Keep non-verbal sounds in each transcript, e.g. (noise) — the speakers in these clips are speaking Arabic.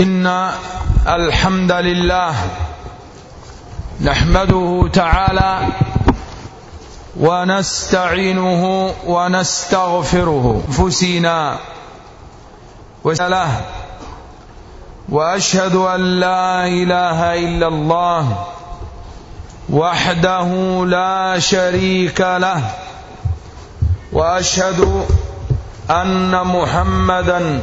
إن الحمد لله نحمده تعالى ونستعينه ونستغفره. فسينا وسله وأشهد أن لا إله إلا الله وحده لا شريك له. وأشهد أن محمدا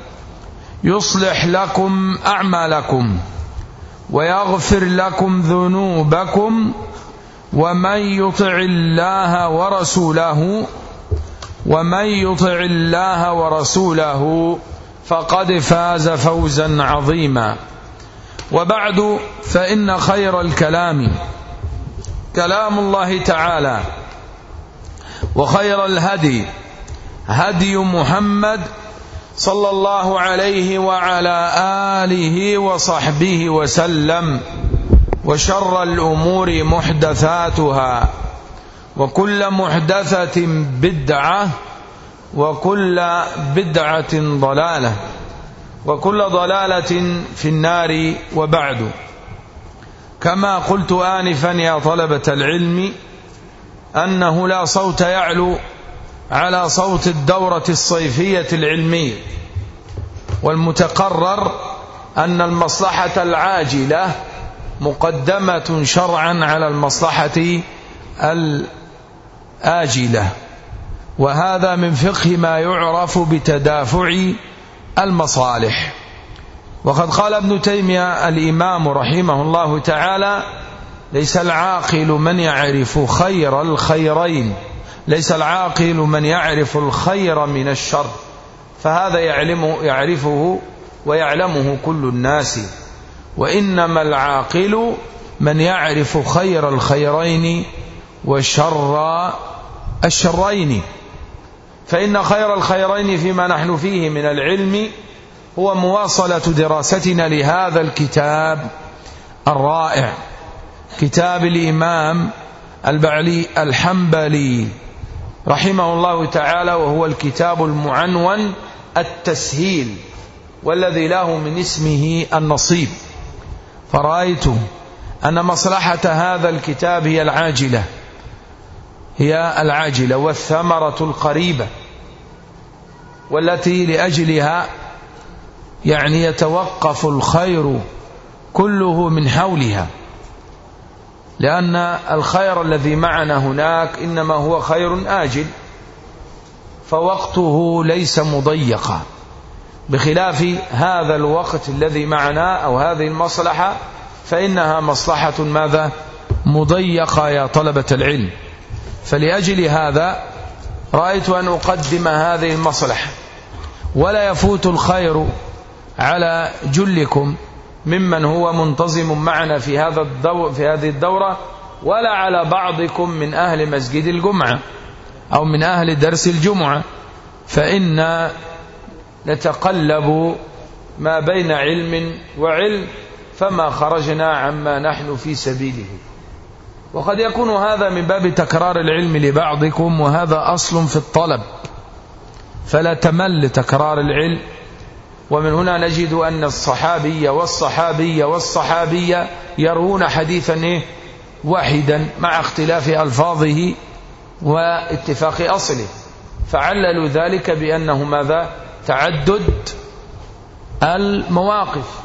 يصلح لكم أعمالكم ويغفر لكم ذنوبكم ومن يطع الله ورسوله ومن يطع الله ورسوله فقد فاز فوزا عظيما وبعد فإن خير الكلام كلام الله تعالى وخير الهدي هدي محمد صلى الله عليه وعلى آله وصحبه وسلم وشر الأمور محدثاتها وكل محدثة بدعة وكل بدعة ضلالة وكل ضلالة في النار وبعد. كما قلت آنفا يا طلبة العلم أنه لا صوت يعلو على صوت الدورة الصيفية العلمية. والمتقرر أن المصلحة العاجلة مقدمة شرعا على المصلحة الآجلة. وهذا من فقه ما يعرف بتدافع المصالح. وقد قال ابن تيمية الإمام رحمه الله تعالى ليس العاقل من يعرف خير الخيرين ليس العاقل من يعرف الخير من الشر. فهذا يعلمه يعرفه ويعلمه كل الناس. وإنما العاقل من يعرف خير الخيرين وشر الشرين. فإن خير الخيرين فيما نحن فيه من العلم هو مواصلة دراستنا لهذا الكتاب الرائع. كتاب الإمام البعلي الحنبلي. رحمه الله تعالى وهو الكتاب المعنون التسهيل والذي له من اسمه النصيب. فرأيت أن مصلحة هذا الكتاب هي العاجلة هي العاجلة والثمرة القريبة والتي لأجلها يعني يتوقف الخير كله من حولها. لأن الخير الذي معنا هناك إنما هو خير آجل فوقته ليس مضيقا. بخلاف هذا الوقت الذي معنا أو هذه المصلحة فإنها مصلحة ماذا؟ مضيقة يا طلبة العلم. فلأجل هذا رأيت أن أقدم هذه المصلحة. ولا يفوت الخير على جلكم. ممن هو منتظم معنا في هذا الدور في هذه الدورة ولا على بعضكم من أهل مسجد الجمعة أو من أهل درس الجمعة. فإن نتقلب ما بين علم وعلم فما خرجنا عما نحن في سبيله. وقد يكون هذا من باب تكرار العلم لبعضكم وهذا أصل في الطلب. فلا تمل تكرار العلم. ومن هنا نجد أن الصحابي والصحابي والصحابية يروون حديثا إيه؟ واحدا مع اختلاف ألفاظه واتفاق أصله. فعللوا ذلك بأنه ماذا؟ تعدد المواقف.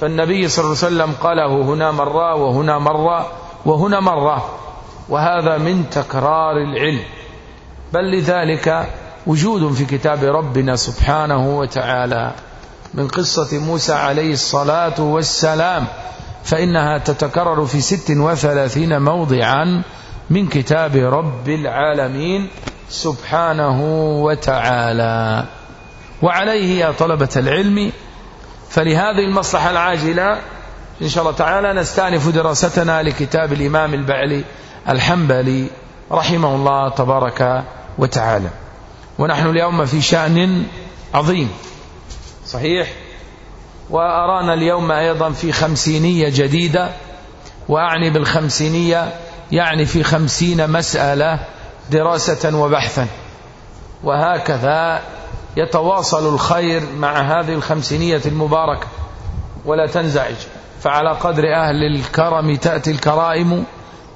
فالنبي صلى الله عليه وسلم قاله هنا مرة وهنا مرة وهنا مرة. وهذا من تكرار العلم. بل لذلك وجود في كتاب ربنا سبحانه وتعالى من قصة موسى عليه الصلاة والسلام فإنها تتكرر في ست وثلاثين موضعا من كتاب رب العالمين سبحانه وتعالى. وعليه يا طلبة العلم فلهذه المصلحة العاجلة إن شاء الله تعالى نستأنف دراستنا لكتاب الإمام البعلي الحنبلي رحمه الله تبارك وتعالى. ونحن اليوم في شأن عظيم. صحيح. وأرانا اليوم أيضا في خمسينية جديدة. وأعني بالخمسينية يعني في خمسين مسألة دراسة وبحثا. وهكذا يتواصل الخير مع هذه الخمسينية المباركة. ولا تنزعج. فعلى قدر أهل الكرم تأتي الكرائم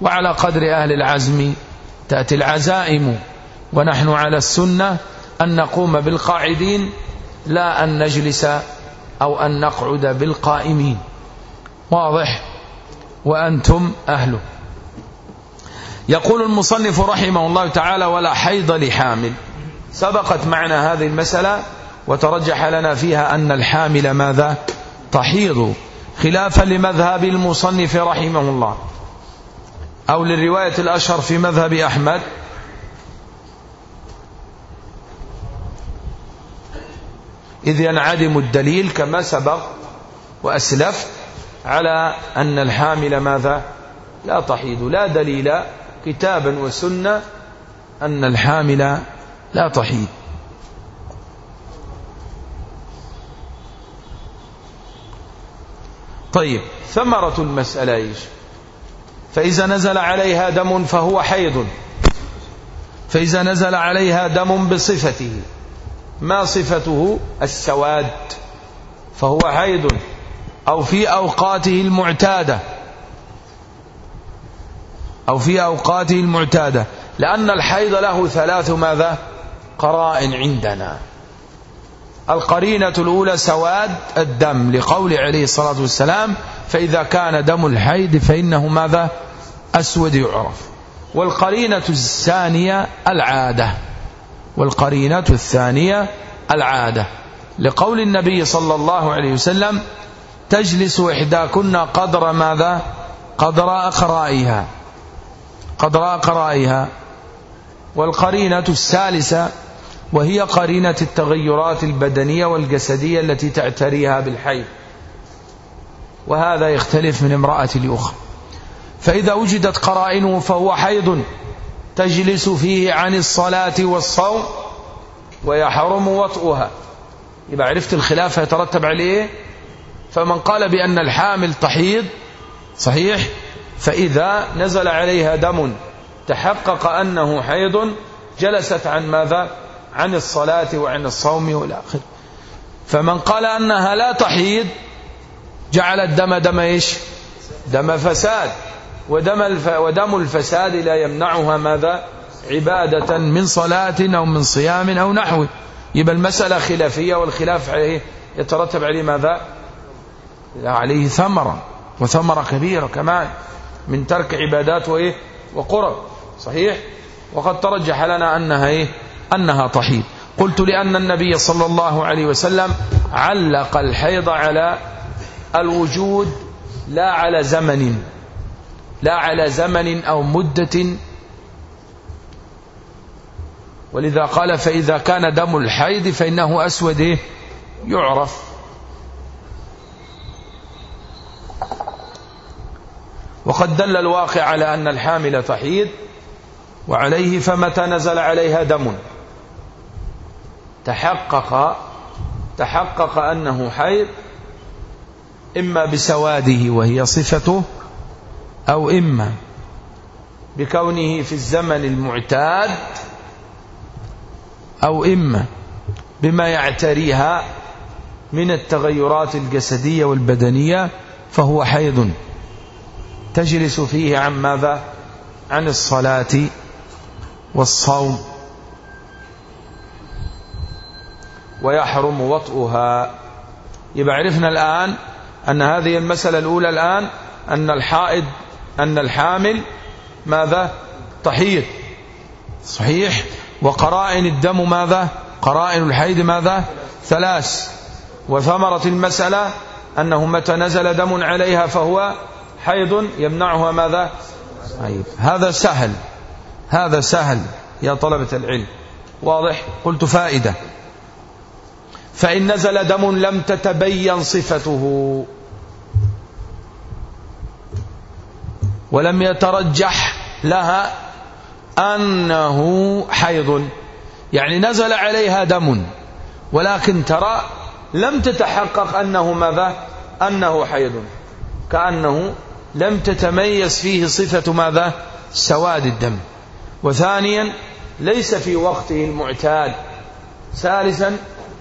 وعلى قدر أهل العزم تأتي العزائم. ونحن على السنة أن نقوم بالقاعدين لا أن نجلس أو أن نقعد بالقائمين. واضح؟ وأنتم أهله. يقول المصنف رحمه الله تعالى ولا حيض لحامل. سبقت معنا هذه المسألة وترجح لنا فيها أن الحامل ماذا؟ تحيض. خلافا لمذهب المصنف رحمه الله. أو للرواية الأشهر في مذهب أحمد إذ ينعدم الدليل كما سبق وأسلف على أن الحامل ماذا؟ لا تحيض لا دليل كتابا وسنة أن الحامل لا تحيض طيب ثمرة المسألة إيش؟ فإذا نزل عليها دم فهو حيض. فإذا نزل عليها دم بصفته. ما صفته السواد فهو حيض أو في أوقاته المعتادة. أو في أوقاته المعتادة. لأن الحيض له ثلاث ماذا؟ قرائن عندنا. القرينة الأولى سواد الدم لقول عليه الصلاة والسلام فإذا كان دم الحيض فإنه ماذا؟ أسود يعرف. والقرينة الثانية العادة. والقرينة الثانية العادة. لقول النبي صلى الله عليه وسلم تجلس إحداكن قدر ماذا؟ قدر أقرائها. قدر أقرائها. والقرينة الثالثة وهي قرينة التغيرات البدنية والجسدية التي تعتريها بالحي. وهذا يختلف من امرأة لأخرى. فإذا وجدت قرائنه فهو حيض. تجلس فيه عن الصلاة والصوم ويحرم وطئها. يبقى عرفت الخلاف يترتب عليه؟ فمن قال بأن الحامل تحيض صحيح؟ فإذا نزل عليها دم تحقق أنه حيض جلست عن ماذا؟ عن الصلاة وعن الصوم والآخر فمن قال أنها لا تحيض جعل الدم دم إيش؟ دم فساد. ودم, ودم الفساد لا يمنعها ماذا؟ عبادة من صلاة أو من صيام أو نحوه يبقى المسألة خلافية والخلاف عليه يترتب عليه ماذا؟ عليه ثمرة وثمرة كبيرة كمان من ترك عبادات وإيه؟ وقرب. صحيح؟ وقد ترجح لنا أنها إيه؟ أنها طحيد قلت لأن النبي صلى الله عليه وسلم علق الحيض على الوجود لا على زمن. لا على زمن أو مدة. ولذا قال فإذا كان دم الحيض فإنه أسود إيه؟ يعرف. وقد دل الواقع على أن الحامل تحيض وعليه فمتى نزل عليها دم. تحقق تحقق أنه حيض إما بسواده وهي صفته أو إما بكونه في الزمن المعتاد أو إما بما يعتريها من التغيرات الجسدية والبدنية فهو حيض تجلس فيه عن ماذا؟ عن الصلاة والصوم. ويحرم وطئها. يبقى عرفنا الآن أن هذه المسألة الأولى الآن أن الحائض أن الحامل ماذا؟ تحيض صحيح. وقرائن الدم ماذا؟ قرائن الحيض ماذا؟ ثلاث. وثمرة المسألة أنه متى نزل دم عليها فهو حيض يمنعها ماذا؟ طيب هذا سهل. هذا سهل يا طلبة العلم. واضح؟ قلت فائدة. فإن نزل دم لم تتبين صفته. ولم يترجح لها أنه حيض. يعني نزل عليها دم ولكن ترى لم تتحقق أنه ماذا؟ أنه حيض. كأنه لم تتميز فيه صفة ماذا؟ سواد الدم. وثانيا ليس في وقته المعتاد. ثالثا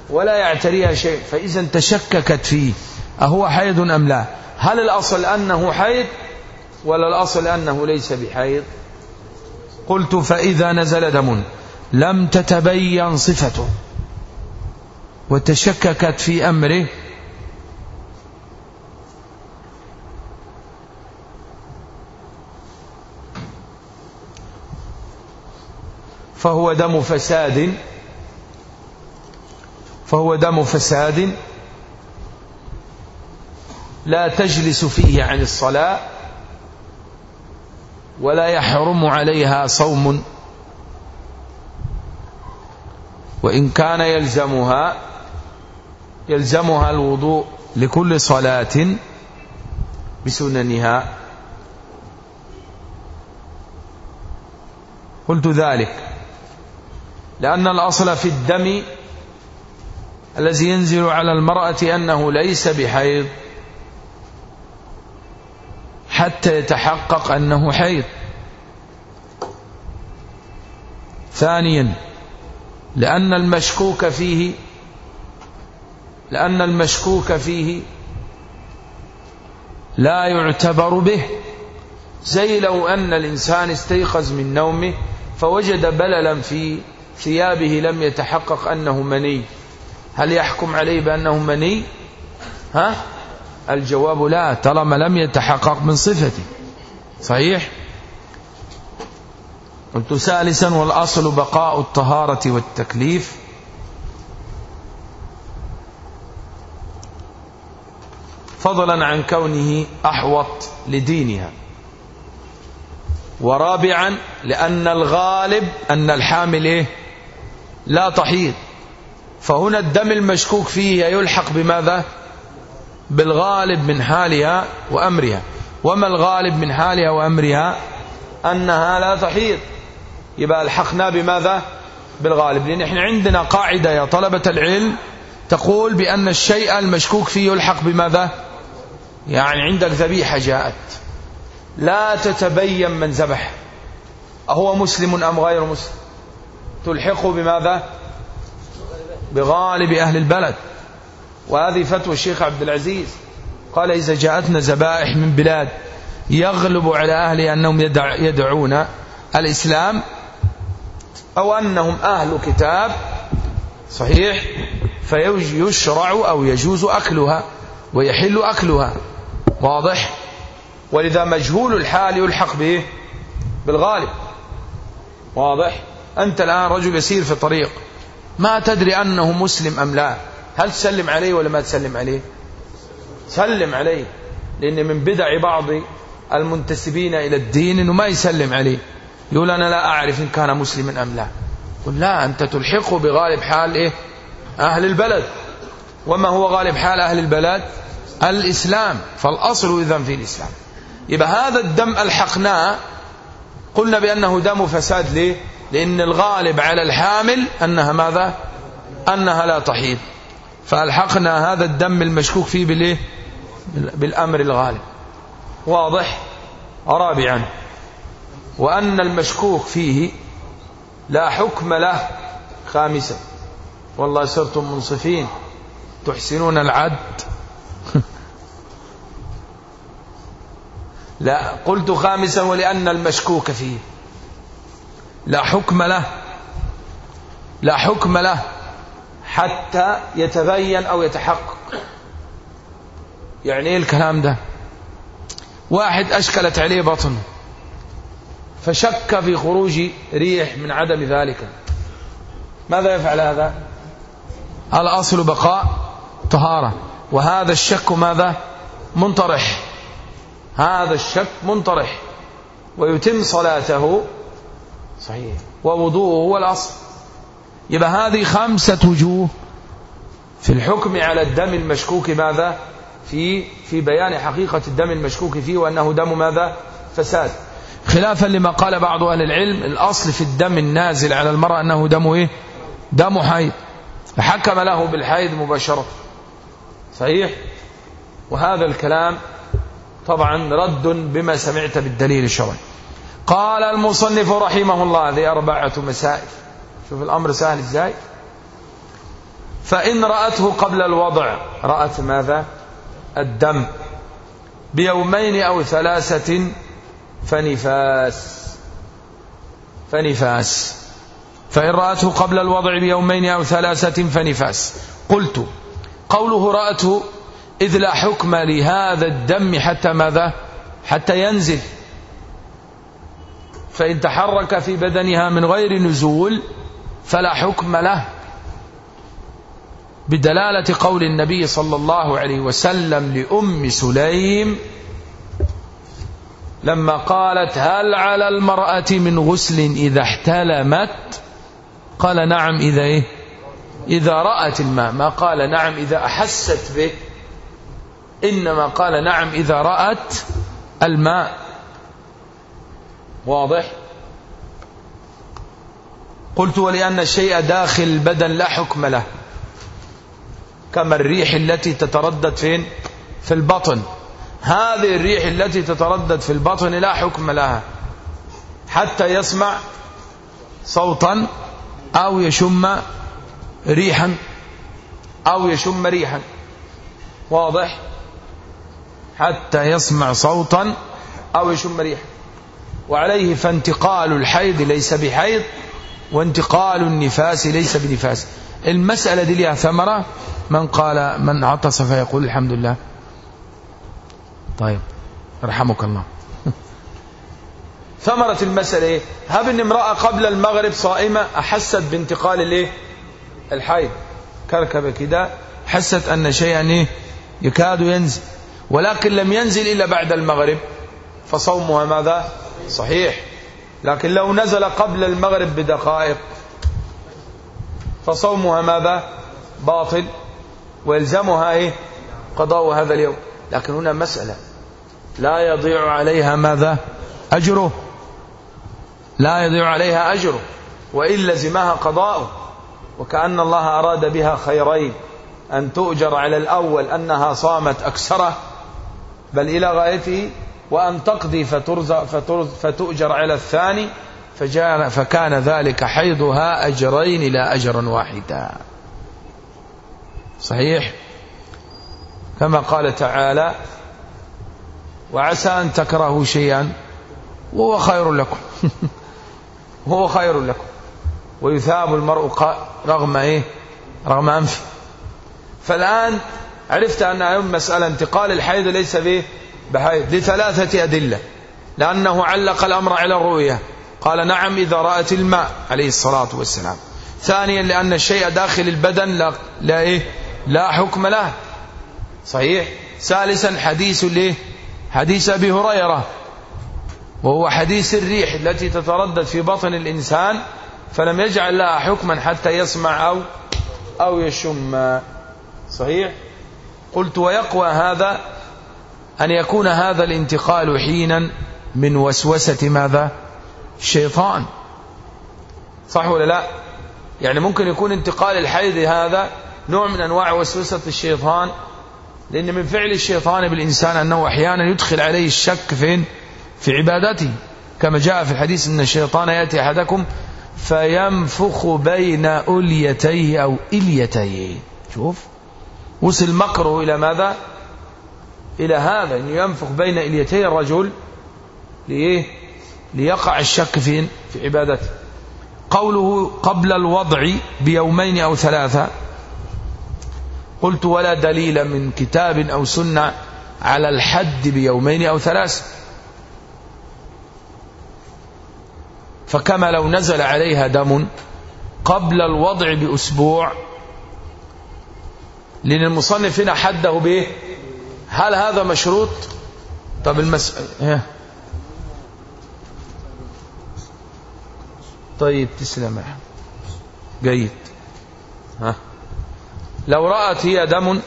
ولا يعتريها شيء. فإذا تشككت فيه. أهو حيض أم لا؟ هل الأصل أنه حيض؟ ولا الأصل أنه ليس بحيض. قلت فإذا نزل دم لم تتبين صفته. وتشككت في أمره. فهو دم فساد. فهو دم فساد. لا تجلس فيه عن الصلاة. ولا يحرم عليها صوم. وإن كان يلزمها يلزمها الوضوء لكل صلاة بسننها. قلت ذلك لأن الأصل في الدم الذي ينزل على المرأة أنه ليس بحيض. حتى يتحقق أنه حيض. ثانيا لأن المشكوك فيه لأن المشكوك فيه لا يعتبر به. زي لو أن الإنسان استيقظ من نومه فوجد بللا في ثيابه لم يتحقق أنه مني. هل يحكم عليه بأنه مني؟ ها؟ الجواب لا طالما لم يتحقق من صفته. صحيح؟ قلت ثالثا والأصل بقاء الطهارة والتكليف. فضلا عن كونه أحوط لدينها. ورابعا لأن الغالب أن الحامل إيه؟ لا تحيض. فهنا الدم المشكوك فيه يلحق بماذا؟ بالغالب من حالها وأمرها. وما الغالب من حالها وأمرها؟ أنها لا تحيض. يبقى ألحقنا بماذا؟ بالغالب. لأن إحنا عندنا قاعدة يا طلبة العلم تقول بأن الشيء المشكوك فيه يلحق بماذا؟ يعني عندك ذبيحة جاءت. لا تتبين من ذبح. أهو مسلم أم غير مسلم؟ تلحقه بماذا؟ بغالب أهل البلد. وهذه فتوى الشيخ عبد العزيز. قال إذا جاءتنا ذبائح من بلاد يغلب على أهلها أنهم يدع يدعون الإسلام أو أنهم أهل كتاب صحيح فيشرع أو يجوز أكلها ويحل أكلها. واضح؟ ولذا مجهول الحال يلحق به بالغالب. واضح؟ أنت الآن رجل يسير في طريق ما تدري أنه مسلم أم لا. هل تسلم عليه ولا ما تسلم عليه؟ سلم عليه لأن من بدع بعض المنتسبين إلى الدين أنه ما يسلم عليه. يقول أنا لا أعرف إن كان مسلما أم لا. قل لا أنت تلحقه بغالب حال إيه؟ أهل البلد. وما هو غالب حال أهل البلد؟ الإسلام. فالأصل إذن في الإسلام. يبقى هذا الدم ألحقناه. قلنا بأنه دم فساد ليه؟ لأن الغالب على الحامل أنها ماذا؟ أنها لا تحيض. فألحقنا هذا الدم المشكوك فيه بالإيه؟ بالأمر الغالب. واضح؟ رابعا. وأن المشكوك فيه لا حكم له. خامسا. والله صرتم منصفين. تحسنون العد. (laughs) لا قلت خامسا ولأن المشكوك فيه. لا حكم له. لا حكم له. حتى يتبين أو يتحقق. يعني إيه الكلام ده؟ واحد أشكلت عليه بطن فشك في خروج ريح من عدم ذلك. ماذا يفعل هذا؟ الأصل بقاء طهارة. وهذا الشك ماذا؟ منطرح. هذا الشك منطرح. ويتم صلاته. صحيح. ووضوءه هو الأصل. يبقى هذه خمسة وجوه في الحكم على الدم المشكوك ماذا؟ في في بيان حقيقة الدم المشكوك فيه وأنه دم ماذا؟ فساد. خلافا لما قال بعض أهل العلم الأصل في الدم النازل على المرأة أنه دم إيه؟ دم حيض. فحكم له بالحيض مباشرة. صحيح؟ وهذا الكلام طبعا رد بما سمعت بالدليل الشرعي. قال المصنف رحمه الله هذه أربعة مسائل. شوف الأمر سهل إزاي؟ فإن رأته قبل الوضع رأت ماذا؟ الدم بيومين أو ثلاثة فنفاس فنفاس. فإن رأته قبل الوضع بيومين أو ثلاثة فنفاس. قلت قوله رأته إذ لا حكم لهذا الدم حتى ماذا؟ حتى ينزل. فإن تحرك في بدنها من غير نزول فلا حكم له بدلالة قول النبي صلى الله عليه وسلم لأم سليم لما قالت هل على المرأة من غسل إذا احتلمت؟ قال نعم إذا إيه؟ إذا رأت الماء. ما قال نعم إذا أحست به إنما قال نعم إذا رأت الماء. واضح؟ قلت ولأن الشيء داخل البدن لا حكم له. كما الريح التي تتردد فين؟ في البطن. هذه الريح التي تتردد في البطن لا حكم لها. حتى يسمع صوتا أو يشم ريحا. أو يشم ريحا. واضح؟ حتى يسمع صوتا أو يشم ريحا. وعليه فانتقال الحيض ليس بحيض. وانتقال النفاس ليس بنفاس. المسألة دي لها ثمرة. من قال من عطس فيقول الحمد لله. طيب رحمك الله. (laughs) ثمرة المسألة إيه؟ هب إن امرأة قبل المغرب صائمة أحست بانتقال الايه الحيض كركبة كده. حست أن شيئا إيه؟ يكاد ينزل. ولكن لم ينزل إلا بعد المغرب. فصومها ماذا؟ صحيح. لكن لو نزل قبل المغرب بدقائق فصومها ماذا؟ باطل ويلزمها إيه؟ قضاء هذا اليوم. لكن هنا مسألة. لا يضيع عليها ماذا؟ أجره. لا يضيع عليها أجره. وإن لزمها قضاءه وكأن الله أراد بها خيرين. أن تؤجر على الأول أنها صامت أكثره. بل إلى غايته وأن تقضي فترزق فتؤجر على الثاني فكان ذلك حيضها أجرين لا أجرا واحدا. صحيح؟ كما قال تعالى وعسى أن تكرهوا شيئا وهو خير لكم. (laughs) وهو خير لكم. ويثاب المرء رغم إيه؟ رغم أنفه. فالآن عرفت أن مسألة انتقال الحيض ليس به بحيض لثلاثة أدلة. لأنه علق الأمر على الرؤية. قال نعم إذا رأت الماء عليه الصلاة والسلام. ثانيا لأن الشيء داخل البدن لا, لا, إيه لا حكم له. صحيح؟ ثالثا حديث ليه حديث أبي هريرة. وهو حديث الريح التي تتردد في بطن الإنسان فلم يجعل لها حكما حتى يسمع أو, أو يشم. صحيح؟ قلت ويقوى هذا أن يكون هذا الانتقال حينا من وسوسة ماذا؟ الشيطان صح ولا لا؟ يعني ممكن يكون انتقال الحيض هذا نوع من أنواع وسوسة الشيطان لأن من فعل الشيطان بالإنسان أنه أحيانا يدخل عليه الشك فين؟ في عبادته. كما جاء في الحديث أن الشيطان يأتي أحدكم فينفخ بين أليتيه أو إليتيه. شوف وصل مكره إلى ماذا؟ إلى هذا أنه ينفخ بين إليتي الرجل لإيه؟ ليقع الشك فين في عبادته. قوله قبل الوضع بيومين أو ثلاثة قلت ولا دليل من كتاب أو سنة على الحد بيومين أو ثلاثة فكما لو نزل عليها دم قبل الوضع بأسبوع لأن المصنف هنا حده به هل هذا مشروط؟ طب المسألة طيب تسلم جيد. ها. لو رأت هي دم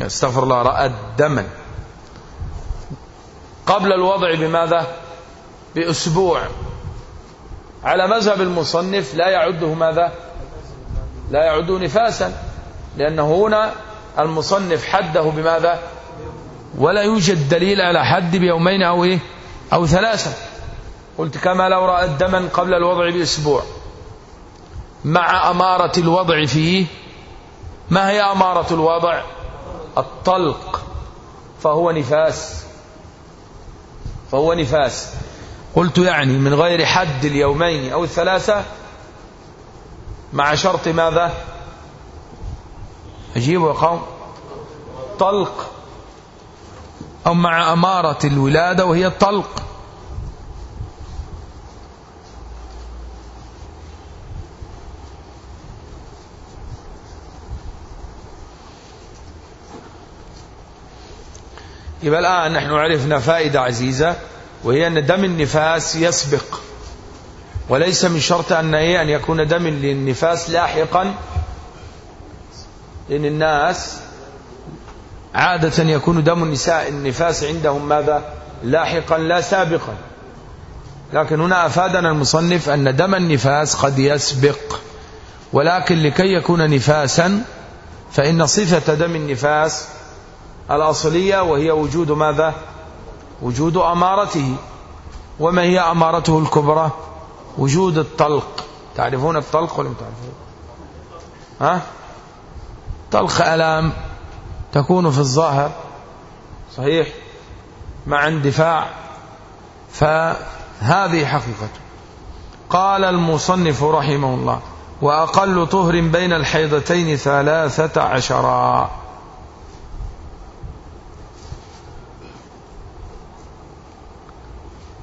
استغفر الله رأت دما. قبل الوضع بماذا؟ بأسبوع. على مذهب المصنف لا يعده ماذا؟ لا يعده نفاسا لأنه هنا المصنف حده بماذا؟ ولا يوجد دليل على حد بيومين أو إيه؟ أو ثلاثة. قلت كما لو رأت دما قبل الوضع بأسبوع. مع أمارة الوضع فيه ما هي أمارة الوضع؟ الطلق. فهو نفاس. فهو نفاس. قلت يعني من غير حد اليومين أو الثلاثة مع شرط ماذا؟ أجيبوا يا قوم طلق. أو مع أمارة الولادة وهي الطلق. يبقى الآن نحن عرفنا فائدة عزيزة وهي أن دم النفاس يسبق. وليس من شرط أن إيه؟ أن يكون دم للنفاس لاحقا لأن الناس عادة يكون دم النساء النفاس عندهم ماذا؟ لاحقا لا سابقا. لكن هنا أفادنا المصنف أن دم النفاس قد يسبق. ولكن لكي يكون نفاسا فإن صفة دم النفاس الأصلية وهي وجود ماذا؟ وجود أمارته. وما هي أمارته الكبرى؟ وجود الطلق. تعرفون الطلق ولا تعرفون؟ ها؟ طلق ألام. تكون في الظاهر صحيح مع اندفاع فهذه حقيقته قال المصنف رحمه الله وأقل طهر بين الحيضتين ثلاثة عشرا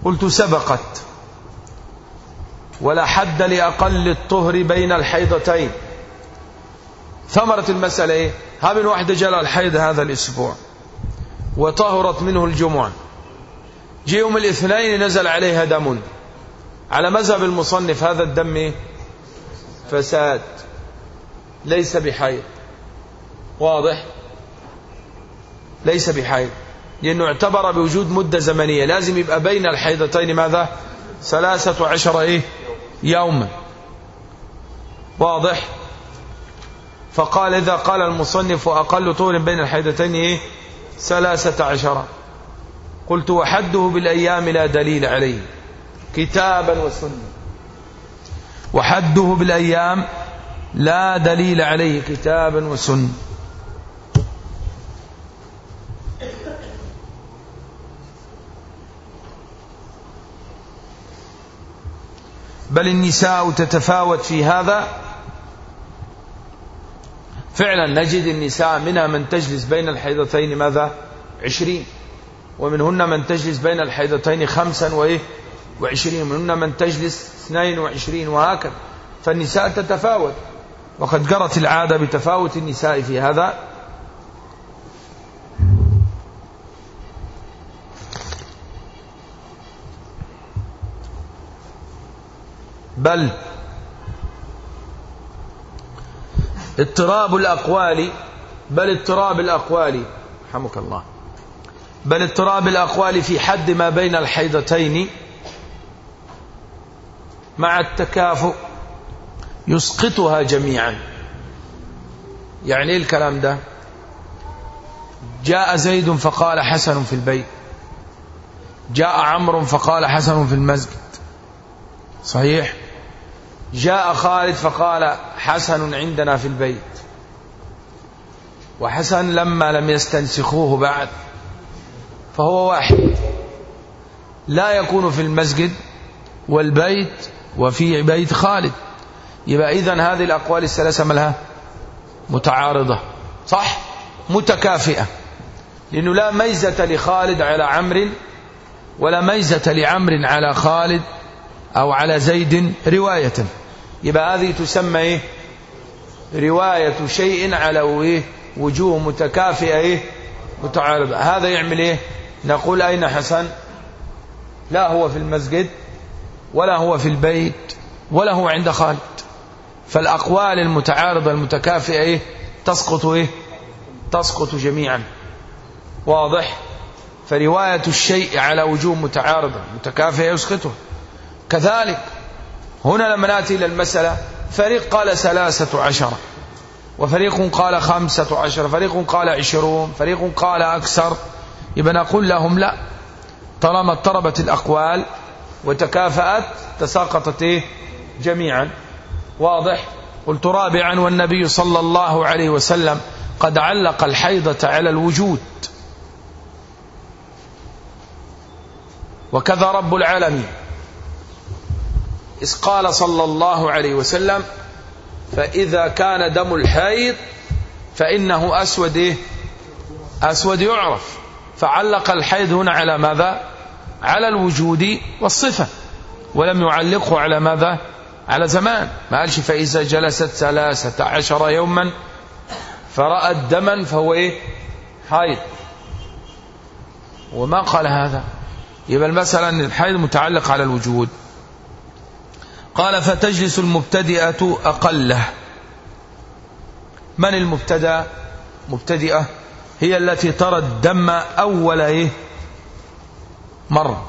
قلت سبقت ولا حد لأقل الطهر بين الحيضتين. ثمرة المسألة إيه؟ ها من واحدة جلى الحيض هذا الأسبوع وطهرت منه الجمعة. جي يوم الاثنين نزل عليها دم. على مذهب المصنف هذا الدم؟ فساد ليس بحيض. واضح؟ ليس بحيض. لأنه اعتبر بوجود مدة زمنية. لازم يبقى بين الحيضتين ماذا؟ ثلاثة عشر إيه؟ يوما. واضح؟ فقال إذا قال المصنف أقل طول بين الحيضتين إيه؟ ثلاثة عشر. قلت وحده بالأيام لا دليل عليه. كتابا وسنة. وحده بالأيام لا دليل عليه. كتابا وسنة. بل النساء تتفاوت في هذا فعلا نجد النساء منها من تجلس بين الحيضتين ماذا؟ عشرين. ومنهن من تجلس بين الحيضتين خمسا وإيه؟ وعشرين. ومنهن من تجلس اثنين وعشرين وهكذا. فالنساء تتفاوت. وقد جرت العادة بتفاوت النساء في هذا. بل اضطراب الأقوال بل اضطراب الأقوال. رحمك الله. بل اضطراب الأقوال في حد ما بين الحيضتين. مع التكافؤ يسقطها جميعا. يعني إيه الكلام ده؟ جاء زيد فقال حسن في البيت. جاء عمرو فقال حسن في المسجد. صحيح؟ جاء خالد فقال حسن عندنا في البيت. وحسن لما لم يستنسخوه بعد فهو واحد لا يكون في المسجد والبيت وفي بيت خالد. يبقى إذن هذه الأقوال الثلاثة ملها متعارضة صح؟ متكافئة. لأنه لا ميزة لخالد على عمرو ولا ميزة لعمر على خالد أو على زيد رواية يبقى هذه تسمى إيه؟ رواية شيء على إيه؟ وجوه متكافئة إيه؟ متعارضة هذا يعمل إيه نقول أين حسن لا هو في المسجد ولا هو في البيت ولا هو عند خالد فالأقوال المتعارضة المتكافئة إيه؟ تسقط إيه؟ تسقط جميعا واضح فرواية الشيء على وجوه متعارضة متكافئة يسقطه كذلك هنا لما نأتي إلى المسألة فريق قال ثلاثة عشر. وفريق قال خمسة عشر فريق قال عشرون فريق قال أكثر. يبقى نقول لهم لا. طالما اضطربت الأقوال وتكافأت تساقطت إيه؟ جميعا. واضح؟ قلت رابعا والنبي صلى الله عليه وسلم قد علق الحيضة على الوجود. وكذا رب العالمين. إذ قال صلى الله عليه وسلم فإذا كان دم الحيض فإنه أسود إيه؟ أسود يعرف. فعلق الحيض هنا على ماذا؟ على الوجود والصفة ولم يعلقه على ماذا؟ على زمان. ما قالش فإذا جلست ثلاثة عشر يوما فرأت دما فهو إيه؟ حيض. وما قال هذا؟ يبقى مثلا الحيض متعلق على الوجود. قال فتجلس المبتدئة أقله. من المبتدأ؟ مبتدئة هي التي ترى الدم أول إيه؟ مرة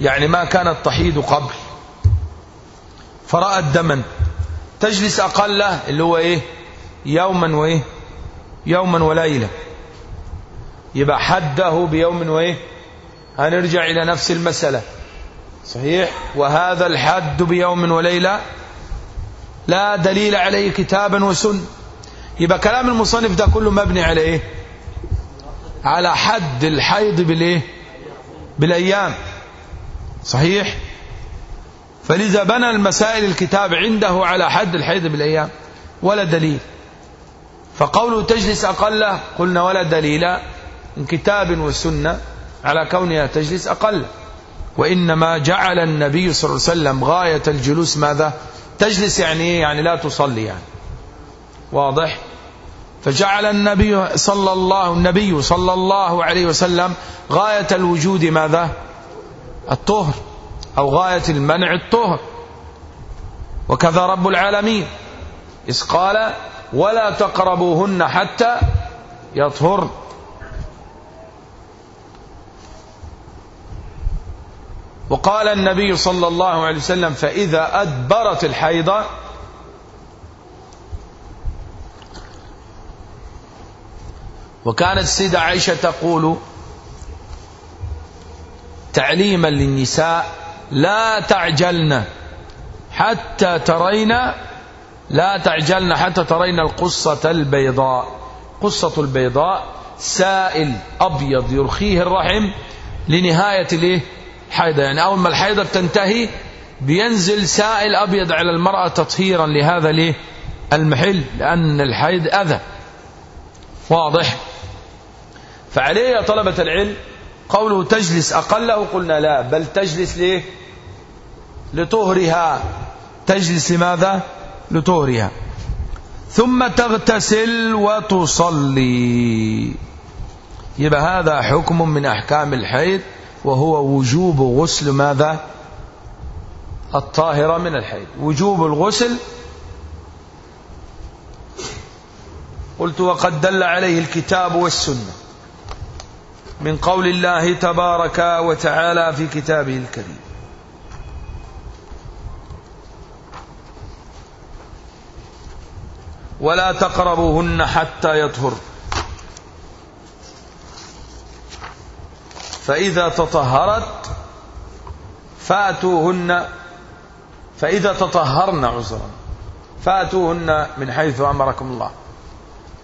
يعني ما كانت تحيض قبل. فرأت دما. تجلس أقله اللي هو إيه؟ يوما وإيه؟ يوما وليلة. يبقى حده بيوم وإيه؟ هنرجع إلى نفس المسألة. صحيح. وهذا الحد بيوم وليلة لا دليل عليه كتابا وسن يبقى كلام المصنف ده كله مبني على إيه؟ على حد الحيض بالإيه؟ بالأيام. صحيح؟ فلذا بنى المسائل الكتاب عنده على حد الحيض بالأيام ولا دليل. فقوله تجلس أقل قلنا ولا دليل من كتاب وسنة على كونها تجلس أقل. وإنما جعل النبي صلى الله عليه وسلم غاية الجلوس ماذا؟ تجلس يعني يعني لا تصلي يعني. واضح؟ فجعل النبي صلى الله النبي صلى الله عليه وسلم غاية الوجود ماذا؟ الطهر أو غاية المنع الطهر. وكذا رب العالمين. إذ قال ولا تقربوهن حتى يطهرن. وقال النبي صلى الله عليه وسلم فإذا أدبرت الحيضة وكانت السيدة عائشة تقول تعليما للنساء لا تعجلن حتى ترين لا تعجلن حتى ترين القصة البيضاء. قصة البيضاء سائل أبيض يرخيه الرحم لنهاية الإيه؟ حيضة يعني أول ما الحيضة بتنتهي بينزل سائل أبيض على المرأة تطهيرا لهذا المحل لأن الحيض أذى. واضح؟ فعليه يا طلبة العلم قوله تجلس أقله؟ قلنا لا بل تجلس ليه؟ لطهرها. تجلس لماذا؟ لطهرها. ثم تغتسل وتصلي. يبقى هذا حكم من أحكام الحيض. وهو وجوب غسل ماذا؟ الطاهرة من الحيض. وجوب الغسل قلت وقد دل عليه الكتاب والسنة من قول الله تبارك وتعالى في كتابه الكريم. ولا تقربوهن حتى يطهر فإذا تطهرت فأتوهن فإذا تطهرن عذرا فأتوهن من حيث أمركم الله.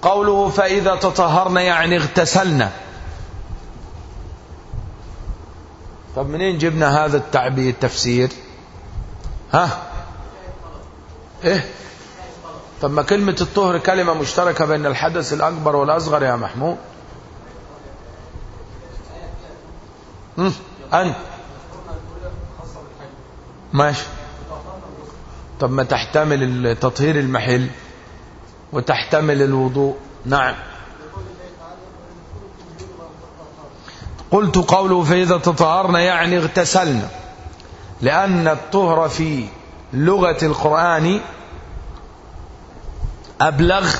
قوله فإذا تطهرن يعني اغتسلن. طب منين جبنا هذا التعبير التفسير ها؟ إيه؟ طب ما كلمة الطهر كلمة مشتركة بين الحدث الأكبر والأصغر يا محمود. أنت. ماشي. طب ما تحتمل تطهير المحل وتحتمل الوضوء. نعم. قلت قوله فإذا تطهرنا يعني اغتسلنا لأن الطهر في لغة القرآن أبلغ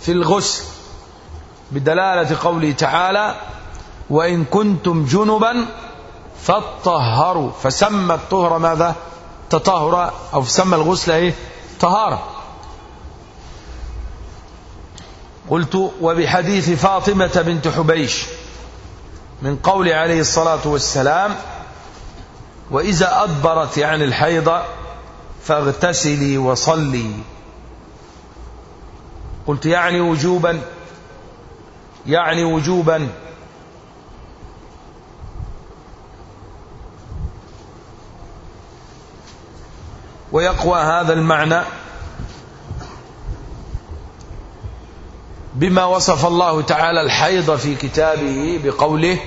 في الغسل. بدلالة قوله تعالى وإن كنتم جنبا فطهروا فسمى الطهر ماذا؟ تطهر أو سمى الغسل إيه؟ طهارة. قلت وبحديث فاطمة بنت حبيش من قول عليه الصلاة والسلام وإذا أدبرت يعني الحيض فاغتسلي وصلي. قلت يعني وجوبا يعني وجوبا. ويقوى هذا المعنى بما وصف الله تعالى الحيض في كتابه بقوله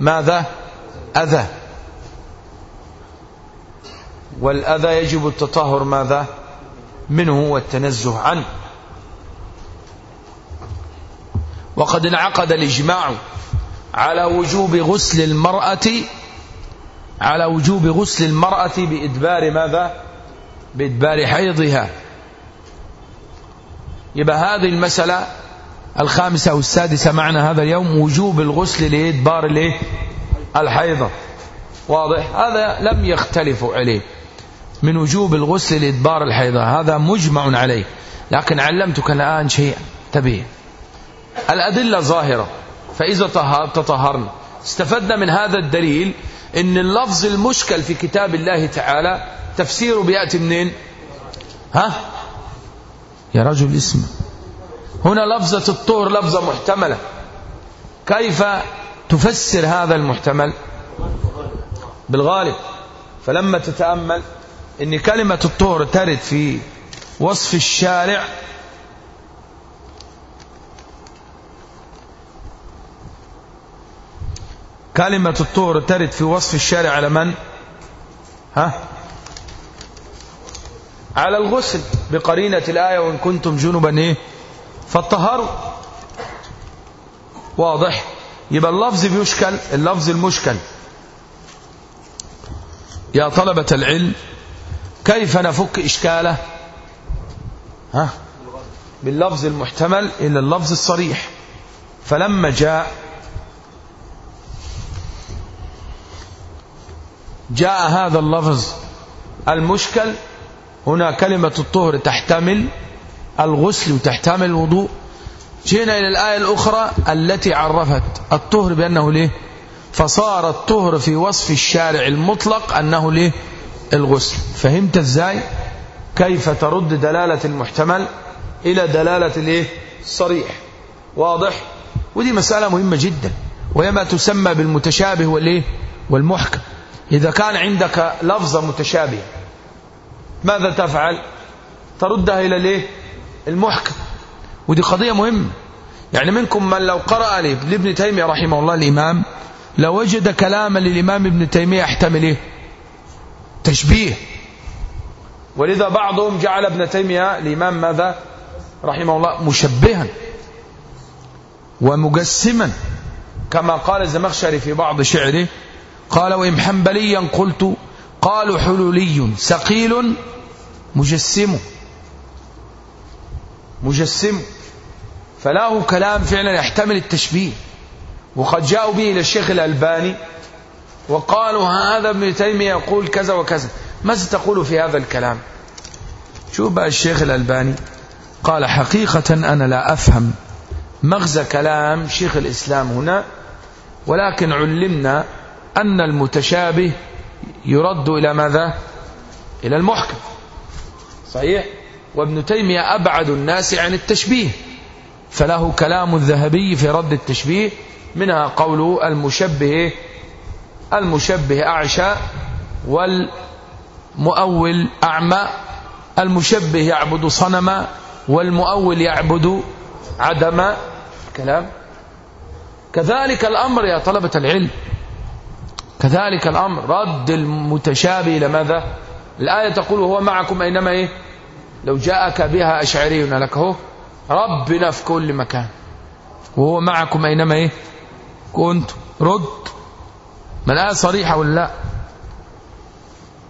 ماذا؟ أذى. والأذى يجب التطهر ماذا؟ منه والتنزه عنه. وقد انعقد الإجماع على وجوب غسل المرأة على وجوب غسل المرأة بإدبار ماذا؟ بإدبار حيضها. يبقى هذه المسألة الخامسة أو السادسة معنا هذا اليوم وجوب الغسل لإدبار الإيه؟ الحيضة. واضح؟ هذا لم يختلفوا عليه. من وجوب الغسل لإدبار الحيضة هذا مجمع عليه. لكن علمتك الآن شيء تبيه الأدلة ظاهرة. فإذا تطهرنا. استفدنا من هذا الدليل إن اللفظ المشكل في كتاب الله تعالى تفسيره بيأتي منين؟ ها؟ يا رجل اسمع. هنا لفظة الطهر لفظة محتملة. كيف تفسر هذا المحتمل؟ بالغالب. فلما تتأمل إن كلمة الطهر ترد في وصف الشارع كلمة الطهر ترد في وصف الشارع على من؟ ها؟ على الغسل بقرينة الآية وإن كنتم جنبا إيه؟ فالطهروا واضح. يبقى اللفظ بيشكل اللفظ المشكل. يا طلبة العلم كيف نفك إشكاله؟ ها؟ باللفظ المحتمل إلى اللفظ الصريح. فلما جاء جاء هذا اللفظ المشكل. هنا كلمة الطهر تحتمل الغسل وتحتمل الوضوء. جينا إلى الآية الأخرى التي عرفت الطهر بأنه ليه؟ فصار الطهر في وصف الشارع المطلق أنه ليه؟ الغسل. فهمت إزاي؟ كيف ترد دلالة المحتمل إلى دلالة الايه الصريح واضح. ودي مسألة مهمة جدا وهي ما تسمى بالمتشابه والإيه؟ والمحكم. إذا كان عندك لفظة متشابهة ماذا تفعل؟ تردها إلى الإيه؟ المحكم. ودي قضية مهمة. يعني منكم من لو قرأ لابن تيمية رحمه الله الإمام لوجد كلاما للإمام ابن تيمية يحتمل إيه؟ تشبيه. ولذا بعضهم جعل ابن تيمية الإمام ماذا؟ رحمه الله مشبها ومجسما كما قال الزمخشري في بعض شعره قال وإن حنبليا قلت قالوا حلولي سقيل مجسم. مجسم. فله كلام فعلا يحتمل التشبيه. وقد جاءوا به إلى الشيخ الألباني وقالوا هذا ابن تيمية يقول كذا وكذا. ماذا تقول في هذا الكلام؟ شو بقى الشيخ الألباني قال حقيقة أنا لا أفهم مغزى كلام شيخ الإسلام هنا ولكن علمنا أن المتشابه يرد إلى ماذا؟ إلى المحكم. صحيح؟ وابن تيمية أبعد الناس عن التشبيه. فله كلام الذهبي في رد التشبيه منها قول المشبه المشبه أعشى والمؤول أعمى المشبه يعبد صنما والمؤول يعبد عدم. كلام؟ كذلك الأمر يا طلبة العلم. كذلك الأمر. رد المتشابه إلى ماذا؟ الآية تقول هو معكم أينما إيه؟ لو جاءك بها أشعري لك هو ربنا في كل مكان. وهو معكم أينما إيه؟ كنت. رد. ما الآية صريحة ولا لا؟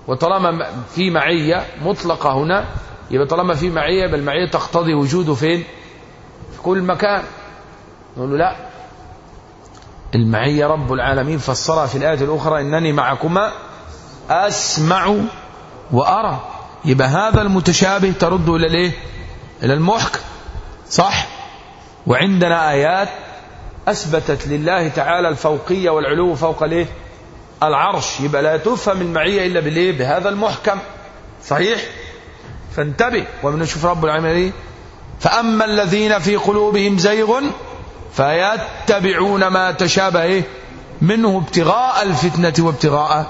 وطالما في معية مطلقة هنا يبقى طالما في معية يبقى المعية تقتضي وجوده فين؟ في كل مكان. نقول له لا. المعية رب العالمين فسرها في الآية الأخرى إنني معكما أسمع وأرى. يبقى هذا المتشابه ترد إلى الإيه؟ إلى المحكم صح؟ وعندنا آيات أثبتت لله تعالى الفوقية والعلو فوق الإيه؟ العرش. يبقى لا تفهم المعية إلا بالإيه؟ بهذا المحكم. صحيح؟ فانتبه. ومن نشوف رب العالمين فأما الذين في قلوبهم زيغ فيتبعون ما تشابه منه ابتغاء الفتنة وابتغاء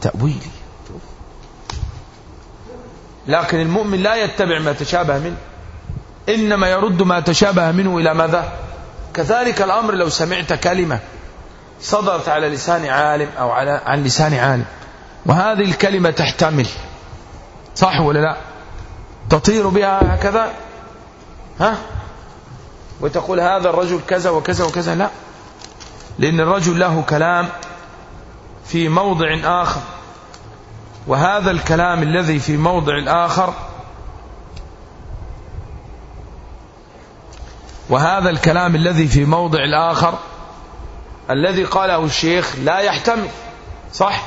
تأويله. لكن المؤمن لا يتبع ما تشابه منه. إنما يرد ما تشابه منه إلى ماذا؟ كذلك الأمر لو سمعت كلمة صدرت على لسان عالم أو على عن لسان عالم وهذه الكلمة تحتمل. صح ولا لا؟ تطير بها هكذا؟ ها؟ وتقول هذا الرجل كذا وكذا وكذا. لا. لأن الرجل له كلام في موضع آخر. وهذا الكلام الذي في موضع الآخر وهذا الكلام الذي في موضع الآخر الذي قاله الشيخ لا يحتمل. صح؟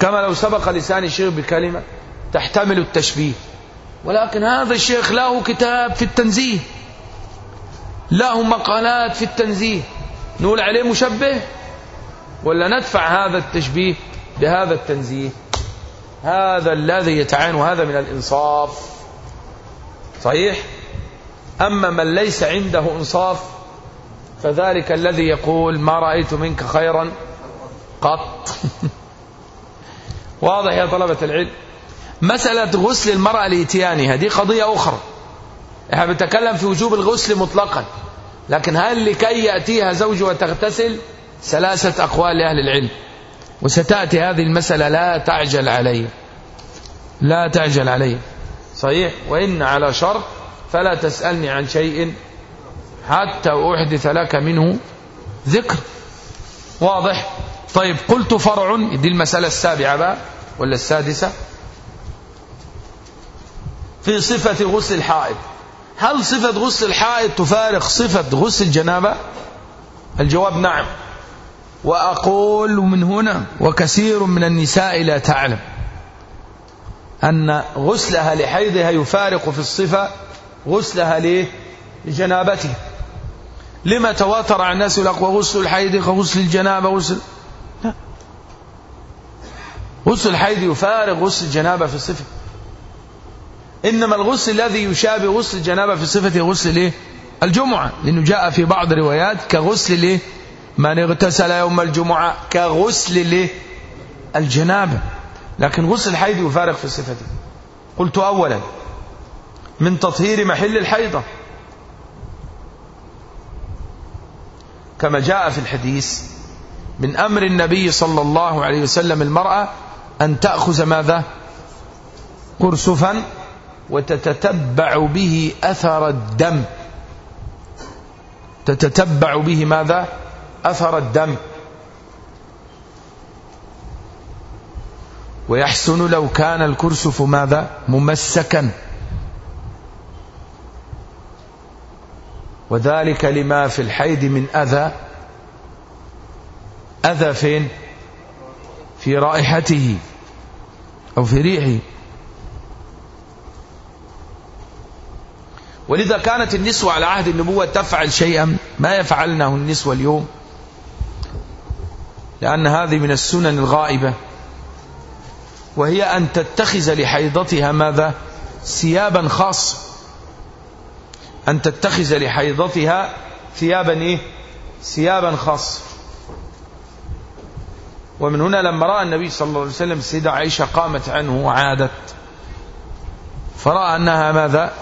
كما لو سبق لسان الشيخ بكلمة تحتمل التشبيه. ولكن هذا الشيخ له كتاب في التنزيه. له مقالات في التنزيه. نقول عليه مشبه؟ ولا ندفع هذا التشبيه بهذا التنزيه؟ هذا الذي يتعين هذا من الإنصاف. صحيح؟ أما من ليس عنده إنصاف فذلك الذي يقول ما رأيت منك خيرا قط. (laughs) واضح يا طلبة العلم. مسألة غسل المرأة لإتيانها دي قضية أخرى. إحنا بنتكلم في وجوب الغسل مطلقا لكن هل لكي يأتيها زوجها تغتسل ثلاثة أقوال لأهل العلم. وستأتي هذه المسألة لا تعجل علي. لا تعجل علي. صحيح؟ وإن على شرط فلا تسألني عن شيء حتى أحدث لك منه ذكر. واضح؟ طيب قلت فرع دي المسألة السابعة بقى ولا السادسة؟ في صفة غسل الحائط هل صفة غسل الحائط تفارق صفة غسل الجنابة؟ الجواب نعم. وأقول من هنا وكثير من النساء لا تعلم أن غسلها لحيضها يفارق في الصفة غسلها ليه لجنابتها. لما تواتر عن الناس يقول وغسل الحيض كغسل الجنابة غسل؟ لا. غسل الحيض يفارق غسل الجنابة في الصفة. إنما الغسل الذي يشابه غسل الجنابة في صفة غسل الايه الجمعة لأنه جاء في بعض الروايات كغسل الايه من اغتسل يوم الجمعة كغسل الايه الجنابة. لكن غسل الحيض يفارق في دي قلت أولا من تطهير محل الحيضة كما جاء في الحديث من أمر النبي صلى الله عليه وسلم المرأة أن تأخذ ماذا؟ قرصفا وتتتبع به أثر الدم. تتتبع به ماذا؟ أثر الدم. ويحسن لو كان الكرسف ماذا؟ ممسكا. وذلك لما في الحيض من أذى. أذى فين؟ في رائحته أو في ريحه. ولذا كانت النسوة على عهد النبوة تفعل شيئا ما يفعلنه النسوة اليوم. لأن هذه من السنن الغائبة. وهي أن تتخذ لحيضتها ماذا؟ ثيابا خاصة أن تتخذ لحيضتها ثيابا إيه؟ ثيابا خاصة ومن هنا لما رأى النبي صلى الله عليه وسلم السيدة عائشة قامت عنه وعادت. فرأى أنها ماذا؟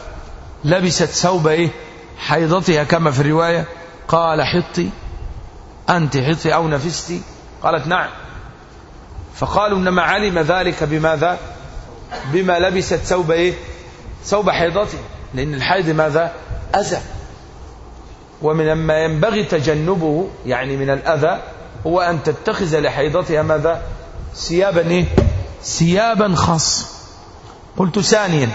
لبست ثوب إيه؟ حيضتها كما في الرواية. قال حطي أنت حطي أو نفستي. قالت نعم. فقالوا إنما علم ذلك بماذا؟ بما لبست ثوب إيه؟ ثوب حيضته. لأن الحيض ماذا؟ أذى. ومن ما ينبغي تجنبه يعني من الأذى هو أن تتخذ لحيضتها ماذا؟ ثيابا إيه؟ ثيابا خاصة قلت ثانيا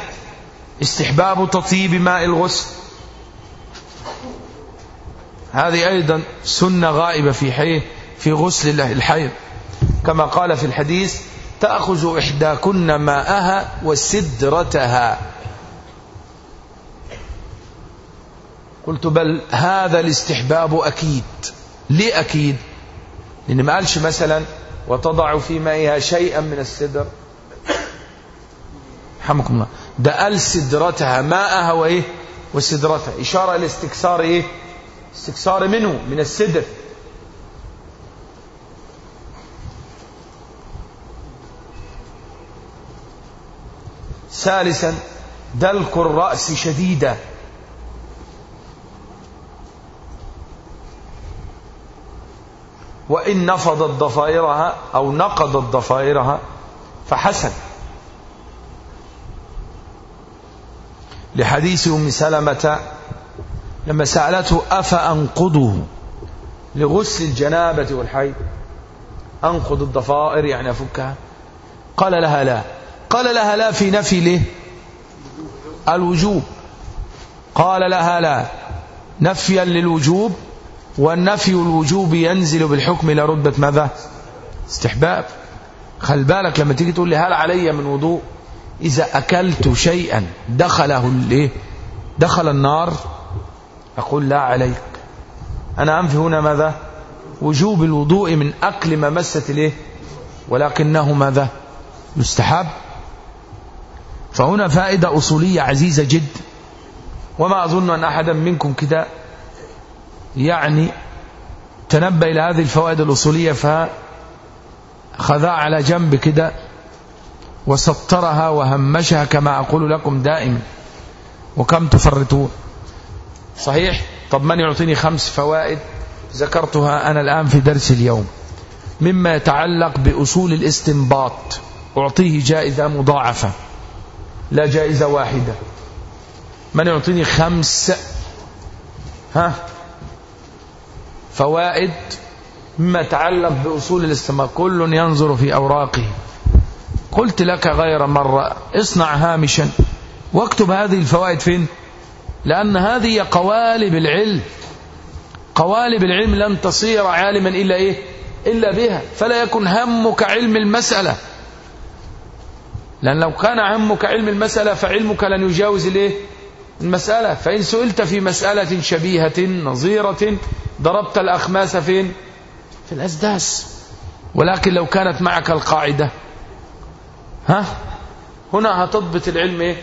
استحباب تطيب ماء الغسل. هذه أيضا سنة غائبة في حي في غسل الحيض. كما قال في الحديث تأخذ إحداكن ماءها وسدرتها. قلت بل هذا الاستحباب أكيد ليه أكيد لأن ما قالش مثلا وتضع في مائها شيئا من السدر. حمكم الله. ده قال سدرتها ماءها وإيه؟ وسدرتها. إشارة إلى استكسار إيه؟ استكسار منه من السدر. ثالثا دلك الرأس شديدا. وإن نفضت ضفائرها أو نقضت ضفائرها فحسن. لحديث أم سلمة لما سألته أفأنقضه لغسل الجنابة والحي؟ أنقض الضفائر يعني أفكها؟ قال لها لا. قال لها لا في نفي له. الوجوب. قال لها لا. نفيا للوجوب والنفي الوجوب ينزل بالحكم إلى رتبة ماذا؟ استحباب. خل بالك لما تيجي تقول لي هل علي من وضوء؟ إذا أكلت شيئا دخله الايه دخل النار؟ أقول لا عليك. أنا أنفي هنا ماذا؟ وجوب الوضوء من أكل ما مست الايه ولكنه ماذا؟ يستحب. فهنا فائدة أصولية عزيزة جدا وما أظن أن أحدا منكم كده يعني تنبه إلى هذه الفوائد الأصولية فخذا على جنب كده. وسطرها وهمشها كما أقول لكم دائما وكم تفرطون؟ صحيح؟ طب من يعطيني خمس فوائد ذكرتها أنا الآن في درس اليوم. مما يتعلق بأصول الاستنباط. أعطيه جائزة مضاعفة. لا جائزة واحدة. من يعطيني خمس ها؟ فوائد مما يتعلق بأصول الاستنباط. كل ينظر في أوراقه. قلت لك غير مرة. اصنع هامشا. واكتب هذه الفوائد فين؟ لأن هذه قوالب العلم. قوالب العلم لن تصير عالما إلا إيه؟ إلا بها. فلا يكن همك علم المسألة. لأن لو كان همك علم المسألة فعلمك لن يجاوز الإيه؟ المسألة. فإن سئلت في مسألة شبيهة نظيرة ضربت الأخماس فين؟ في الأسداس. ولكن لو كانت معك القاعدة ها؟ هنا هتضبط العلم إيه؟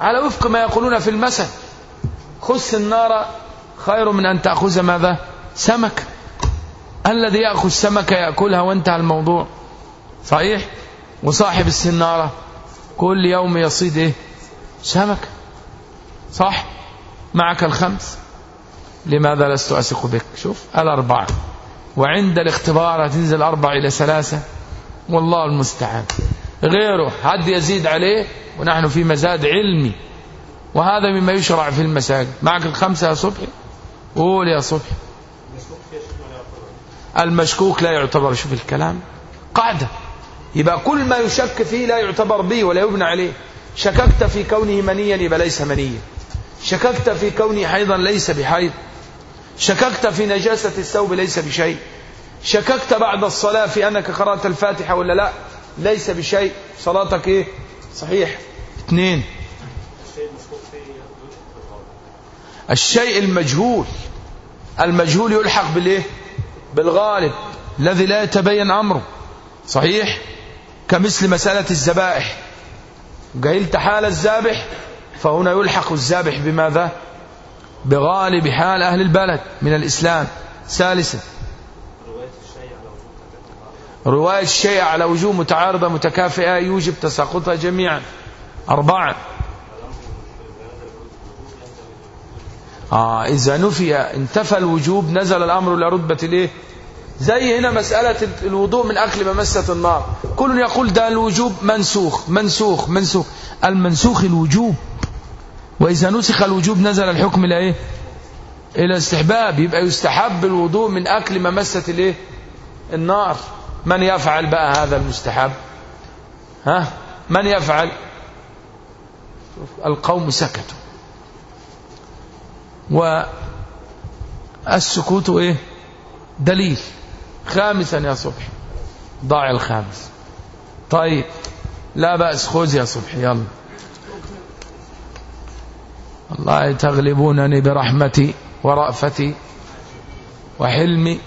على وفق ما يقولون في المثل. خس النار خير من أن تأخذ ماذا؟ سمك. الذي يأخذ سمكة يأكلها وانتهى الموضوع. صحيح؟ وصاحب السنارة. كل يوم يصيد إيه؟ سمك. صح؟ معك الخمس. لماذا لست أثق بك؟ شوف الأربعة. وعند الاختبار هتنزل أربعة إلى ثلاثة. والله المستعان. غيره حد يزيد عليه ونحن في مزاد علمي وهذا مما يشرع في المساجد. معك الخمسة يا صبحي؟ قول يا صبحي. المشكوك لا يعتبر شوف الكلام. قاعدة. يبقى كل ما يشك فيه لا يعتبر به ولا يبنى عليه. شككت في كونه منيا يبقى ليس منيا. شككت في كونه حيضا ليس بحيض. شككت في نجاسة الثوب ليس بشيء. شككت بعد الصلاة في أنك قرأت الفاتحة ولا لا. ليس بشيء. صلاتك إيه؟ صحيح. اثنين. الشيء المجهول. المجهول يلحق بالإيه؟ بالغالب. الذي لا يتبين أمره. صحيح؟ كمثل مسألة الذبائح. جهلت حال الذابح فهنا يلحق الذابح بماذا؟ بغالب حال أهل البلد من الإسلام. ثالثا. رواية الشيء على وجوه متعارضة متكافئة يوجب تساقطها جميعا. أربعة آه إذا نفي انتفى الوجوب نزل الأمر إلى رتبة الإيه؟ زي هنا مسألة الوضوء من أكل ممسة النار. كل يقول ده الوجوب منسوخ منسوخ منسوخ. المنسوخ الوجوب. وإذا نسخ الوجوب نزل الحكم إلى إيه؟ إلى استحباب. يبقى يستحب الوضوء من أكل ممسة الإيه؟ النار. من يفعل بقى هذا المستحب؟ ها؟ من يفعل؟ القوم سكتوا. والسكوت إيه؟ دليل. خامسا يا صبح ضاع الخامس. طيب لا بأس خذ يا صبح يلا. الله تغلبونني برحمتي ورأفتي وحلمي.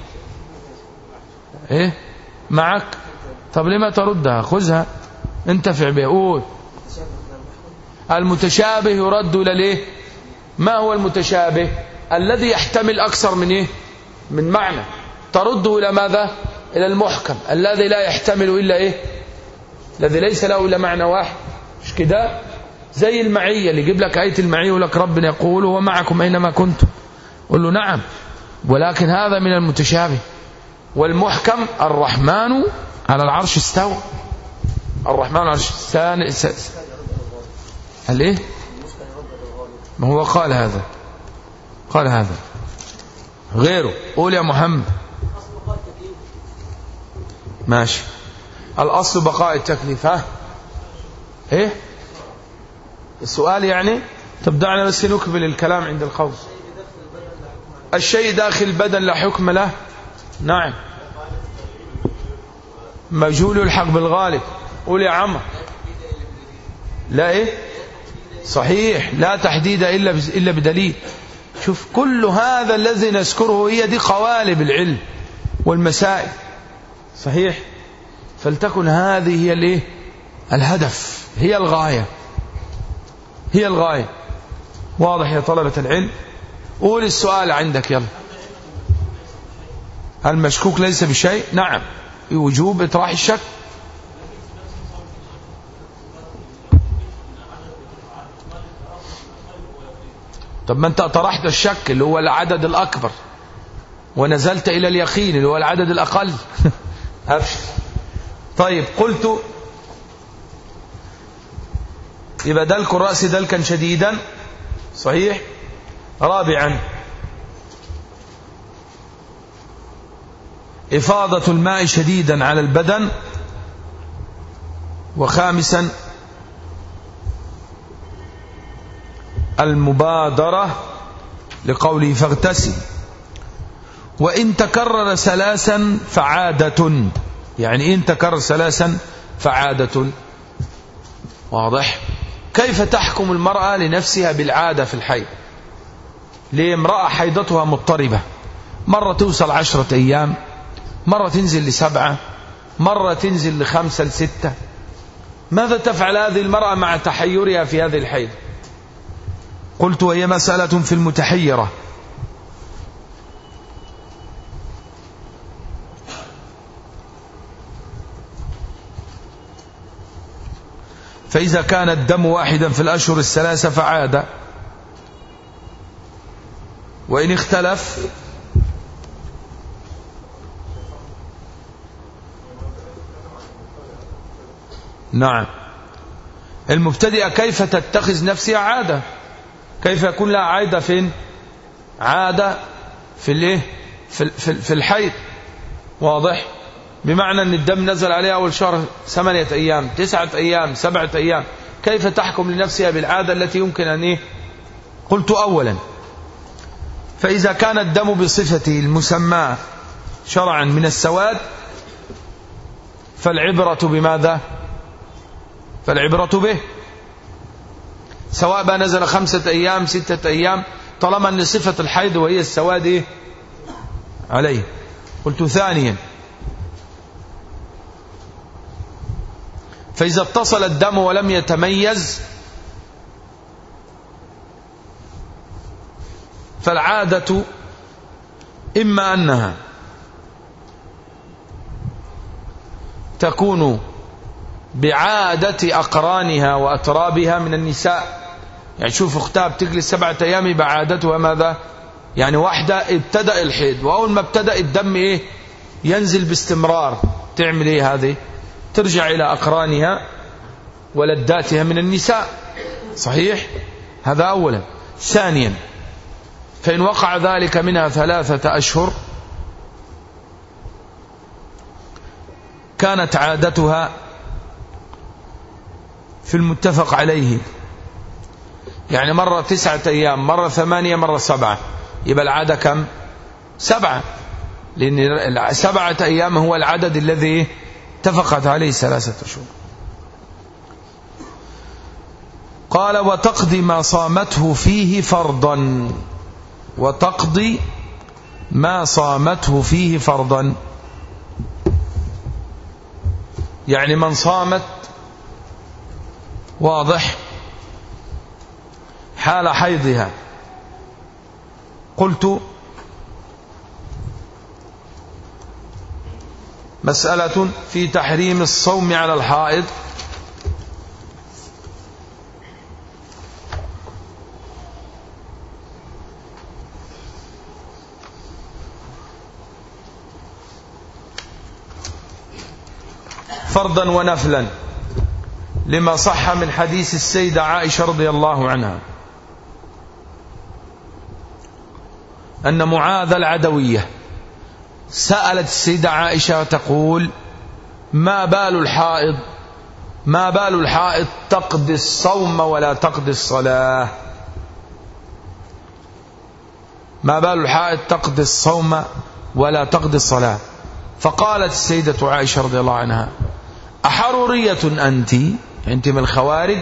إيه؟ معك؟ طب لما تردها؟ خذها. انتفع بها. قول. المتشابه يرد إلى الإيه؟ ما هو المتشابه؟ الذي يحتمل أكثر من إيه؟ من معنى. ترده إلى ماذا؟ إلى المحكم. الذي لا يحتمل إلا إيه؟ الذي ليس له إلا معنى واحد. مش كده؟ زي المعية اللي يجيب لك آية المعية يقول لك ربنا يقول هو معكم أينما كنتم. قل له نعم. ولكن هذا من المتشابه. والمحكم الرحمن على العرش استوى. الرحمن على العرش استوى الإيه؟ ما هو قال هذا. قال هذا. غيره. قول يا محمد. ماشي. الأصل بقاء التكليف ها؟ إيه؟ السؤال يعني؟ طب دعنا بس نكمل الكلام عند القول الشيء داخل البدن لا حكم له. نعم. مجهول يلحق بالغالب. قول يا عمرو. لا إيه؟ صحيح. لا تحديد إلا إلا بدليل. شوف كل هذا الذي نذكره هي دي قوالب العلم والمسائل. صحيح؟ فلتكن هذه هي الإيه؟ الهدف. هي الغاية. هي الغاية. واضح يا طلبة العلم؟ قول السؤال عندك يلا. المشكوك ليس بشيء؟ نعم. وجوب إطراح الشك. طب ما أنت طرحت الشك اللي هو العدد الأكبر ونزلت إلى اليقين اللي هو العدد الأقل. (laughs) أبشر طيب قلت يبقى دلك الرأس دلكا شديدا. صحيح؟ رابعا. إفاضة الماء شديدا على البدن وخامسا المبادرة لقوله فاغتسل. وإن تكرر ثلاثا فعادة يعني إن تكرر ثلاثا فعادة. واضح؟ كيف تحكم المرأة لنفسها بالعادة في الحيض؟ لامرأة حيضتها مضطربة مرة توصل عشرة أيام مرة تنزل لسبعة مرة تنزل لخمسة لستة. ماذا تفعل هذه المرأة مع تحيرها في هذه الحيض؟ قلت وهي مسألة في المتحيرة. فإذا كان الدم واحدا في الأشهر الثلاثة فعاد. وإن اختلف نعم. المبتدئة كيف تتخذ نفسها عادة؟ كيف يكون لها عادة فين عادة في الإيه؟ في, في, في الحيض. واضح؟ بمعنى إن الدم نزل عليها أول شهر ثمانية أيام تسعة أيام سبعة أيام. كيف تحكم لنفسها بالعادة التي يمكن أن إيه؟ قلت اولا. فإذا كان الدم بصفته المسمى شرعا من السواد فالعبرة بماذا؟ فالعبرة به سواء بقى نزل خمسة أيام ستة أيام طالما أن صفة الحيض وهي السواد إيه؟ عليه قلت ثانيا فإذا اتصل الدم ولم يتميز فالعادة إما أنها تكون بعادة أقرانها وأترابها من النساء. يعني شوف أختها بتجلس سبعة أيام يبقى عادتها ماذا؟ يعني واحدة ابتدأ الحيض وأول ما ابتدأ الدم إيه؟ ينزل باستمرار. تعمل إيه هذه؟ ترجع إلى أقرانها ولداتها من النساء. صحيح؟ هذا أولا. ثانيا فإن وقع ذلك منها ثلاثة أشهر كانت عادتها في المتفق عليه. يعني مرة تسعة أيام مرة ثمانية مرة سبعة. يبقى العادة كم؟ سبعة. لأن سبعة أيام هو العدد الذي اتفقت عليه ثلاثة شهور. قال وتقضي ما صامته فيه فرضا. وتقضي ما صامته فيه فرضا. يعني من صامت واضح؟ حال حيضها. قلت مسألة في تحريم الصوم على الحائض. فرضا ونفلا. لما صح من حديث السيدة عائشة رضي الله عنها. أن معاذ العدوية سألت السيدة عائشة تقول ما بال الحائض؟ ما بال الحائض تقضي الصوم ولا تقضي الصلاة? ما بال الحائض تقضي الصوم ولا تقضي الصلاة؟ فقالت السيدة عائشة رضي الله عنها أحرورية أنت؟ أنت من الخوارج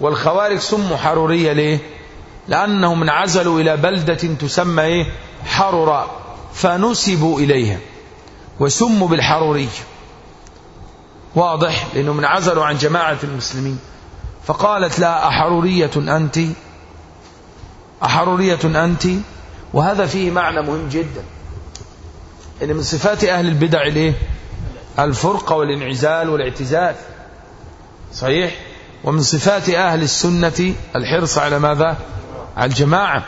والخوارج سموا حرورية ليه؟ لأنهم انعزلوا إلى بلدة تسمى إيه؟ حرراء فنسبوا إليها وسموا بالحرورية. واضح؟ لأنهم انعزلوا عن جماعة المسلمين. فقالت لا أحرورية أنت؟ أحرورية أنت؟ وهذا فيه معنى مهم جدا. إن من صفات أهل البدع ليه؟ الفرقة والانعزال والاعتزال. صحيح؟ ومن صفات أهل السنة الحرص على ماذا؟ على الجماعة.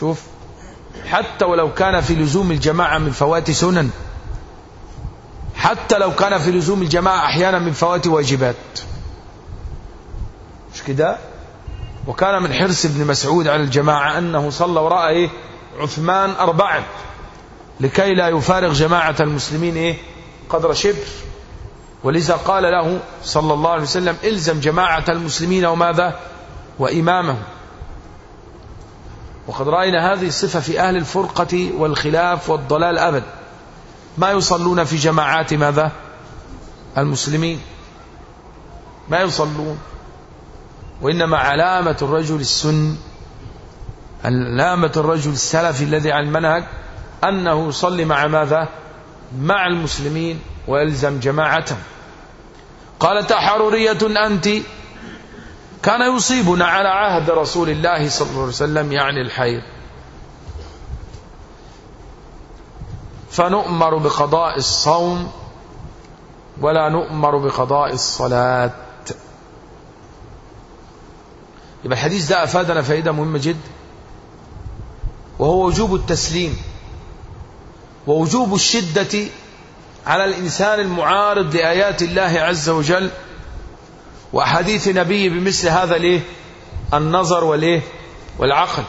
شوف حتى ولو كان في لزوم الجماعة من فوات سنن حتى لو كان في لزوم الجماعة أحيانا من فوات واجبات. مش كده؟ وكان من حرص ابن مسعود على الجماعة أنه صلى وراء إيه؟ عثمان أربعا لكي لا يفارق جماعة المسلمين إيه؟ قدر شبر. ولذا قال له صلى الله عليه وسلم إلزم جماعة المسلمين وماذا؟ وإمامهم. وقد رأينا هذه الصفة في أهل الفرقة والخلاف والضلال أبد. ما يصلون في جماعات ماذا؟ المسلمين. ما يصلون. وإنما علامة الرجل السن علامة الرجل السلفي الذي على المنهج أنه يصلي مع ماذا؟ مع المسلمين. ويلزم جماعتهم. قالت حرورية أنت؟ كان يصيبنا على عهد رسول الله صلى الله عليه وسلم يعني الحيض. فنؤمر بقضاء الصوم ولا نؤمر بقضاء الصلاة. يبقى الحديث ده أفادنا فائدة مهمة جدا. وهو وجوب التسليم. ووجوب الشدة على الإنسان المعارض لآيات الله عز وجل وأحاديث نبيه بمثل هذا ليه؟ النظر وليه؟ والعقل.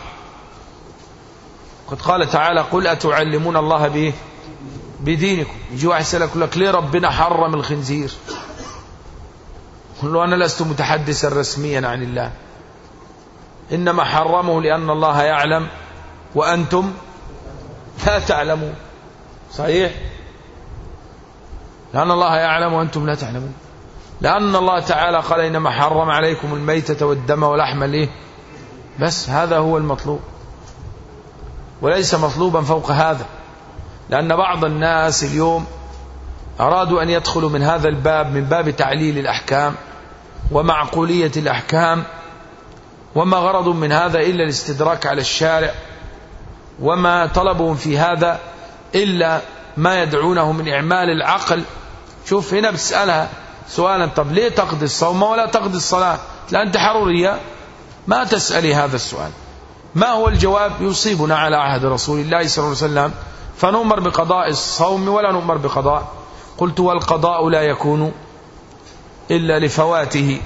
قد قال تعالى قل أتعلمون الله به؟ بدينكم. يجي واحد يسألك يقول لك ليه ربنا حرم الخنزير؟ قل له أنا لست متحدثا رسميا عن الله. إنما حرمه لأن الله يعلم وأنتم لا تعلمون. صحيح؟ لأن الله يعلم وأنتم لا تعلمون. لأن الله تعالى قال إنما حرم عليكم الميتة والدم ولحم الإيه؟ بس هذا هو المطلوب. وليس مطلوبا فوق هذا. لأن بعض الناس اليوم أرادوا أن يدخلوا من هذا الباب من باب تعليل الأحكام ومعقولية الأحكام وما غرض من هذا إلا الاستدراك على الشارع وما طلبهم في هذا إلا ما يدعونه من إعمال العقل. شوف هنا بتسألها سؤالا طب ليه تقضي الصوم؟ ولا تقضي الصلاة لا أنت حرورية. ما تسألي هذا السؤال. ما هو الجواب؟ يصيبنا على عهد رسول الله صلى الله عليه وسلم. فنؤمر بقضاء الصوم ولا نؤمر بقضاء؟ قلت والقضاء لا يكون إلا لفواته.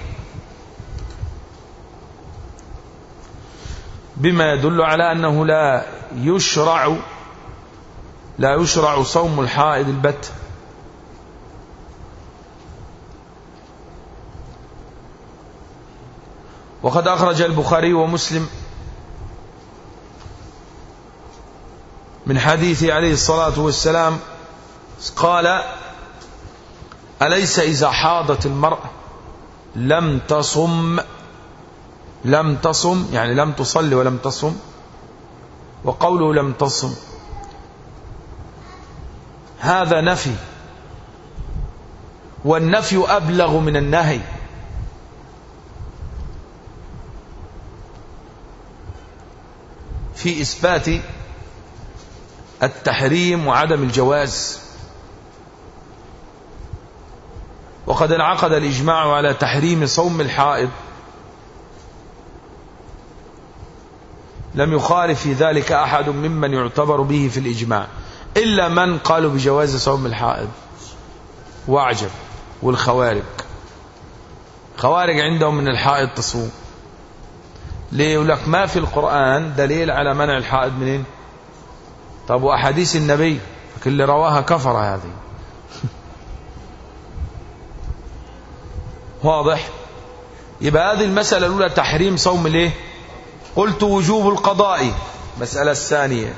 بما يدل على أنه لا يشرع لا يشرع صوم الحائض البت. وقد أخرج البخاري ومسلم من حديث عليه الصلاة والسلام قال أليس إذا حاضت المرأة لم تصم لم تصم يعني لم تصلي ولم تصم وقوله لم تصم. هذا نفي. والنفي أبلغ من النهي. في إثبات التحريم وعدم الجواز. وقد انعقد الإجماع على تحريم صوم الحائض. لم يخالف في ذلك أحد ممن يعتبر به في الإجماع. إلا من قالوا بجواز صوم الحائض واعجب والخوارج. خوارج عندهم من الحائض تصوم. ليه؟ يقول لك ما في القرآن دليل على منع الحائض منين؟ طب وأحاديث النبي اللي رواها كفر هذه. (laughs) واضح؟ يبقى هذه المسألة الأولى تحريم صوم الايه قلت وجوب القضاء. مسألة الثانية.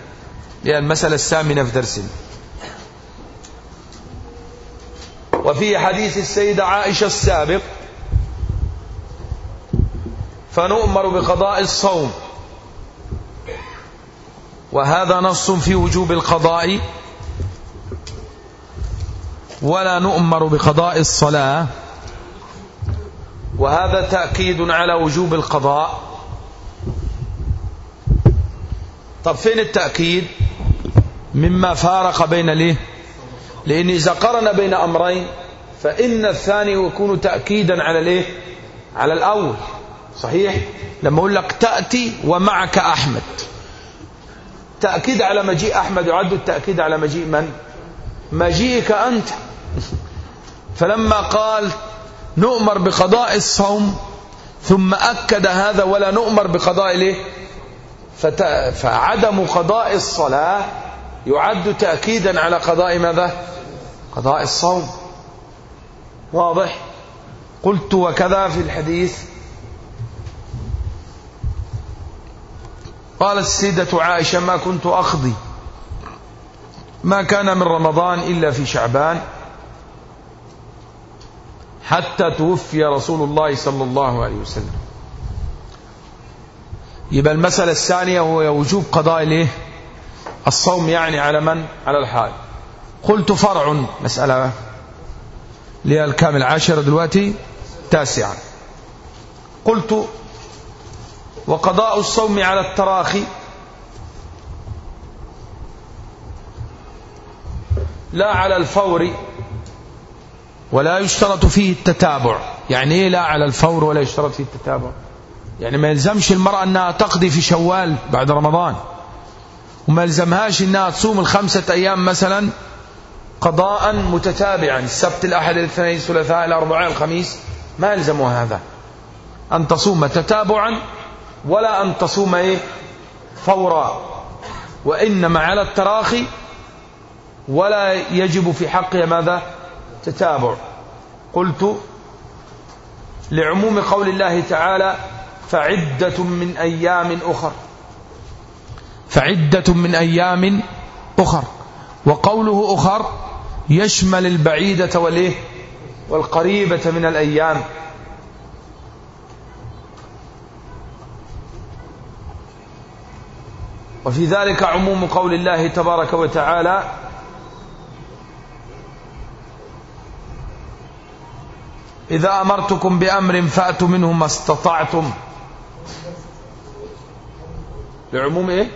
هي المسألة الثامنة في درسنا وفي حديث السيدة عائشة السابق فنؤمر بقضاء الصوم. وهذا نص في وجوب القضاء. ولا نؤمر بقضاء الصلاة. وهذا تأكيد على وجوب القضاء. طب فين التأكيد؟ مما فارق بين ليه؟ لأن إذا قرن بين أمرين فإن الثاني يكون تأكيدا على ليه؟ على الأول. صحيح؟ لما أقول لك تأتي ومعك أحمد. تأكيد على مجيء أحمد يعد التأكيد على مجيء من؟ مجيئك أنت. فلما قال نؤمر بقضاء الصوم ثم أكد هذا ولا نؤمر بقضاء فعدم قضاء الصلاة يعد تأكيدا على قضاء ماذا؟ قضاء الصوم. واضح؟ قلت وكذا في الحديث. قالت السيدة عائشة ما كنت أخضي ما كان من رمضان إلا في شعبان حتى توفي رسول الله صلى الله عليه وسلم. يبقى المسألة الثانية هو وجوب قضاء الإيه؟ الصوم يعني على من؟ على الحال. قلت فرع مسألة لها الكامل عاشرة دلوقتي تاسعة. قلت وقضاء الصوم على التراخي. لا على الفور ولا يشترط فيه التتابع. يعني إيه لا على الفور ولا يشترط فيه التتابع؟ يعني ما يلزمش المرأة أنها تقضي في شوال بعد رمضان. وما يلزمهاش إنها تصوم الخمسة أيام مثلا قضاء متتابعا السبت الأحد الاثنين الثلاثاء الأربعاء الخميس. ما يلزمها هذا. أن تصوم تتابعا ولا أن تصوم إيه؟ فورا. وإنما على التراخي ولا يجب في حقها ماذا؟ تتابع. قلت لعموم قول الله تعالى فعدة من أيام أخر. فعدة من أيام أخر. وقوله أخر يشمل البعيدة والإيه والقريبة من الأيام. وفي ذلك عموم قول الله تبارك وتعالى إذا أمرتكم بأمر فأتوا منه ما استطعتم. لعموم إيه؟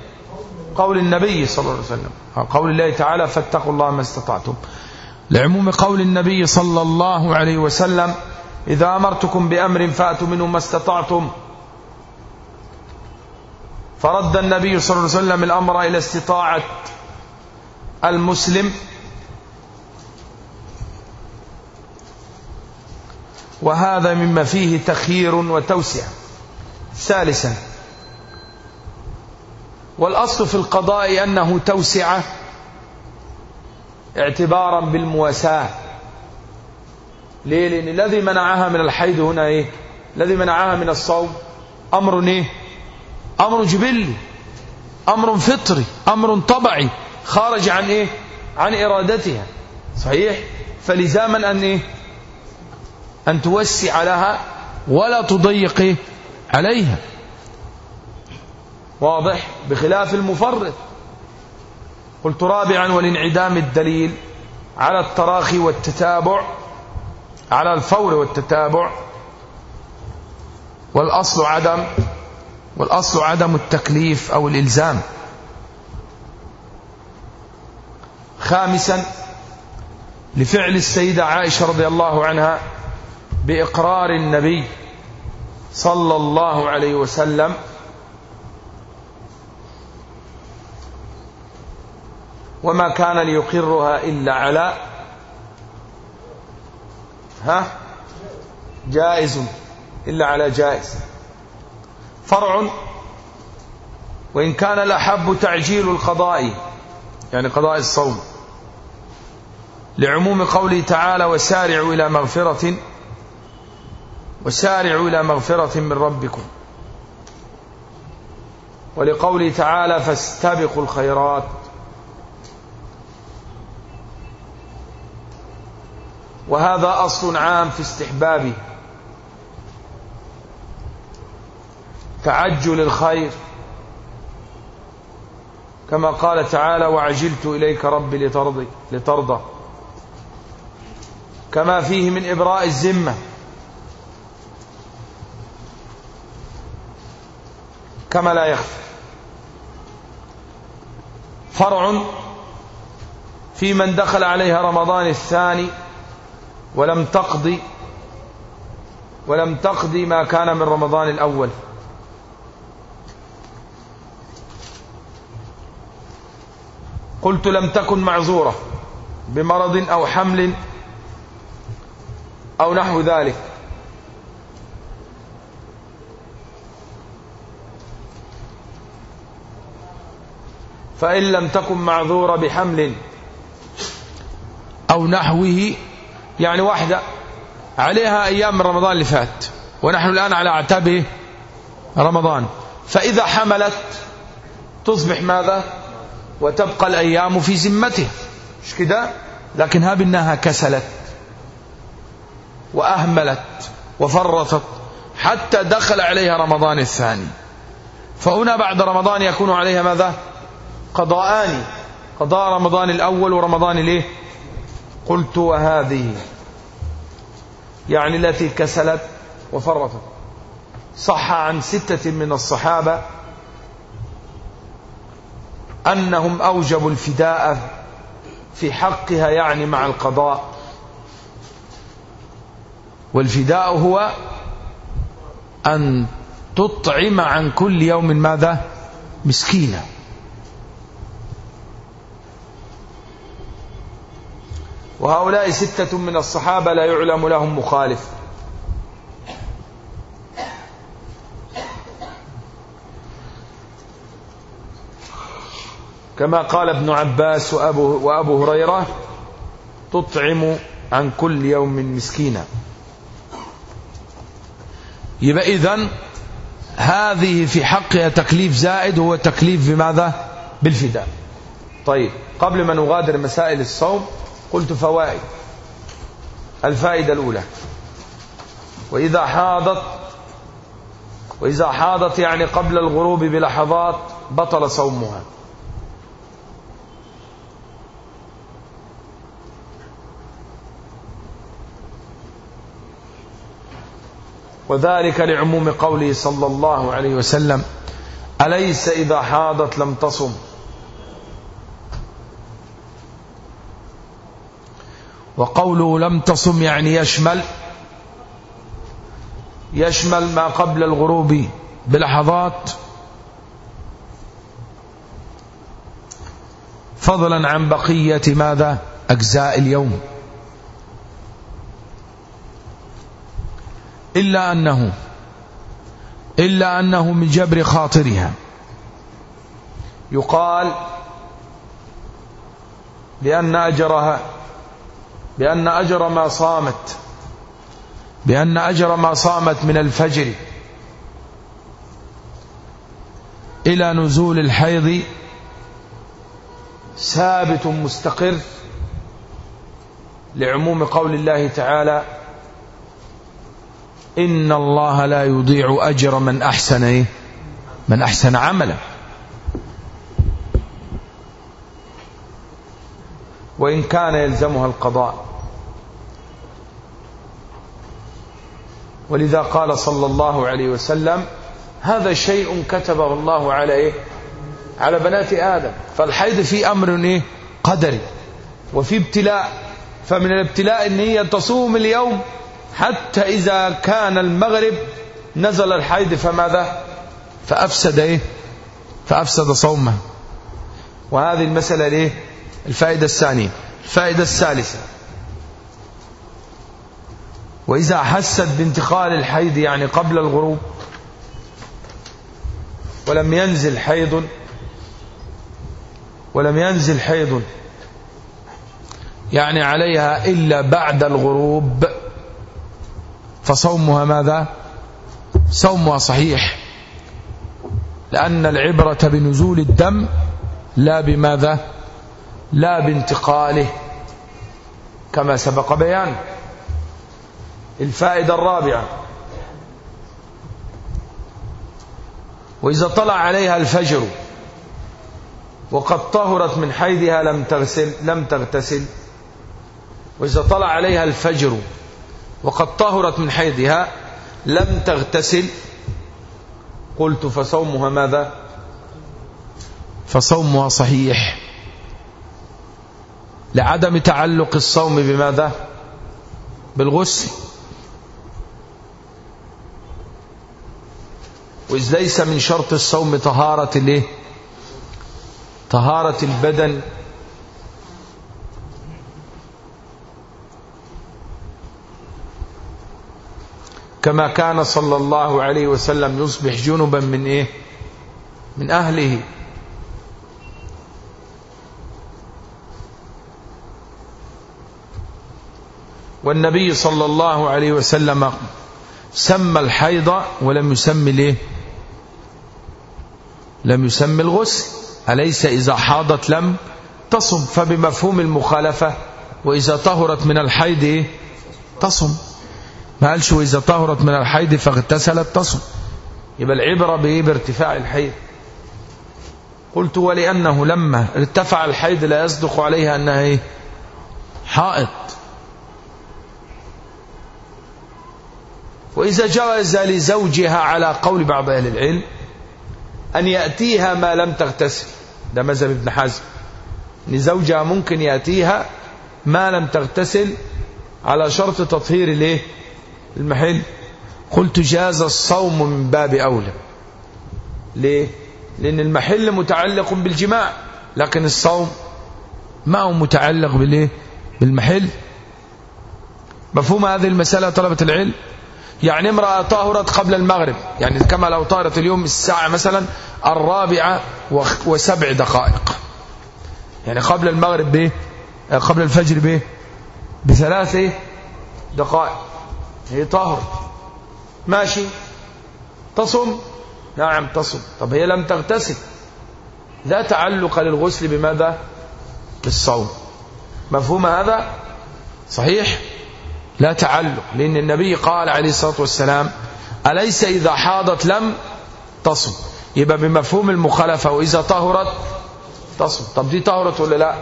قول النبي صلى الله عليه وسلم. قول الله تعالى فاتقوا الله ما استطعتم. لعموم قول النبي صلى الله عليه وسلم إذا أمرتكم بأمر فأتوا منه ما استطعتم. فرد النبي صلى الله عليه وسلم الأمر إلى استطاعة المسلم. وهذا مما فيه تخيير وتوسعة ثالثا والأصل في القضاء أنه توسعة اعتبارا بالمواساة. ليه؟ لأن الذي منعها من الحيض هنا إيه؟ الذي منعها من الصوم أمر إيه؟ أمر جبلي أمر فطري أمر طبعي. خارج عن إيه؟ عن إرادتها. صحيح؟ فلزاما أن إيه؟ أن توسع لها ولا تضيق إيه؟ عليها. واضح؟ بخلاف المفرط. قلت رابعا والانعدام الدليل على التراخي والتتابع على الفور والتتابع والأصل عدم والأصل عدم التكليف أو الإلزام. خامسا لفعل السيدة عائشة رضي الله عنها بإقرار النبي صلى الله عليه وسلم وما كان ليقرها إلا على ها؟ جائز إلا على جائز. فرع وإن كان الأحب تعجيل القضاء يعني قضاء الصوم لعموم قوله تعالى وسارعوا إلى مغفرة وسارعوا إلى مغفرة من ربكم. ولقوله تعالى فاستبقوا الخيرات. وهذا أصل عام في استحبابه. تعجل الخير. كما قال تعالى وعجلت إليك ربي لترضي لترضى. كما فيه من إبراء الذمة. كما لا يخفى. فرع في من دخل عليها رمضان الثاني ولم تقضي ولم تقضي ما كان من رمضان الأول. قلت لم تكن معذورة بمرض أو حمل أو نحو ذلك. فإن لم تكن معذورة بحمل أو نحوه يعني واحدة عليها أيام من رمضان اللي فات ونحن الآن على أعتاب رمضان. فإذا حملت تصبح ماذا؟ وتبقى الأيام في ذمته مش كده؟ لكن هاب إنها كسلت وأهملت وفرطت حتى دخل عليها رمضان الثاني. فهنا بعد رمضان يكون عليها ماذا؟ قضاءان. قضاء رمضان الأول ورمضان الإيه؟ قلت وهذه يعني التي كسلت وفرطت. صح عن ستة من الصحابة أنهم أوجبوا الفداء في حقها يعني مع القضاء. والفداء هو أن تطعم عن كل يوم ماذا؟ مسكينة. وهؤلاء ستة من الصحابة لا يعلم لهم مخالف. كما قال ابن عباس وأبو, هريرة تطعم عن كل يوم مسكينا. يبقى إذن هذه في حقها تكليف زائد هو تكليف بماذا؟ بالفداء. طيب قبل ما نغادر مسائل الصوم قلت فوائد. الفائدة الأولى. وإذا حاضت وإذا حاضت يعني قبل الغروب بلحظات بطل صومها. وذلك لعموم قوله صلى الله عليه وسلم أليس إذا حاضت لم تصم؟ وقوله لم تصم يعني يشمل يشمل ما قبل الغروب بلحظات. فضلا عن بقية ماذا؟ أجزاء اليوم. إلا أنه إلا أنه من جبر خاطرها. يقال بأن أجرها بأن أجر ما صامت بأن أجر ما صامت من الفجر إلى نزول الحيض ثابت مستقر لعموم قول الله تعالى إن الله لا يضيع أجر من أحسن إيه؟ من أحسن عملا وإن كان يلزمها القضاء. ولذا قال صلى الله عليه وسلم هذا شيء كتبه الله على إيه؟ على بنات آدم. فالحيض في أمر إيه؟ قدري. وفي ابتلاء. فمن الابتلاء إن هي تصوم اليوم حتى إذا كان المغرب نزل الحيض فماذا؟ فأفسد إيه؟ فأفسد صومه وهذه المسألة ليه؟ الفائدة الثانية. الفائدة الثالثة. وإذا حست بانتقال الحيض يعني قبل الغروب ولم ينزل حيض ولم ينزل حيض يعني عليها إلا بعد الغروب فصومها ماذا؟ صومها صحيح. لأن العبرة بنزول الدم لا بماذا؟ لا بانتقاله كما سبق بيان. الفائدة الرابعة وإذا طلع عليها الفجر وقد طهرت من حيضها لم تغسل لم تغتسل وإذا طلع عليها الفجر وقد طهرت من حيضها لم تغتسل قلت فصومها ماذا؟ فصومها صحيح. لعدم تعلق الصوم بماذا؟ بالغسل. وإذ ليس من شرط الصوم طهارة الايه طهارة البدن. كما كان صلى الله عليه وسلم يصبح جنبا من إيه؟ من أهله. والنبي صلى الله عليه وسلم سمى الحيض ولم يسمي ليه؟ لم يسمي الغسل. أليس إذا حاضت لم تصم؟ فبمفهوم المخالفة وإذا طهرت من الحيض إيه؟ تصم. ما قالش وإذا طهرت من الحيض فاغتسلت تصم. يبقى العبرة بإيه؟ بارتفاع الحيض. قلت ولأنه لما ارتفع الحيض لا يصدق عليها أنها إيه؟ حائط وإذا جاز لزوجها على قول بعض أهل العلم أن يأتيها ما لم تغتسل. ده مذهب ابن حزم. أن زوجها ممكن يأتيها ما لم تغتسل على شرط تطهير الإيه؟ المحل. قلت جاز الصوم من باب أولى. ليه؟ لأن المحل متعلق بالجماع لكن الصوم ما هو متعلق بالإيه؟ بالمحل. مفهوم هذه المسألة طلبة العلم؟ يعني امرأة طاهرت قبل المغرب. يعني كما لو طاهرت اليوم الساعة مثلا الرابعة وسبع دقائق. يعني قبل المغرب به قبل الفجر به بثلاث دقائق. هي طاهر ماشي. تصم نعم تصم طب هي لم تغتسل. لا تعلق للغسل بماذا؟ بالصوم. مفهوم هذا؟ صحيح؟ لا تعلق لأن النبي قال عليه الصلاة والسلام أليس إذا حاضت لم تصم؟ يبقى بمفهوم المخالفة وإذا طهرت تصم. طب دي طهرت ولا لا؟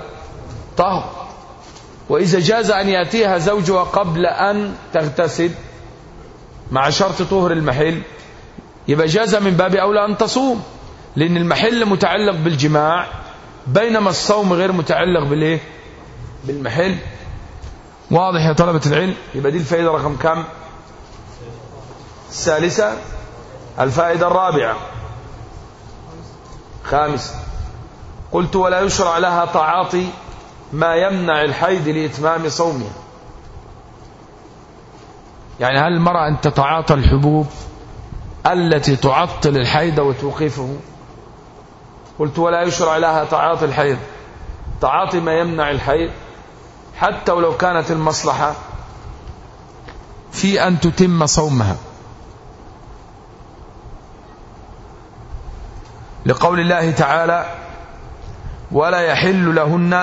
طهر. وإذا جاز أن يأتيها زوجها قبل أن تغتسل مع شرط طهر المحل يبقى جاز من باب أولى أن تصوم لأن المحل متعلق بالجماع بينما الصوم غير متعلق بالإيه؟ بالمحل. واضح يا طلبة العلم؟ يبقى دي الفائدة رقم كم؟ الثالثة. الفائدة الرابعة. خامسة قلت ولا يشرع لها تعاطي ما يمنع الحيض لإتمام صومها. يعني هل المرأة أن تتعاطى الحبوب التي تعطل الحيض وتوقفه؟ قلت ولا يشرع لها تعاطي الحيض. تعاطي ما يمنع الحيض. حتى ولو كانت المصلحة في أن تتم صومها. لقول الله تعالى ولا يحل لهن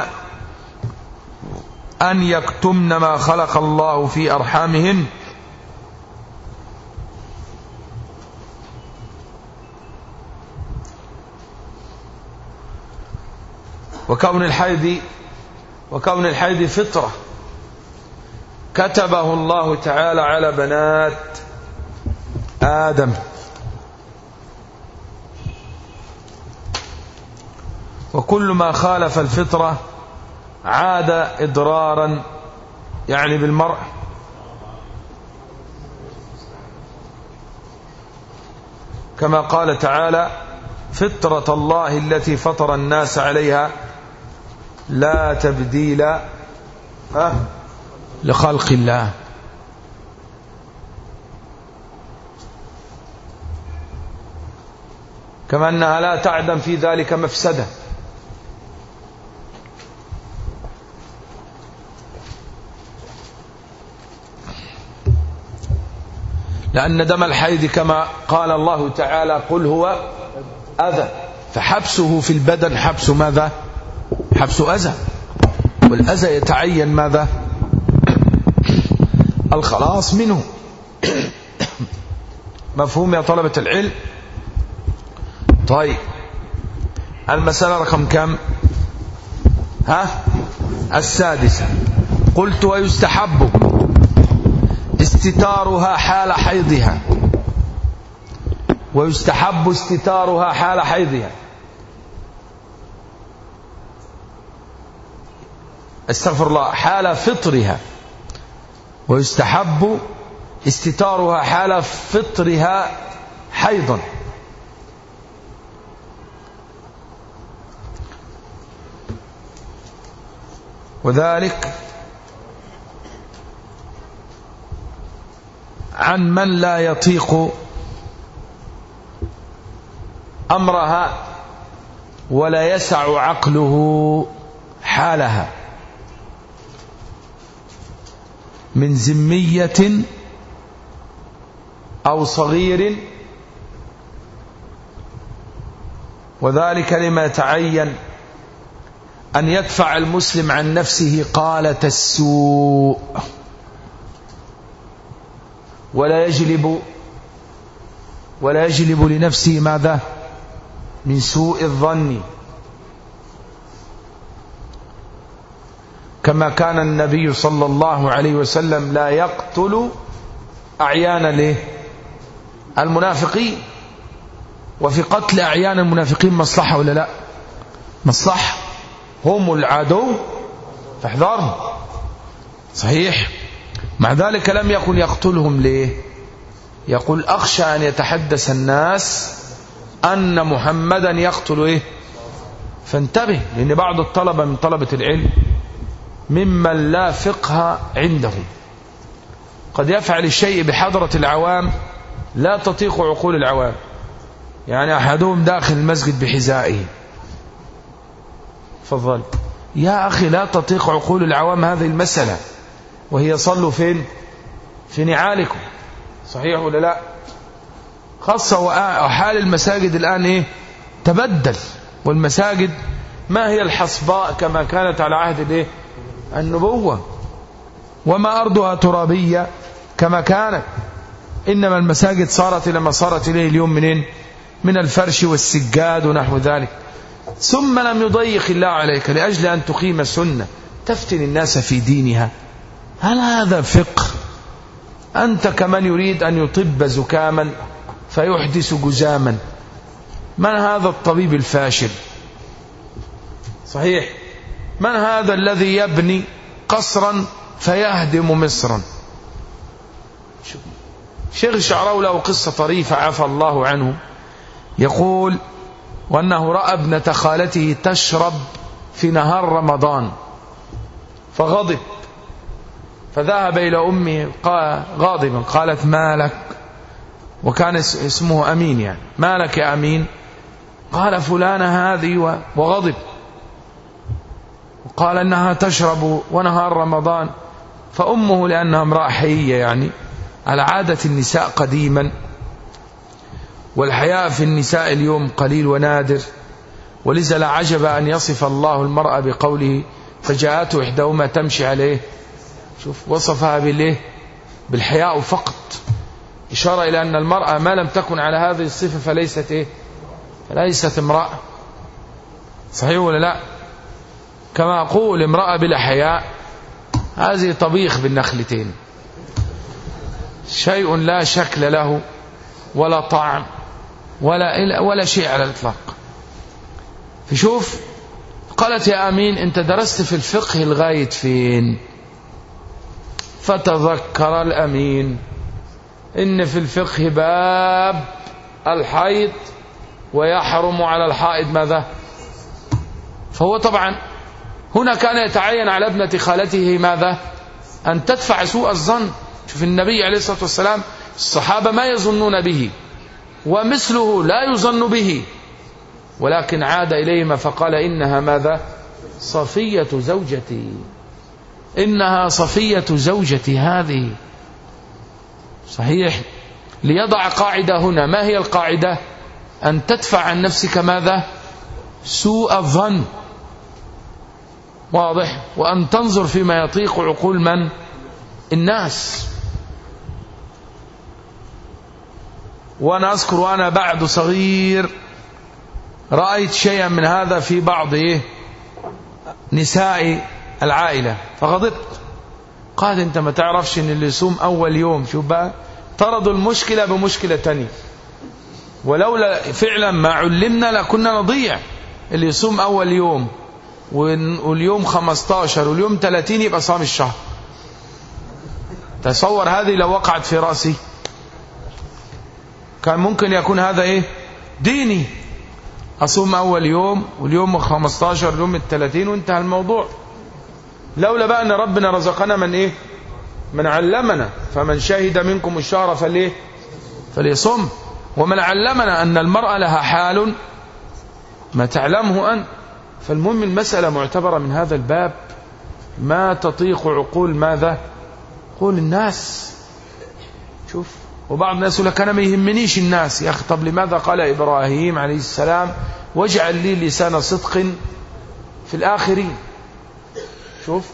أن يكتمن ما خلق الله في أرحامهن. وكون الحيض وكون الحيض فطرة. كتبه الله تعالى على بنات آدم. وكل ما خالف الفطرة عاد إضرارا يعني بالمرء. كما قال تعالى فطرة الله التي فطر الناس عليها لا تبديل لخلق الله. كما أنها لا تعدم في ذلك مفسدة. لأن دم الحيض كما قال الله تعالى قل هو أذى فحبسه في البدن. حبس ماذا؟ حبس أذى. والأذى يتعين ماذا؟ الخلاص منه. مفهوم يا طلبة العلم؟ طيب. المسألة رقم كم؟ ها؟ السادسة. قلت ويستحب استتارها حال حيضها. ويستحب استتارها حال حيضها. استغفر الله حال فطرها ويستحب استتارها حال فطرها حيضا. وذلك عن من لا يطيق أمرها ولا يسع عقله حالها. من زمية أو صغير. وذلك لما يتعين أن يدفع المسلم عن نفسه قالة السوء ولا يجلب ولا يجلب لنفسه ماذا؟ من سوء الظن. كما كان النبي صلى الله عليه وسلم لا يقتل أعيان له. المنافقين وفي قتل أعيان المنافقين مصلحة ولا لا؟ مصلحة هم العدو. فاحذرهم. صحيح. مع ذلك لم يقل يقتلهم ليه؟ يقول أخشى أن يتحدث الناس أن محمدا يقتل إيه؟ فانتبه لأن بعض الطلبة من طلبة العلم ممن لا فقه عنده. قد يفعل الشيء بحضرة العوام لا تطيق عقول العوام. يعني أحدهم داخل المسجد بحذائه. فضل يا أخي لا تطيق عقول العوام هذه المسألة. وهي صلوا فين؟ في نعالكم. صحيح ولا لا؟ خاصة وحال المساجد الآن إيه؟ تبدل. والمساجد ما هي الحصباء كما كانت على عهد الإيه؟ النبوة. وما أرضها ترابية كما كانت. إنما المساجد صارت إلى ما صارت إليه اليوم منين من الفرش والسجاد ونحو ذلك. ثم لم يضيق الله عليك لأجل أن تقيم السنة. تفتن الناس في دينها. هل هذا فقه؟ أنت كمن يريد أن يطب زكاما فيحدث جزاما. من هذا الطبيب الفاشل؟ صحيح. من هذا الذي يبني قصرا فيهدم مصرا؟ شيخ الشعراوي له قصة طريفة عفى الله عنه. يقول وأنه رأى ابنة خالته تشرب في نهار رمضان فغضب فذهب إلى أمه غاضبا قالت ما لك؟ وكان اسمه أمين يعني. ما لك يا أمين؟ قال فلانة هذه وغضب. وقال أنها تشرب ونهار رمضان فأمه لأنها امرأة حية يعني على عادة النساء قديما والحياء في النساء اليوم قليل ونادر ولذا لا عجب أن يصف الله المرأة بقوله فجاءته إحداهما تمشي عليه شوف وصفها بالإيه؟ بالحياء فقط. إشارة إلى أن المرأة ما لم تكن على هذه الصفة فليست إيه؟ فليست امرأة. صحيح ولا لا؟ كما أقول امرأة بلا حياء هذه طبيخ بالنخلتين. شيء لا شكل له ولا طعم ولا ولا شيء على الإطلاق. فشوف قالت يا أمين أنت درست في الفقه لغاية فين؟ فتذكر الأمين إن في الفقه باب الحيض ويحرم على الحائض ماذا؟ فهو طبعا هنا كان يتعين على ابنة خالته ماذا؟ أن تدفع سوء الظن. شوف النبي عليه الصلاة والسلام الصحابة ما يظنون به ومثله لا يظن به. ولكن عاد إليهما فقال إنها ماذا؟ صفية زوجتي. إنها صفية زوجتي هذه. صحيح. ليضع قاعدة هنا. ما هي القاعدة؟ أن تدفع عن نفسك ماذا؟ سوء الظن. واضح؟ وأن تنظر فيما يطيق عقول من؟ الناس. وأنا أذكر وأنا بعد صغير رأيت شيئا من هذا في بعض إيه؟ نساء العائلة. فغضبت. قال أنت ما تعرفش إن اللي يصوم أول يوم شوف بقى؟ طردوا المشكلة بمشكلة تانية. ولولا فعلا ما علمنا لكنا نضيع. اللي يصوم أول يوم واليوم 15 واليوم 30 يبقى صام الشهر. تصور هذه لو وقعت في رأسي. كان ممكن يكون هذا إيه؟ ديني. أصوم أول يوم واليوم 15 اليوم الثلاثين وانتهى الموضوع. لولا بقى أن ربنا رزقنا من إيه؟ من علمنا. فمن شهد منكم الشهر فليه؟ فليصم. ومن علمنا أن المرأة لها حال ما تعلمه أن فالمهم المسألة معتبرة من هذا الباب ما تطيق عقول ماذا؟ قول الناس. شوف وبعض الناس يقول لك أنا ما يهمنيش الناس. يا أخي طب لماذا قال إبراهيم عليه السلام؟ واجعل لي لسان صدق في الآخرين. شوف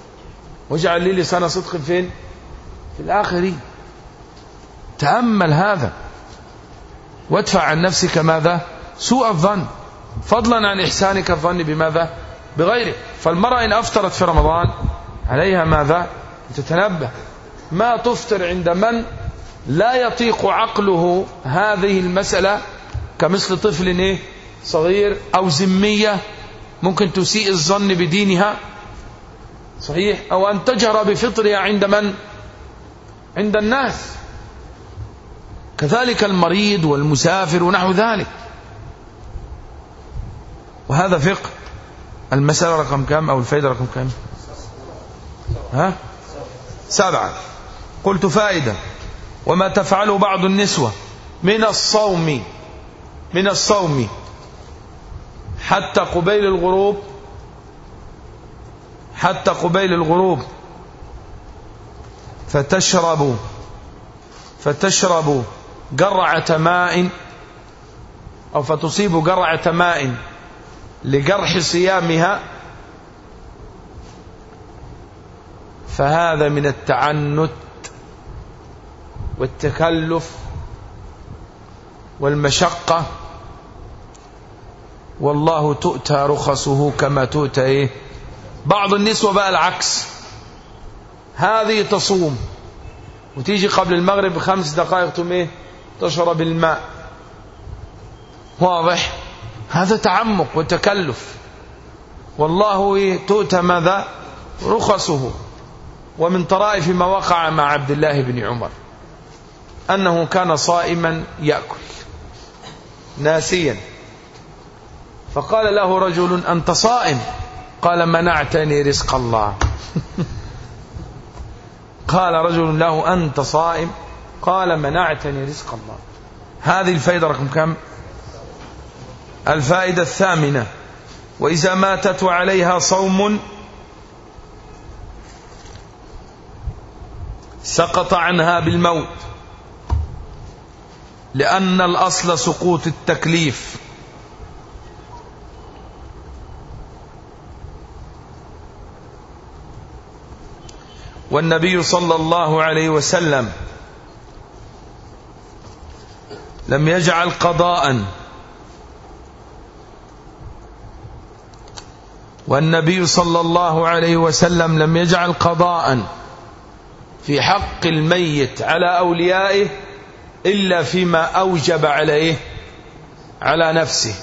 واجعل لي لسان صدق فين؟ في الآخرين. تأمل هذا. وادفع عن نفسك ماذا؟ سوء الظن. فضلا عن إحسانك الظن بماذا؟ بغيره. فالمرأة إن أفطرت في رمضان عليها ماذا؟ تتنبه. ما تفطر عند من لا يطيق عقله هذه المسألة كمثل طفل إيه؟ صغير أو زمية ممكن تسيء الظن بدينها. صحيح؟ أو أن تجهر بفطرها عند من؟ عند الناس. كذلك المريض والمسافر ونحو ذلك. وهذا فقه. المسألة رقم كم أو الفائدة رقم كم؟ ها؟ سبعة. قلت فائدة. وما تفعله بعض النسوة. من الصوم. من الصوم. حتى قبيل الغروب. حتى قبيل الغروب. فتشرب فتشرب قرعة ماء أو فتصيب قرعة ماء. لجرح صيامها فهذا من التعنت والتكلف والمشقة. والله تؤتى رخصه كما تؤتى إيه؟ بعض النسوة بقى العكس. هذه تصوم وتيجي قبل المغرب بخمس دقائق إيه؟ تشرب الماء. واضح؟ هذا تعمق وتكلف. والله تؤتى ماذا؟ رخصه. ومن طرائف ما وقع مع عبد الله بن عمر. أنه كان صائما يأكل. ناسيا. فقال له رجل أنت صائم؟ قال منعتني رزق الله. (laughs) قال رجل له أنت صائم؟ قال منعتني رزق الله. هذه الفائدة رقم كم؟ الفائدة الثامنة وإذا ماتت وعليها صوم سقط عنها بالموت لأن الأصل سقوط التكليف. والنبي صلى الله عليه وسلم لم يجعل قضاء والنبي صلى الله عليه وسلم لم يجعل قضاء في حق الميت على أوليائه إلا فيما أوجب عليه على نفسه.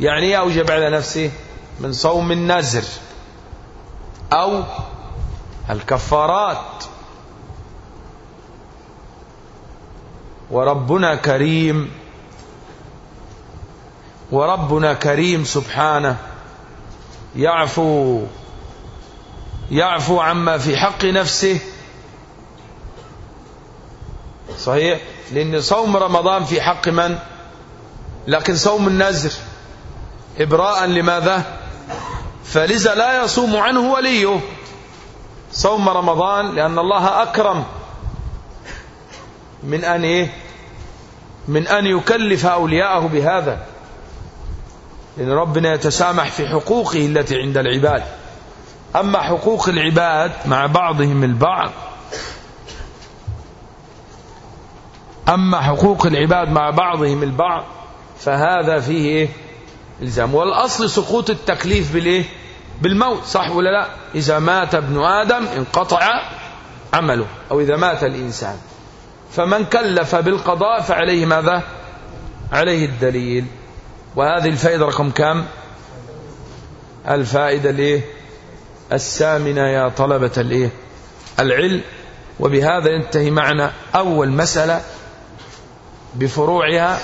يعني أوجب على نفسه؟ من صوم النذر أو الكفارات. وربنا كريم وربنا كريم سبحانه. يعفو يعفو عما في حق نفسه. صحيح؟ لأن صوم رمضان في حق من؟ لكن صوم النذر. إبراء لماذا؟ فلذا لا يصوم عنه وليه. صوم رمضان لأن الله أكرم. من أن إيه؟ من أن يكلف أولياءه بهذا. لأن ربنا يتسامح في حقوقه التي عند العباد. أما حقوق العباد مع بعضهم البعض أما حقوق العباد مع بعضهم البعض فهذا فيه إيه؟ إلزام. والأصل سقوط التكليف بالإيه؟ بالموت صح ولا لا؟ إذا مات ابن آدم انقطع عمله أو إذا مات الإنسان. فمن كلف بالقضاء فعليه ماذا؟ عليه الدليل. وهذه الفائدة رقم كام الفائدة الايه السامنة يا طلبة الإيه؟ العلم. وبهذا ينتهي معنا أول مسألة بفروعها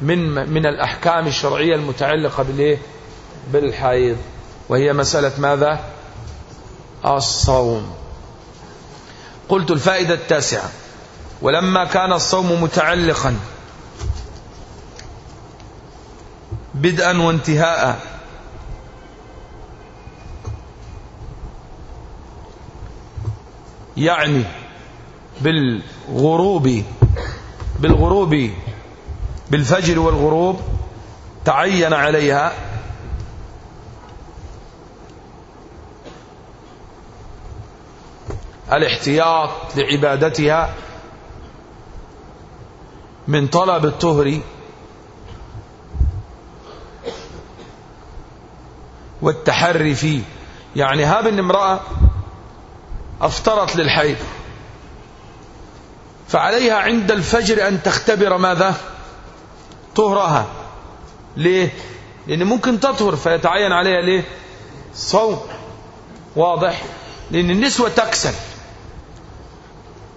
من من الأحكام الشرعية المتعلقة بالإيه؟ بالحيض. وهي مسألة ماذا؟ الصوم. قلت الفائدة التاسعة. ولما كان الصوم متعلقا بدءا وانتهاء. يعني بالغروب بالغروب بالفجر والغروب تعين عليها. الاحتياط لعبادتها من طلب الطهر والتحري فيه. يعني هاب ان امرأة أفطرت للحيض. فعليها عند الفجر أن تختبر ماذا؟ طهرها. ليه؟ لأن ممكن تطهر فيتعين عليها ليه؟ صوم واضح. لأن النسوة تكسل.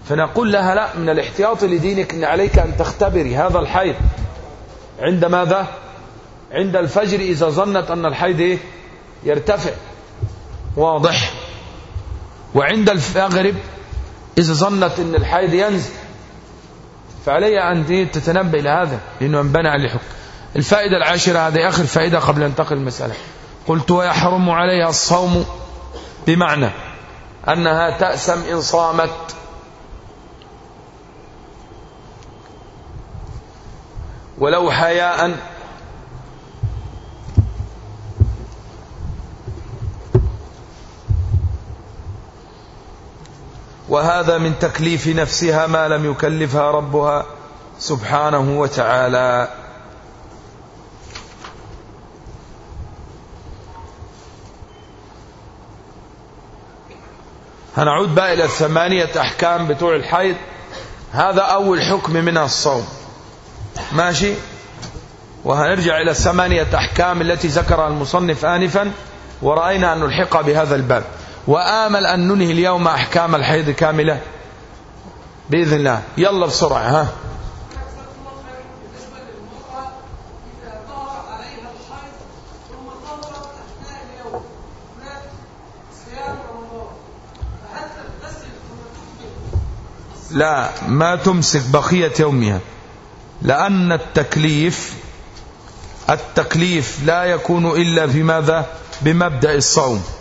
فنقول لها لا من الاحتياط لدينك أن عليك أن تختبري هذا الحيض. عند ماذا؟ عند الفجر إذا ظنت أن الحيض إيه؟ يرتفع. واضح. وعند المغرب إذا ظنت أن الحيض ينزل فعليها أن تتنبه إلى هذا لأنه انبنى على الحكم الفائدة العاشرة هذه آخر فائدة قبل أن تنتقل المسألة. قلت ويحرم عليها الصوم بمعنى أنها تأسم إن صامت. ولو حياء وهذا من تكليف نفسها ما لم يكلفها ربها سبحانه وتعالى. هنعود بقى إلى الثمانية أحكام بتوع الحيض. هذا أول حكم منها الصوم. ماشي؟ وهنرجع إلى الثمانية أحكام التي ذكرها المصنف آنفا ورأينا أن نلحق بهذا الباب. وآمل أن ننهي اليوم أحكام الحيض كاملة. بإذن الله. يلا بسرعة ها. لا ما تمسك بقية يومها. لأن التكليف التكليف لا يكون إلا بماذا؟ بمبدأ الصوم.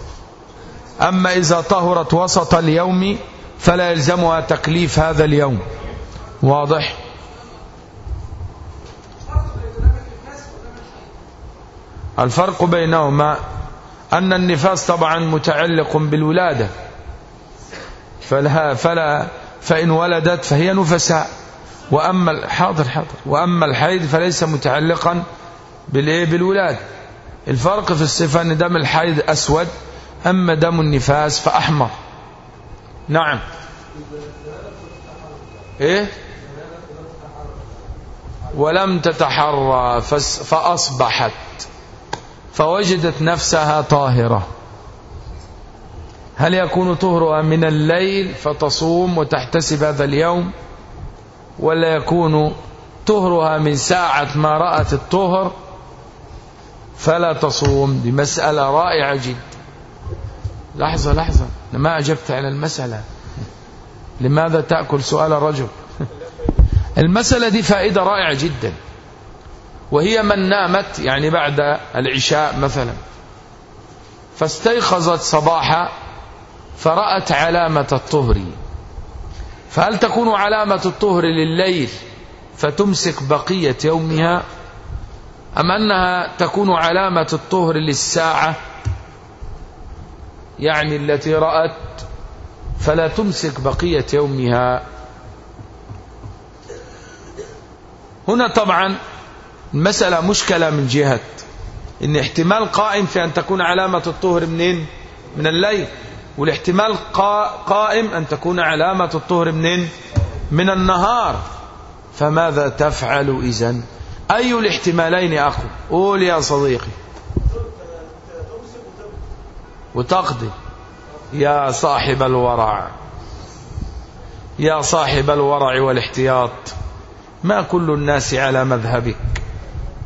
أما إذا طهرت وسط اليوم فلا يلزمها تكليف هذا اليوم. واضح؟ الفرق بينهما أن النفاس طبعا متعلق بالولادة. فلها فلا فإن ولدت فهي نفساء. وأما حاضر حاضر. وأما الحيض فليس متعلقا بالإيه؟ بالولادة الفرق في الصفة أن دم الحيض أسود أما دم النفاس فأحمر. نعم. إيه؟ ولم تتحرى فأصبحت. فوجدت نفسها طاهرة. هل يكون طهرها من الليل فتصوم وتحتسب هذا اليوم؟ ولا يكون طهرها من ساعة ما رأت الطهر فلا تصوم؟ دي مسألة رائعة جدا. لحظة لحظة. ما أجبت على المسألة. لماذا تأكل سؤال الرجل؟ المسألة دي فائدة رائعة جدا. وهي من نامت يعني بعد العشاء مثلا. فاستيقظت صباحا فرأت علامة الطهر. فهل تكون علامة الطهر لليل فتمسك بقية يومها؟ أم أنها تكون علامة الطهر للساعة؟ يعني التي رأت فلا تمسك بقية يومها. هنا طبعا المسألة مشكلة من جهة إن احتمال قائم في أن تكون علامة الطهر منين؟ من الليل. والاحتمال قائم أن تكون علامة الطهر منين؟ من النهار. فماذا تفعل إذن؟ أي الاحتمالين أخو قول يا صديقي. وتقضي. يا صاحب الورع. يا صاحب الورع والاحتياط. ما كل الناس على مذهبك.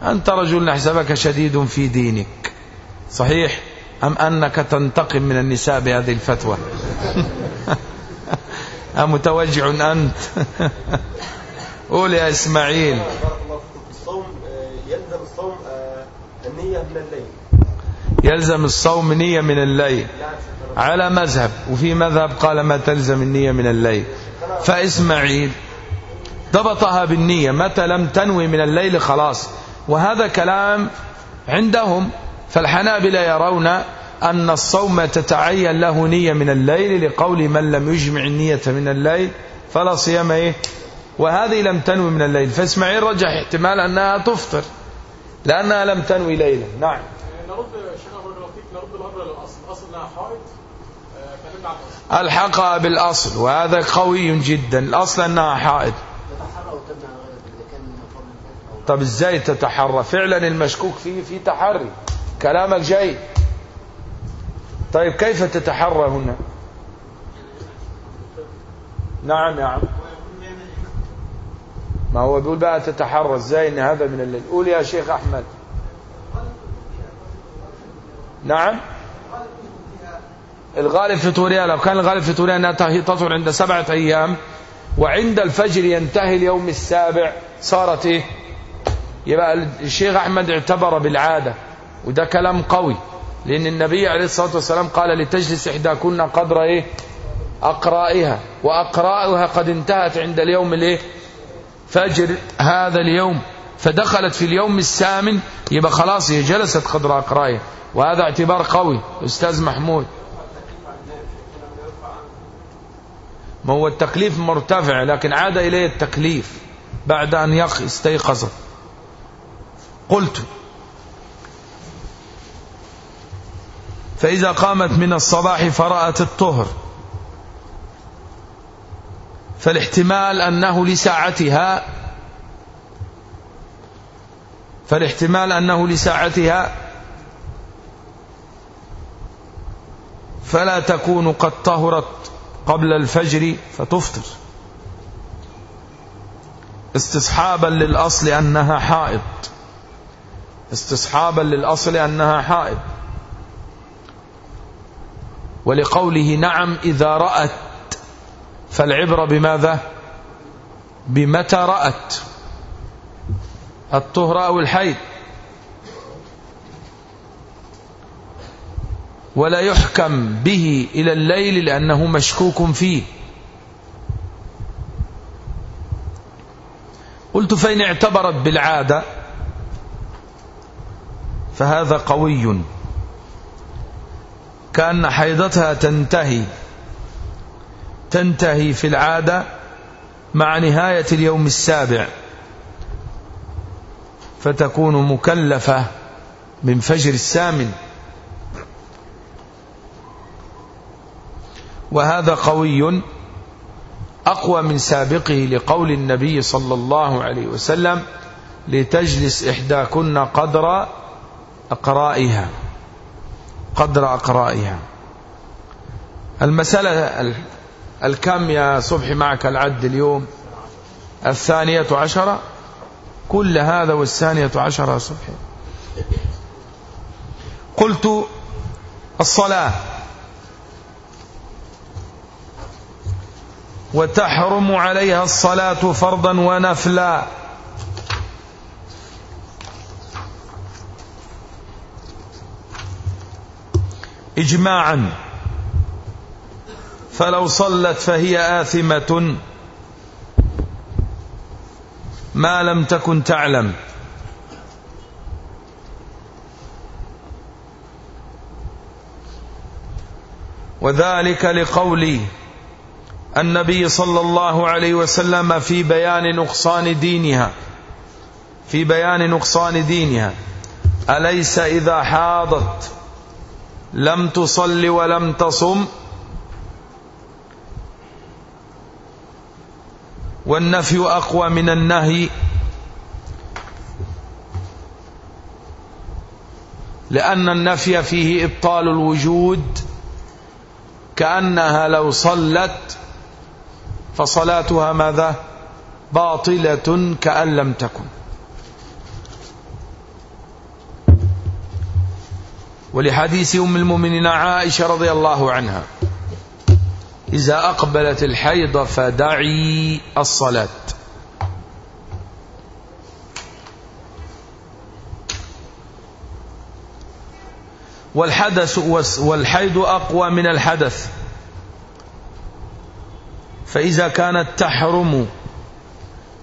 أنت رجل نحسبك شديد في دينك. صحيح؟ أم أنك تنتقم من النساء بهذه الفتوى؟ (laughs) أمتوجع أنت؟ (laughs) قول يا إسماعيل. الصوم يلزم الصوم النية من الليل. يلزم الصوم نية من الليل على مذهب وفي مذهب قال ما تلزم النية من الليل. فإسماعيل ضبطها بالنية متى لم تنوي من الليل خلاص. وهذا كلام عندهم فالحنابلة يرون أن الصوم تتعين له نية من الليل لقول من لم يجمع النية من الليل فلا صيام إيه؟ وهذه لم تنوي من الليل. فإسماعيل رجح احتمال أنها تفطر لأنها لم تنوي ليلا. نعم. نرد الأمر للأصل الأصل أنها حائط كلمنا عن الأصل ألحقها بالأصل وهذا قوي جدا. الأصل أنها حائط طب إزاي تتحرى؟ فعلا المشكوك فيه في تحري. كلامك جيد. طيب كيف تتحرى هنا؟ نعم يا عم. ما هو بيقول بقى تتحرى. إزاي إن هذا من الليل قول يا شيخ أحمد. نعم. الغالب في طوريا لو كان الغالب في طوريا أنها تطهر عند سبعة أيام وعند الفجر ينتهي اليوم السابع صارت إيه؟ يبقى الشيخ أحمد اعتبر بالعادة وده كلام قوي لأن النبي عليه الصلاة والسلام قال لتجلس إحداكن قدر إيه؟ أقرائها وأقرائها قد انتهت عند اليوم الإيه؟ فجر هذا اليوم فدخلت في اليوم الثامن يبقى خلاص هي جلست قدر أقرائها وهذا اعتبار قوي أستاذ محمود. ما هو التكليف مرتفع لكن عاد إليه التكليف بعد أن يخ استيقظ. قلت فإذا قامت من الصباح فرأت الطهر. فالاحتمال أنه لساعتها فالاحتمال أنه لساعتها فلا تكون قد طهرت. قبل الفجر فتفطر. استصحابا للأصل أنها حائض. استصحابا للأصل أنها حائض. ولقوله نعم إذا رأت فالعبرة بماذا؟ بمتى رأت؟ الطهر أو الحيض. ولا يحكم به إلى الليل لأنه مشكوك فيه. قلت فإن اعتبرت بالعادة فهذا قوي. كأن حيضتها تنتهي تنتهي في العادة مع نهاية اليوم السابع. فتكون مكلفة من فجر السامن وهذا قوي أقوى من سابقه لقول النبي صلى الله عليه وسلم لتجلس إحداكن قدر أقرائها قدر أقرائها. المسألة الكم يا صبحي معك العد اليوم؟ الثانية عشرة؟ كل هذا والثانية عشرة صبحي. قلت الصلاة. وتحرم عليها الصلاة فرضا ونفلا. إجماعا. فلو صلت فهي آثمة. ما لم تكن تعلم. وذلك لقول النبي صلى الله عليه وسلم في بيان نقصان دينها. في بيان نقصان دينها. أليس إذا حاضت لم تصل ولم تصم؟ والنفي أقوى من النهي. لأن النفي فيه إبطال الوجود. كأنها لو صلت فصلاتها ماذا؟ باطلة كأن لم تكن. ولحديث أم المؤمنين عائشة رضي الله عنها إذا أقبلت الحيض فدعي الصلاة. والحدث والحيض أقوى من الحدث. فإذا كانت تحرم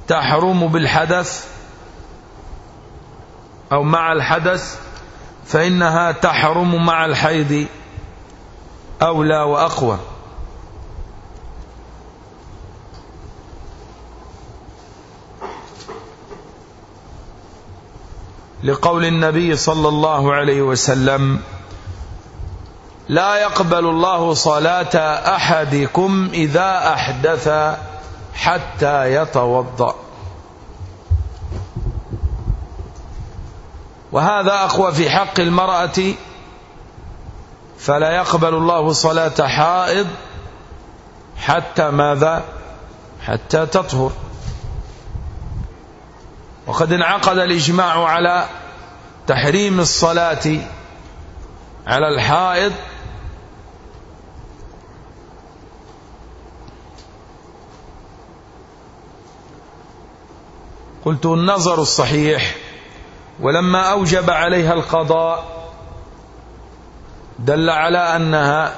تحرم بالحدث أو مع الحدث فإنها تحرم مع الحيض أولى وأقوى. لقول النبي صلى الله عليه وسلم لا يقبل الله صلاة أحدكم إذا أحدث حتى يتوضأ. وهذا أقوى في حق المرأة فلا يقبل الله صلاة حائض حتى ماذا؟ حتى تطهر. وقد انعقد الإجماع على تحريم الصلاة على الحائض قلت النظر الصحيح ولما أوجب عليها القضاء دل على أنها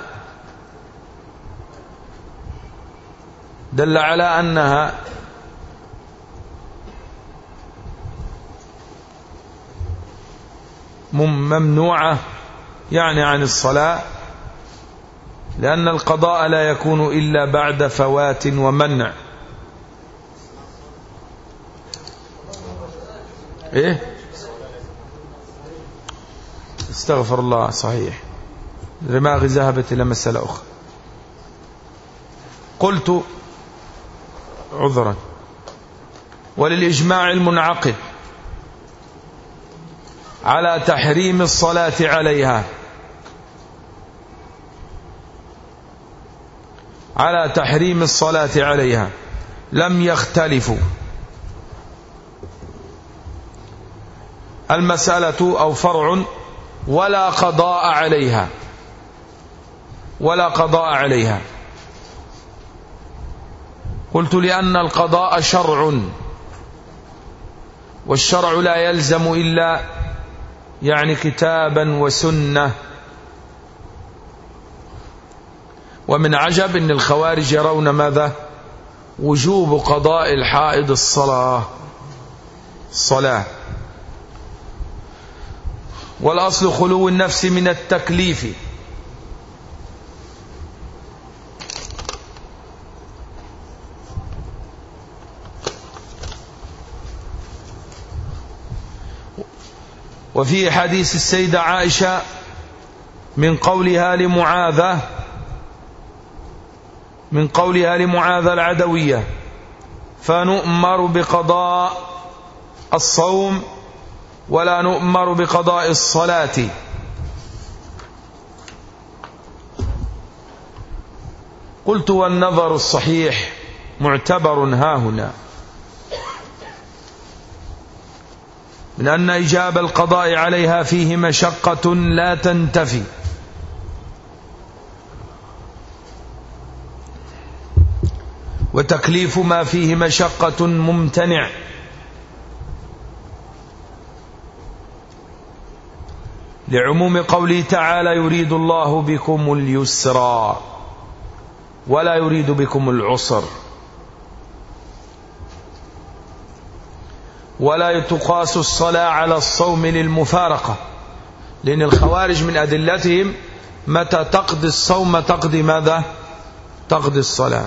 دل على أنها ممنوعة يعني عن الصلاة لأن القضاء لا يكون إلا بعد فوات ومنع. إيه؟ استغفر الله صحيح. دماغي ذهبت إلى مسألة أخرى. قلت عذرا. وللإجماع المنعقد على تحريم الصلاة عليها. على تحريم الصلاة عليها. لم يختلفوا. المسألة أو فرع ولا قضاء عليها. ولا قضاء عليها. قلت لأن القضاء شرع. والشرع لا يلزم إلا يعني كتابا وسنة. ومن عجب أن الخوارج يرون ماذا؟ وجوب قضاء الحائض الصلاة. الصلاة. والأصل خلو النفس من التكليف. وفي حديث السيدة عائشة من قولها لمعاذة من قولها لمعاذة العدوية فنؤمر بقضاء الصوم ولا نؤمر بقضاء الصلاة. قلت والنظر الصحيح معتبر ها هنا. من أن إجاب القضاء عليها فيه مشقة لا تنتفي. وتكليف ما فيه مشقة ممتنع. لعموم قوله تعالى يريد الله بكم اليسرى ولا يريد بكم العسر ولا تقاس الصلاة على الصوم للمفارقة لأن الخوارج من أدلتهم متى تقضي الصوم تقضي ماذا؟ تقضي الصلاة.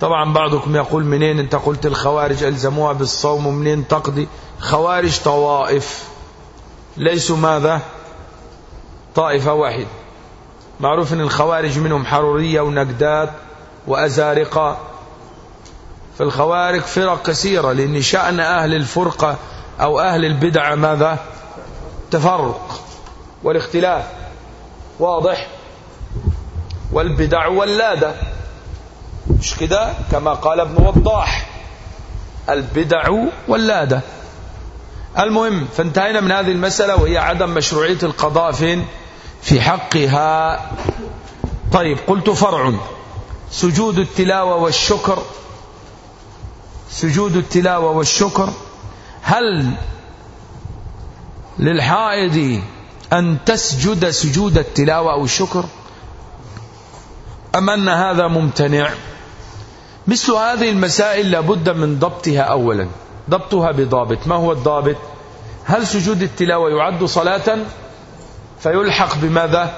طبعا بعضكم يقول منين؟ أنت قلت الخوارج ألزموها بالصوم ومنين تقضي؟ خوارج طوائف. ليسوا ماذا؟ طائفة واحدة معروف إن الخوارج منهم حرورية ونقدات وأزارقة. فالخوارج فرق كثيرة لأن شأن أهل الفرقة أو أهل البدع ماذا؟ تفرق. والاختلاف واضح. والبدع ولادة مش كده؟ كما قال ابن وضاح. البدع ولادة المهم فانتهينا من هذه المسألة وهي عدم مشروعية القضاء فين؟ في حقها. طيب قلت فرع. سجود التلاوة والشكر. سجود التلاوة والشكر. هل للحائض أن تسجد سجود التلاوة أو الشكر؟ أم أن هذا ممتنع؟ مثل هذه المسائل لابد من ضبطها أولا. ضبطها بضابط. ما هو الضابط؟ هل سجود التلاوة يعد صلاة؟ فيلحق بماذا؟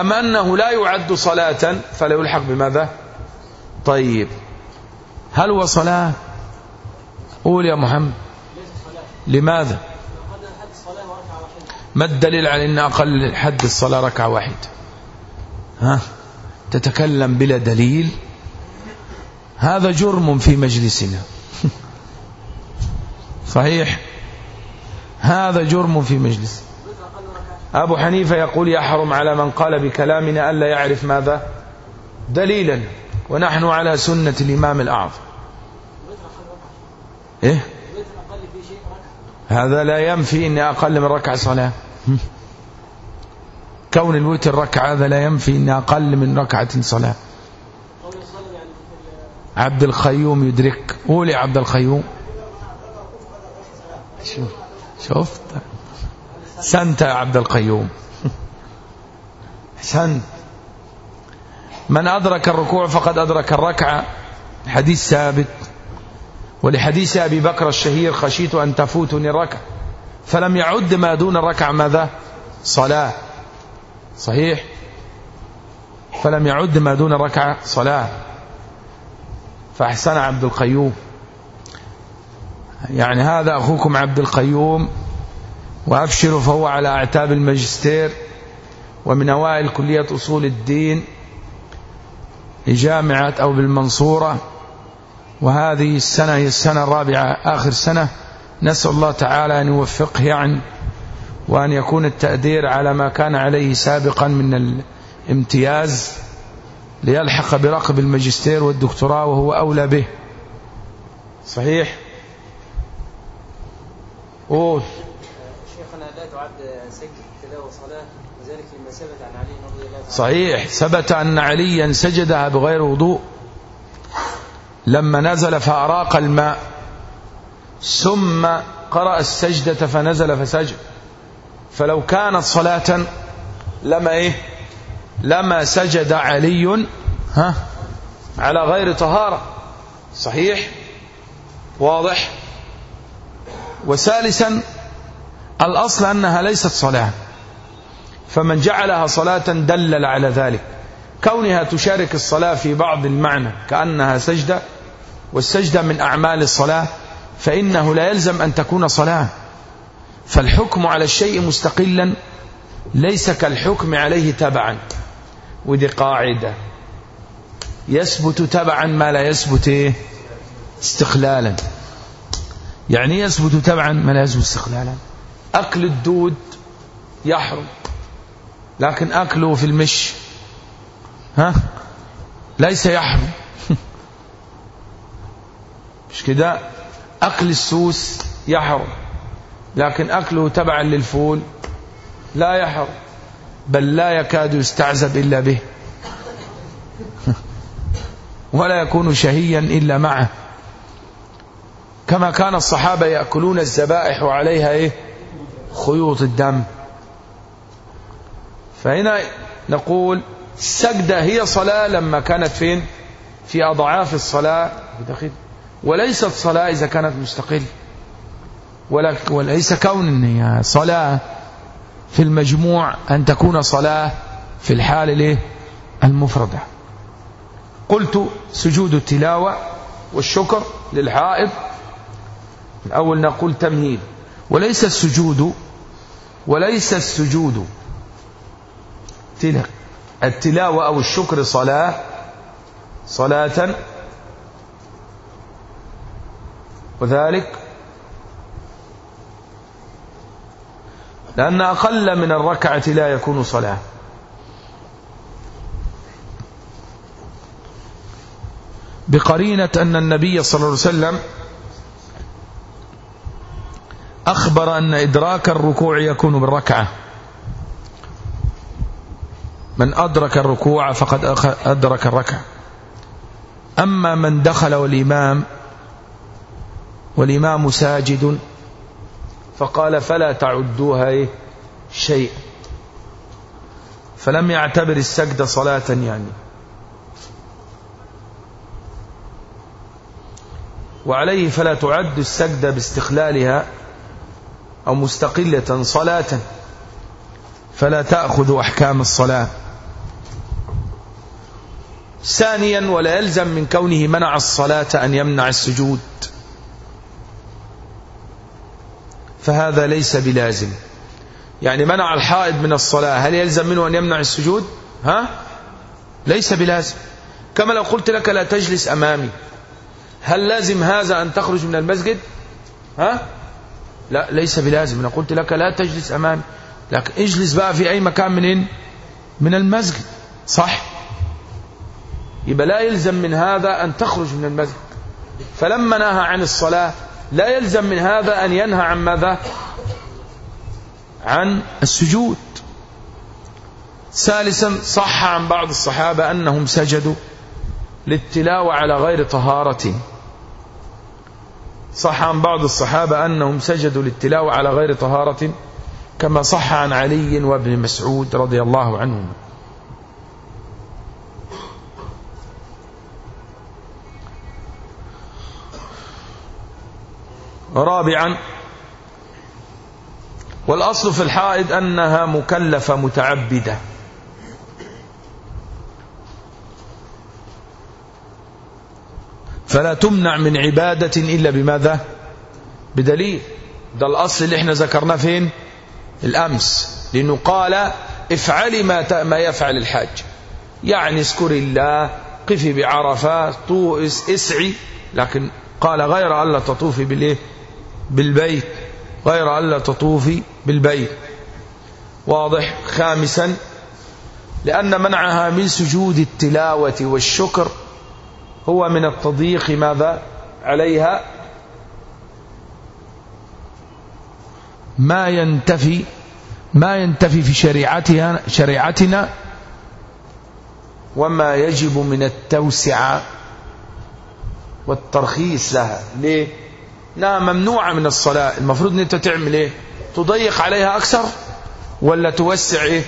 أم أنه لا يعد صلاة؟ فلا يلحق بماذا؟ طيب. هل هو صلاة؟ قول يا محمد. لماذا؟ ما الدليل على أن أقل حد الصلاة ركعة واحدة ها؟ تتكلم بلا دليل؟ هذا جرم في مجلسنا. صحيح. هذا جرم في مجلس. أبو حنيفة يقول يحرم على من قال بكلامنا ألا يعرف ماذا؟ دليلا ونحن على سنة الإمام الأعظم. إيه؟ هذا لا ينفي أن أقل من ركعة صلاة. (laughs) كون الوتر ركعة هذا لا ينفي أن أقل من ركعة صلاة. عبد القيوم يدرك. قول يا عبد القيوم شوف شفت؟ سنت يا عبد القيوم. سنت. من أدرك الركوع فقد أدرك الركعة. حديث ثابت. ولحديث أبي بكر الشهير خشيت أن تفوتني الركعة. فلم يعد ما دون الركعة ماذا؟ صلاة. صحيح؟ فلم يعد ما دون الركعة صلاة. فأحسن عبد القيوم. يعني هذا أخوكم عبد القيوم وأبشروا فهو على أعتاب الماجستير ومن أوائل كلية أصول الدين جامعة أو بالمنصورة. وهذه السنة هي السنة الرابعة آخر سنة. نسأل الله تعالى أن يوفقه يعني وأن يكون التأدير على ما كان عليه سابقا من الامتياز ليلحق برقب الماجستير والدكتوراه وهو أولى به. صحيح؟ قول. شيخنا لا تعد سجد تلاوة صلاة وذلك لما ثبت عن علي رضي الله عنه. صحيح. ثبت أن عليا سجدها بغير وضوء. لما نزل فأراق الماء. ثم قرأ السجدة فنزل فسجد. فلو كانت صلاة لما إيه؟ لما سجد علي ها؟ على غير طهارة. صحيح؟ واضح؟ وثالثا الأصل أنها ليست صلاة. فمن جعلها صلاة دلل على ذلك. كونها تشارك الصلاة في بعض المعنى كأنها سجدة والسجدة من أعمال الصلاة فإنه لا يلزم أن تكون صلاة. فالحكم على الشيء مستقلا ليس كالحكم عليه تبعا. ودي قاعدة. يثبت تبعا ما لا يثبت؟ استقلالا. يعني يثبت تبعا ما لا يثبت استقلالا. أكل الدود يحرم لكن أكله في المش ها؟ ليس يحرم. (laughs) مش كده؟ أكل السوس يحرم لكن أكله تبعا للفول لا يحرم بل لا يكاد يستعزب إلا به. (laughs) ولا يكون شهيا إلا معه. كما كان الصحابة يأكلون الذبائح وعليها إيه؟ خيوط الدم. فهنا نقول السجدة هي صلاة لما كانت فين؟ في أضعاف الصلاة. وليست صلاة إذا كانت مستقل. وليس كون صلاة في المجموع أن تكون صلاة في الحال المفردة. قلت سجود التلاوة والشكر للحائض الأول نقول تمهيد. وليس السجود وليس السجود. التلاوة أو الشكر صلاة صلاة. وذلك لأن أقل من الركعة لا يكون صلاة. بقرينة أن النبي صلى الله عليه وسلم أخبر أن إدراك الركوع يكون بالركعة من أدرك الركوع فقد أدرك الركعة. أما من دخل والإمام والإمام ساجد فقال فلا تعدوها إيه شيء. فلم يعتبر السجد صلاة يعني. وعليه فلا تعد السجدة باستقلالها أو مستقلة صلاة فلا تأخذ أحكام الصلاة. ثانيا ولا يلزم من كونه منع الصلاة أن يمنع السجود. فهذا ليس بلازم. يعني منع الحائض من الصلاة هل يلزم منه أن يمنع السجود؟ ها؟ ليس بلازم. كما لو قلت لك لا تجلس أمامي هل لازم هذا أن تخرج من المسجد؟ ها؟ لا ليس بلازم. أنا قلت لك لا تجلس أمامي لكن اجلس بقى في أي مكان منين من المسجد. صح؟ يبقى لا يلزم من هذا أن تخرج من المسجد. فلما نهى عن الصلاة لا يلزم من هذا أن ينهى عن ماذا؟ عن السجود. ثالثا صح عن بعض الصحابة أنهم سجدوا للتلاوة على غير طهارة. صح عن بعض الصحابة أنهم سجدوا للتلاوة على غير طهارة كما صح عن علي وابن مسعود رضي الله عنهم رابعا والأصل في الحائض أنها مكلفة متعبدة. فلا تمنع من عبادة إلا بماذا؟ بدليل. ده الأصل اللي إحنا ذكرناه فين؟ الأمس. لأنه قال افعلي ما, ما يفعل الحاج. يعني اذكري الله قفي بعرفات طوئس اسعي. لكن قال غير ألا تطوفي بالإيه؟ بالبيت. غير ألا تطوفي بالبيت. واضح. خامسا لأن منعها من سجود التلاوة والشكر هو من التضييق ماذا عليها؟ ما ينتفي ما ينتفي في شريعتها شريعتنا وما يجب من التوسعة والترخيص لها. ليه؟ انها ممنوعة من الصلاة. المفروض إن أنت تعمل إيه؟ تضيق عليها أكثر ولا توسع إيه؟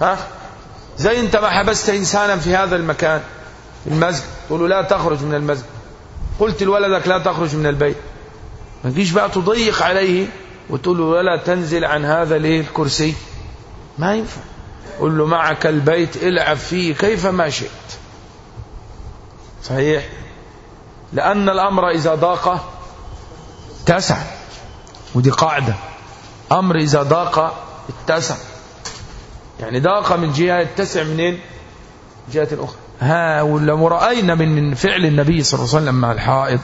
ها؟ زي أنت ما حبست إنسانا في هذا المكان المسجد. تقول له لا تخرج من المسجد. قلت لولدك لا تخرج من البيت. ما تجيش بقى تضيق عليه وتقول له ولا تنزل عن هذا الايه الكرسي؟ ما ينفع. قل له معك البيت العب فيه كيف ما شئت. صحيح؟ لأن الأمر إذا ضاق اتسع. ودي قاعدة. أمر إذا ضاق اتسع. يعني ضاق من جهة يتسع منين؟ جهة أخرى. ها ولو رأينا من فعل النبي صلى الله عليه وسلم مع الحائض.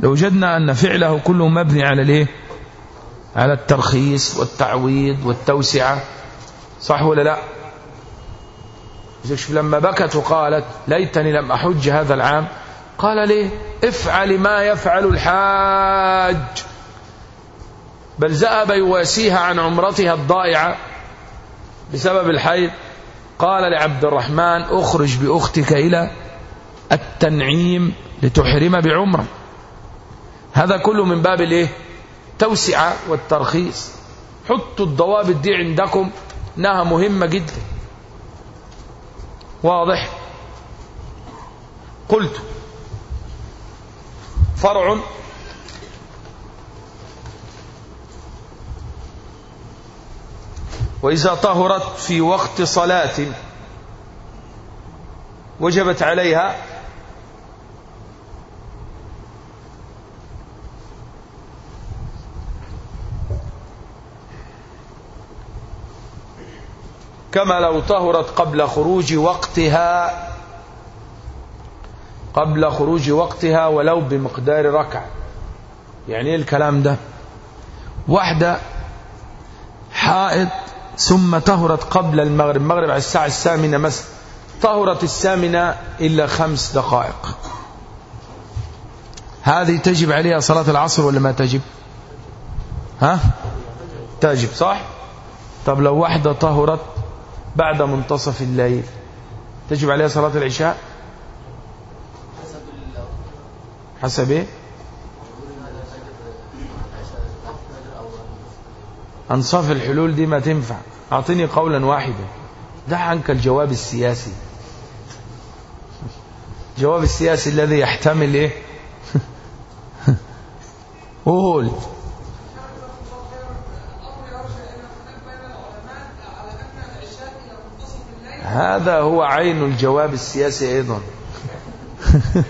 لوجدنا أن فعله كله مبني على الإيه؟ على الترخيص والتعويض والتوسعة. صح ولا لا؟ شوف لما بكت وقالت ليتني لم أحج هذا العام. قال ليه افعل ما يفعل الحاج. بل ذهب يواسيها عن عمرتها الضائعة بسبب الحيض. قال لعبد الرحمن اخرج بأختك إلى التنعيم لتحرم بعمرة. هذا كله من باب الإيه؟ توسعة والترخيص. حطوا الضوابط دي عندكم إنها مهمة جدا. واضح؟ قلت فرع وإذا طهرت في وقت صلاة وجبت عليها كما لو طهرت قبل خروج وقتها قبل خروج وقتها ولو بمقدار ركعة. يعني إيه الكلام ده؟ واحدة حائط ثم طهرت قبل المغرب. المغرب على الساعة الثامنة مثلا طهرت الثامنة إلا خمس دقائق. هذه تجب عليها صلاة العصر ولا ما تجب؟ ها؟ تجب صح؟ طب لو واحدة طهرت بعد منتصف الليل تجب عليها صلاة العشاء؟ حسب إيه؟ أنصاف الحلول دي ما تنفع. أعطيني قولا واحدا. دع عنك الجواب السياسي. الجواب السياسي الذي يحتمل إيه؟ (laughs) قول. هذا هو عين الجواب السياسي أيضا. (laughs)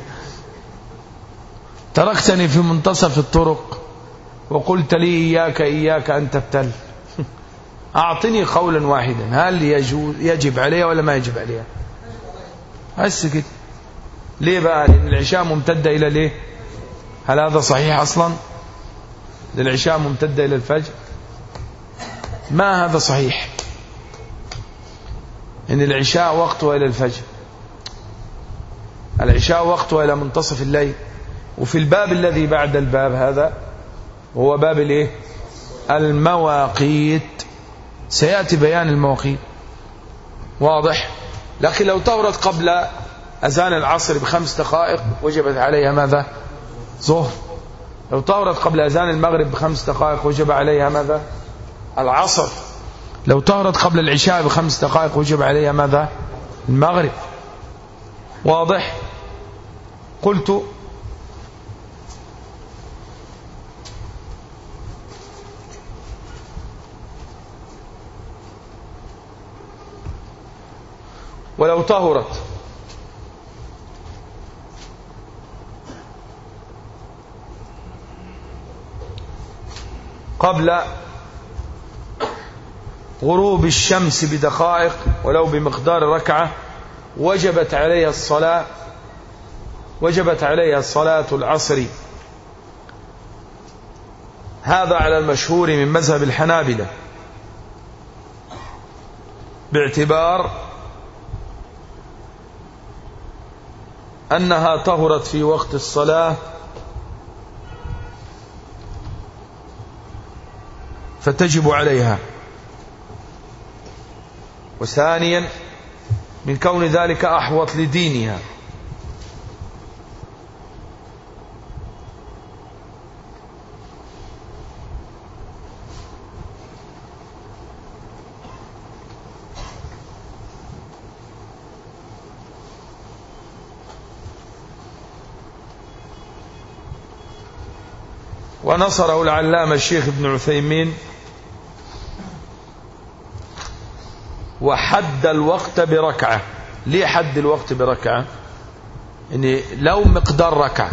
تركتني في منتصف الطرق. وقلت لي إياك إياك أن تبتل. أعطني قولا واحدا. هل يجب عليها ولا ما يجب عليها بس كده ليه بقى؟ لأن العشاء ممتدة إلى ليه؟ هل هذا صحيح أصلا؟ العشاء ممتدة إلى الفجر؟ ما هذا صحيح؟ إن العشاء وقتها إلى الفجر. العشاء وقتها إلى منتصف الليل. وفي الباب الذي بعد الباب هذا وهو باب الايه؟ المواقيت. سيأتي بيان المواقيت. واضح؟ لكن لو طهرت قبل أذان العصر بخمس دقائق وجبت عليها ماذا؟ ظهر لو طهرت قبل أذان المغرب بخمس دقائق وجب عليها ماذا؟ العصر. لو طهرت قبل العشاء بخمس دقائق وجب عليها ماذا؟ المغرب. واضح؟ قلت ولو طهرت. قبل غروب الشمس بدقائق ولو بمقدار ركعة وجبت عليها الصلاة وجبت عليها صلاة العصر. هذا على المشهور من مذهب الحنابلة. باعتبار أنها طهرت في وقت الصلاة. فتجب عليها. وثانيا من كون ذلك أحوط لدينها. ونصره العلامة الشيخ ابن عثيمين وحد الوقت بركعة. ليه حد الوقت بركعة؟ يعني لو مقدار ركعة.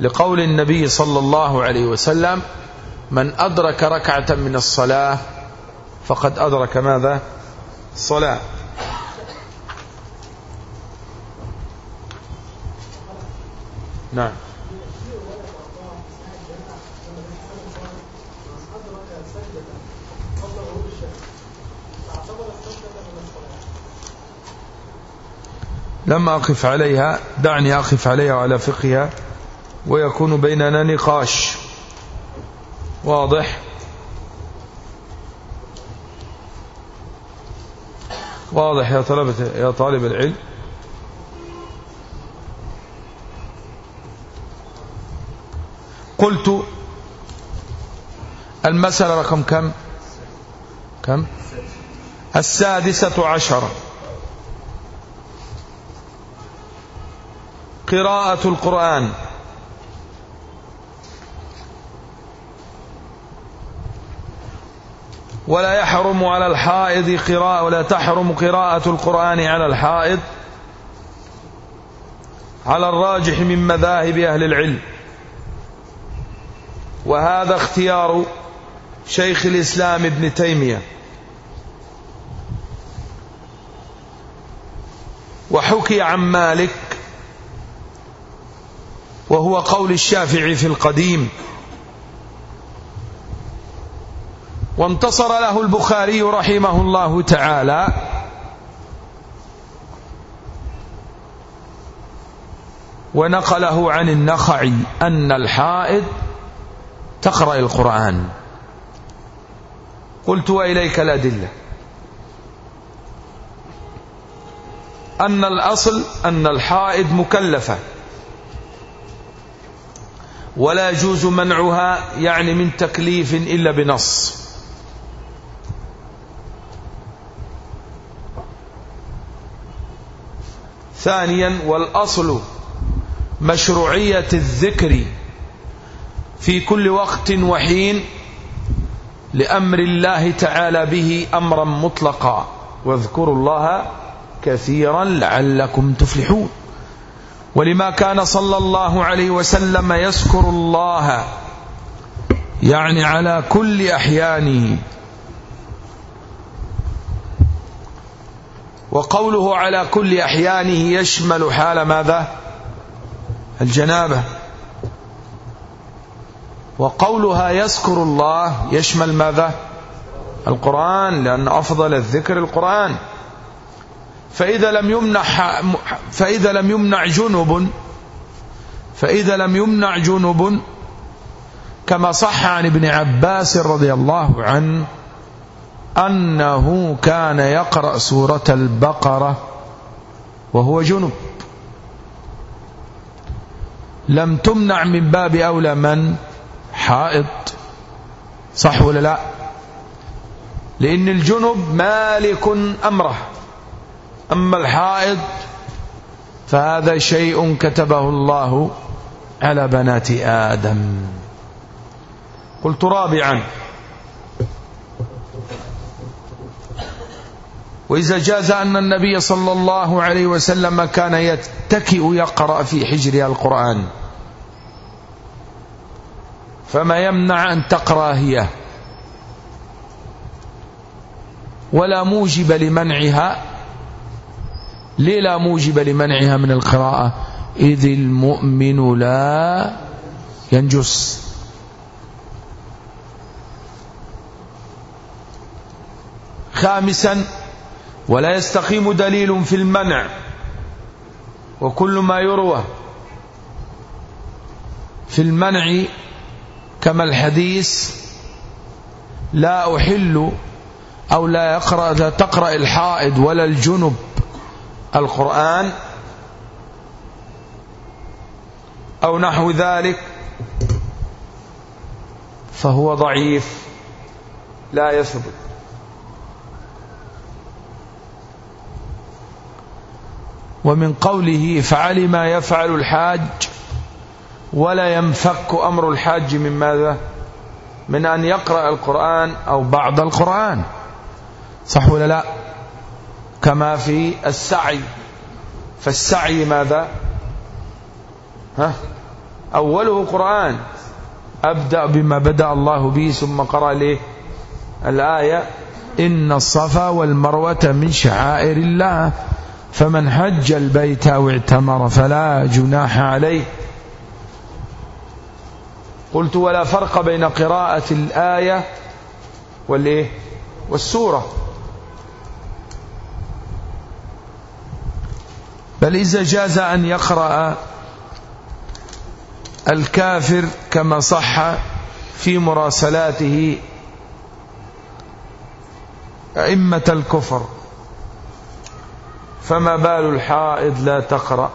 لقول النبي صلى الله عليه وسلم من أدرك ركعة من الصلاة فقد أدرك ماذا؟ الصلاة. نعم. لم أقف عليها دعني أقف عليها وعلى فقهها ويكون بيننا نقاش. واضح؟ واضح يا طلبة يا طالب العلم؟ قلت المسألة رقم كم؟ كم؟ السادسة عشرة. قراءة القرآن. ولا يحرم على الحائض قراءة ولا تحرم قراءة القرآن على الحائض. على الراجح من مذاهب أهل العلم. وهذا اختيار شيخ الإسلام ابن تيمية. وحكي عن مالك وهو قول الشافعي في القديم. وانتصر له البخاري رحمه الله تعالى. ونقله عن النخعي أن الحائض تقرأ القرآن. قلت وإليك الأدلة. أن الأصل أن الحائض مكلفة. ولا يجوز منعها يعني من تكليف إلا بنص. ثانيا والأصل مشروعية الذكر في كل وقت وحين لأمر الله تعالى به أمرا مطلقا. واذكروا الله كثيرا لعلكم تفلحون. ولما كان صلى الله عليه وسلم يذكر الله يعني على كل أحيانه. وقوله على كل أحيانه يشمل حال ماذا؟ الجنابة. وقولها يذكر الله يشمل ماذا؟ القرآن لأن أفضل الذكر القرآن. فإذا لم يمنع فإذا لم يمنع جنب فإذا لم يمنع جنب كما صح عن ابن عباس رضي الله عنه أنه كان يقرأ سورة البقرة وهو جنب. لم تمنع من باب أولى من؟ حائط. صح ولا لا؟ لأن الجنب مالك أمره. أما الحائض فهذا شيء كتبه الله على بنات آدم. قلت رابعا. وإذا جاز أن النبي صلى الله عليه وسلم كان يتكئ يقرأ في حجرها القرآن فما يمنع أن تقرأ هي. ولا موجب لمنعها ليه لا موجب لمنعها من القراءة؟ إذ المؤمن لا ينجس. خامسا ولا يستقيم دليل في المنع وكل ما يروى في المنع كما الحديث لا أحل أو لا يقرأ تقرأ الحائض ولا الجنب. القرآن أو نحو ذلك فهو ضعيف لا يثبت. ومن قوله فعل ما يفعل الحاج ولا ينفك أمر الحاج من ماذا؟ من أن يقرأ القرآن أو بعض القرآن. صح ولا لا؟ كما في السعي. فالسعي ماذا؟ ها؟ أوله قرآن. أبدأ بما بدأ الله به ثم قرأ له الآية. إن الصفا والمروة من شعائر الله. فمن حج البيت أو اعتمر فلا جناح عليه. قلت ولا فرق بين قراءة الآية والإيه؟ والسورة. بل إذا جاز أن يقرأ الكافر كما صح في مراسلاته أئمة الكفر فما بال الحائض لا تقرأ.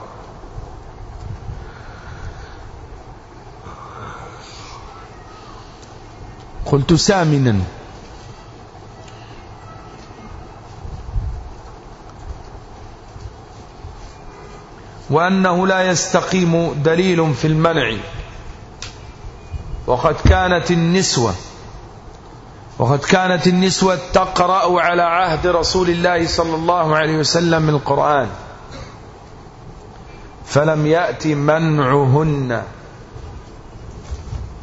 قلت سامنا. وأنه لا يستقيم دليل في المنع. وقد كانت النسوة وقد كانت النسوة تقرأ على عهد رسول الله صلى الله عليه وسلم القرآن. فلم يأت منعهن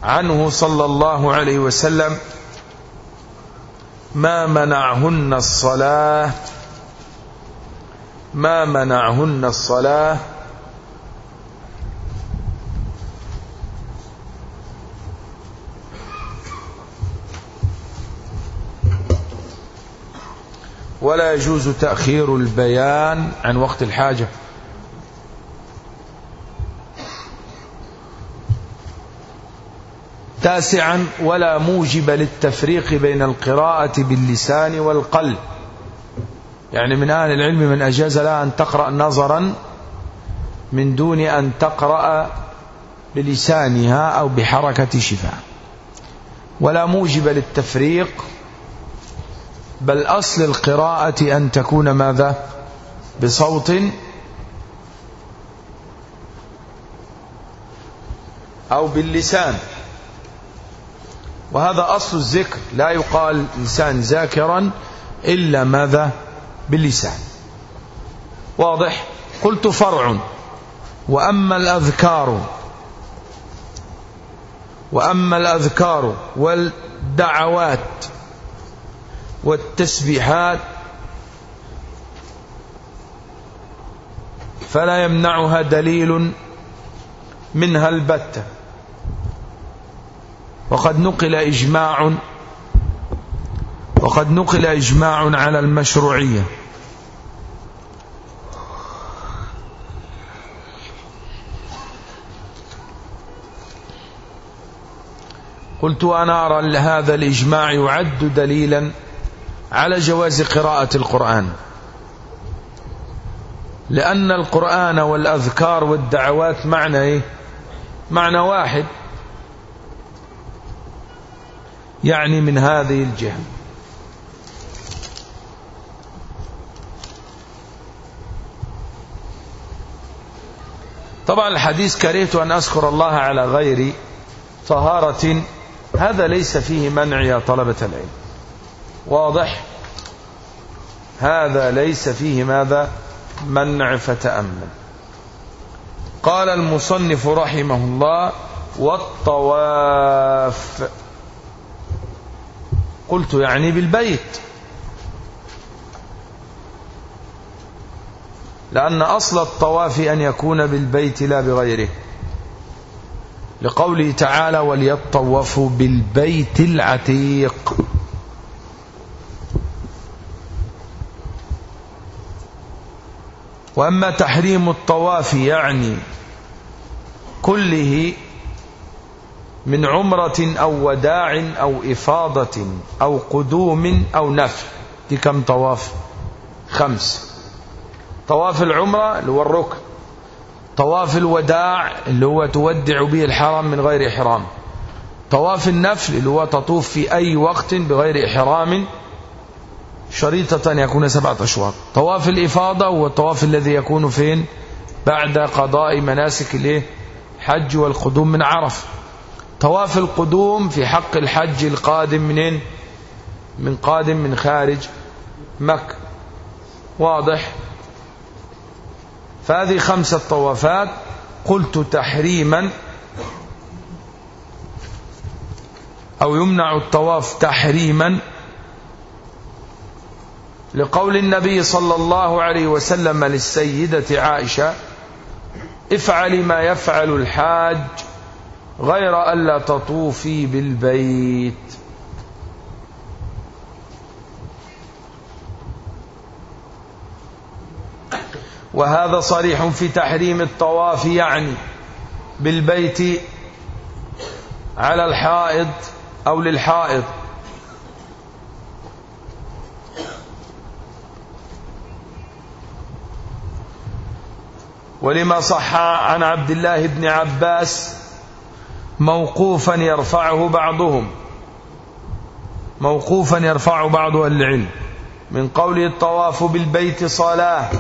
عنه صلى الله عليه وسلم ما منعهن الصلاة ما منعهن الصلاة ولا يجوز تأخير البيان عن وقت الحاجة. تاسعا ولا موجب للتفريق بين القراءة باللسان والقلب. يعني من أهل العلم من أجاز لها أن تقرأ نظرا من دون أن تقرأ بلسانها أو بحركة شفاه ولا موجب للتفريق بل أصل القراءة أن تكون ماذا؟ بصوت أو باللسان. وهذا أصل الذكر لا يقال إنسان ذاكرا إلا ماذا؟ باللسان. واضح؟ قلت فرع. وأما الأذكار وأما الأذكار والدعوات والتسبيحات فلا يمنعها دليل منها البتة. وقد نقل إجماع وقد نقل إجماع على المشروعية. قلت أنا أرى هذا الإجماع يعد دليلا على جواز قراءة القرآن. لأن القرآن والأذكار والدعوات معنى إيه؟ معنى واحد. يعني من هذه الجهة. طبعا الحديث كرهت أن أذكر الله على غير طهارة. هذا ليس فيه منع يا طلبة العلم. واضح؟ هذا ليس فيه ماذا؟ منع فتأمل. قال المصنف رحمه الله والطواف. قلت يعني بالبيت. لأن أصل الطواف أن يكون بالبيت لا بغيره. لقوله تعالى وليطوفوا بالبيت العتيق وأما تحريم الطواف يعني كله من عمرة أو وداع أو إفاضة أو قدوم أو نفل. دي كم طواف؟ خمس. طواف العمرة اللي هو الركن. طواف الوداع اللي هو تودع به الحرم من غير إحرام. طواف النفل اللي هو تطوف في أي وقت بغير إحرام شريطة أن يكون سبعة أشواط طواف الإفاضة هو الطواف الذي يكون فين؟ بعد قضاء مناسك الإيه؟ الحج والقدوم من عرف. طواف القدوم في حق الحج القادم منين؟ من قادم من خارج مكة. واضح؟ فهذه خمسة طوافات. قلت تحريما. أو يمنع الطواف تحريما. لقول النبي صلى الله عليه وسلم للسيدة عائشة افعل ما يفعل الحاج غير ألا تطوفي بالبيت. وهذا صريح في تحريم الطواف يعني بالبيت على الحائض أو للحائض ولما صح عن عبد الله بن عباس موقوفا يرفعه بعضهم. موقوفا يرفعه بعض أهل العلم. من قوله الطواف بالبيت صلاة.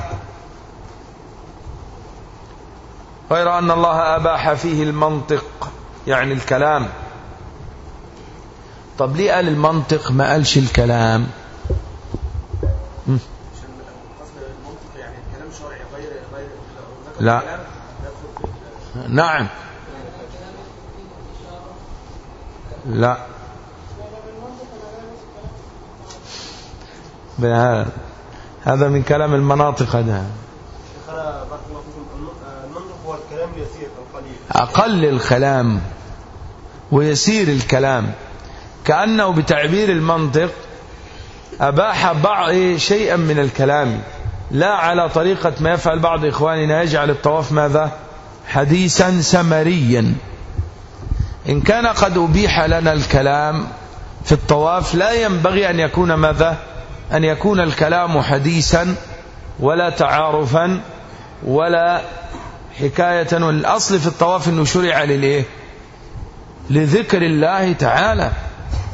غير أن الله أباح فيه المنطق يعني الكلام. طب ليه قال المنطق ما قالش الكلام؟ لا. نعم. لا. هذا من كلام المناطق هذا. أقل الكلام ويسير الكلام. كأنه بتعبير المنطق أباح بعض شيئا من الكلام. لا على طريقة ما يفعل بعض إخواننا يجعل الطواف ماذا؟ حديثا سمريا. إن كان قد أبيح لنا الكلام في الطواف لا ينبغي أن يكون ماذا؟ أن يكون الكلام حديثا ولا تعارفا ولا حكاية. والأصل في الطواف أنه شرع للإيه؟ لذكر الله تعالى.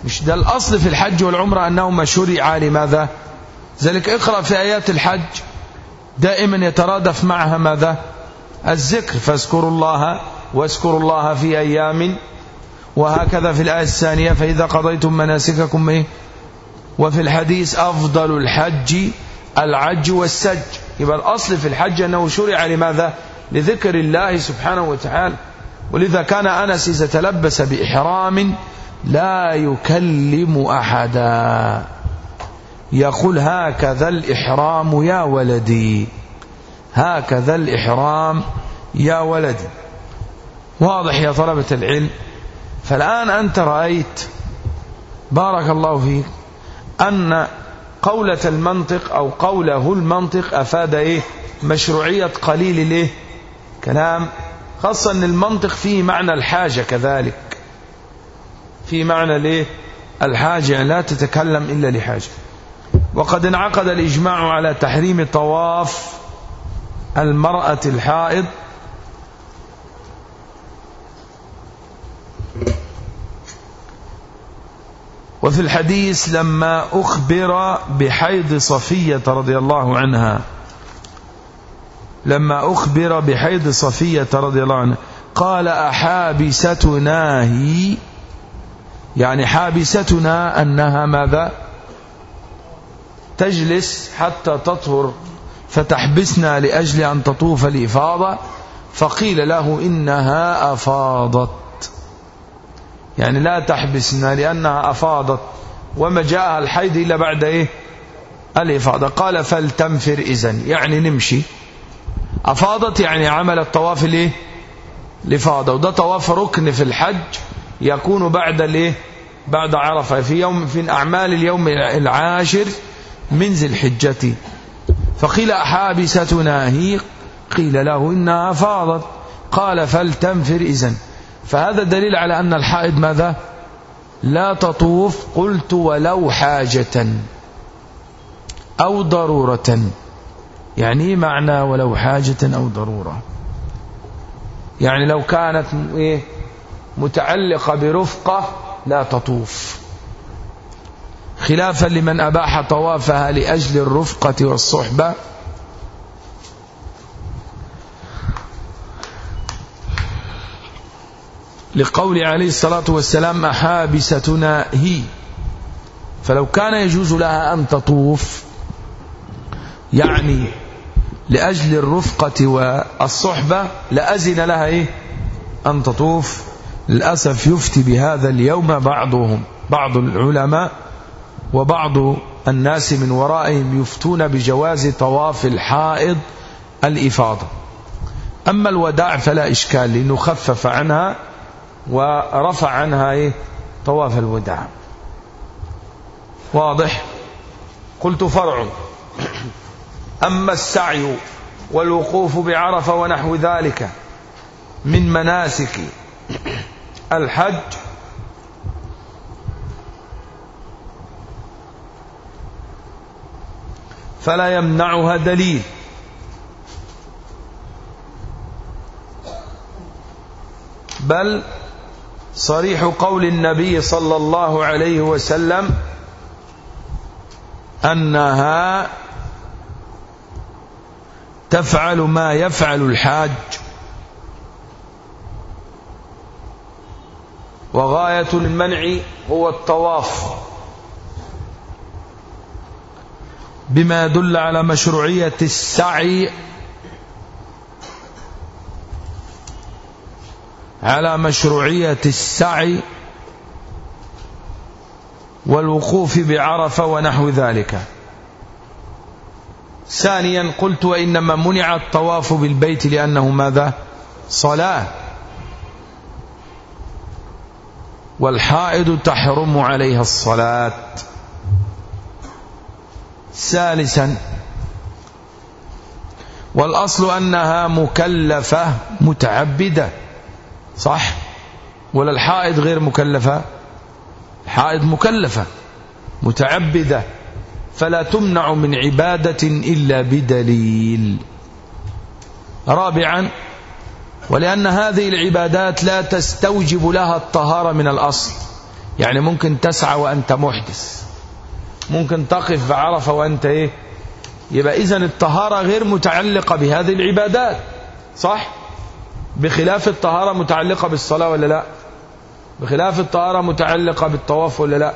مش ده الأصل في الحج والعمرة أنهما شرع لماذا؟ ذلك اقرأ في آيات الحج. دائما يترادف معها ماذا؟ الذكر. فاذكروا الله واذكروا الله في أيام. وهكذا في الآية الثانية فإذا قضيتم مناسككم إيه؟ وفي الحديث أفضل الحج العج والسج. يبقى الأصل في الحج أنه شرع لماذا؟ لذكر الله سبحانه وتعالى. ولذا كان أنس إذا تلبس بإحرام لا يكلم أحدا. يقول هكذا الإحرام يا ولدي. هكذا الإحرام يا ولدي. واضح يا طلبة العلم. فالآن أنت رأيت بارك الله فيك أن قولة المنطق أو قوله المنطق أفاد إيه؟ مشروعية قليل الإيه؟ كلام. خاصة أن المنطق فيه معنى الحاجة كذلك. في معنى ليه الحاجة لا تتكلم إلا لحاجة. وقد انعقد الإجماع على تحريم طواف المرأة الحائض وفي الحديث لما أخبر بحيض صفية رضي الله عنها لما أخبر بحيض صفية رضي الله عنها قال أحابستنا هي يعني حابستنا أنها ماذا؟ تجلس حتى تطهر فتحبسنا لأجل أن تطوف الإفاضة. فقيل له إنها أفاضت. يعني لا تحبسنا لأنها أفاضت. وما جاءها الحيض إلا بعد إيه؟ الإفاضة. قال فلتنفر إذن. يعني نمشي. أفاضت يعني عمل الطواف الايه الإفاضة. وده طواف ركن في الحج يكون بعد الإيه؟ بعد عرفة. في يوم في أعمال اليوم العاشر من ذي الحجة. فقيل حابستنا هي قيل له إنها أفاضت قال فلتنفر إذن. فهذا دليل على أن الحائض ماذا؟ لا تطوف قلت ولو حاجة أو ضرورة. يعني معنى ولو حاجة أو ضرورة؟ يعني لو كانت إيه متعلقة برفقة لا تطوف. خلافا لمن أباح طوافها لأجل الرفقة والصحبة. لقول عليه الصلاة والسلام أحابستنا هي. فلو كان يجوز لها أن تطوف يعني لأجل الرفقة والصحبة لأزن لها إيه؟ أن تطوف. للأسف يفتي بهذا اليوم بعضهم بعض العلماء وبعض الناس من ورائهم يفتون بجواز طواف الحائض الإفاضة. أما الوداع فلا إشكال لأنه خفف عنها ورفع عنها إيه؟ طواف الوداع. واضح؟ قلت فرع. أما السعي والوقوف بعرفة ونحو ذلك من مناسك الحج فلا يمنعها دليل. بل صريح قول النبي صلى الله عليه وسلم أنها تفعل ما يفعل الحاج. وغاية المنع هو الطواف. بما يدل على مشروعية السعي على مشروعية السعي والوقوف بعرفة ونحو ذلك. ثانيا قلت وإنما منع الطواف بالبيت لأنه ماذا؟ صلاة. والحائض تحرم عليها الصلاة. ثالثا والأصل أنها مكلفة متعبدة صح؟ ولا الحائض غير مكلفة؟ الحائض مكلفة متعبدة فلا تمنع من عبادة إلا بدليل. رابعا ولأن هذه العبادات لا تستوجب لها الطهارة من الأصل يعني ممكن تسعى وأنت محدث. ممكن تقف بعرفة وأنت إيه؟ يبقى إذن الطهارة غير متعلقة بهذه العبادات صح؟ بخلاف الطهارة متعلقة بالصلاة ولا لا؟ بخلاف الطهارة متعلقة بالطواف ولا لا؟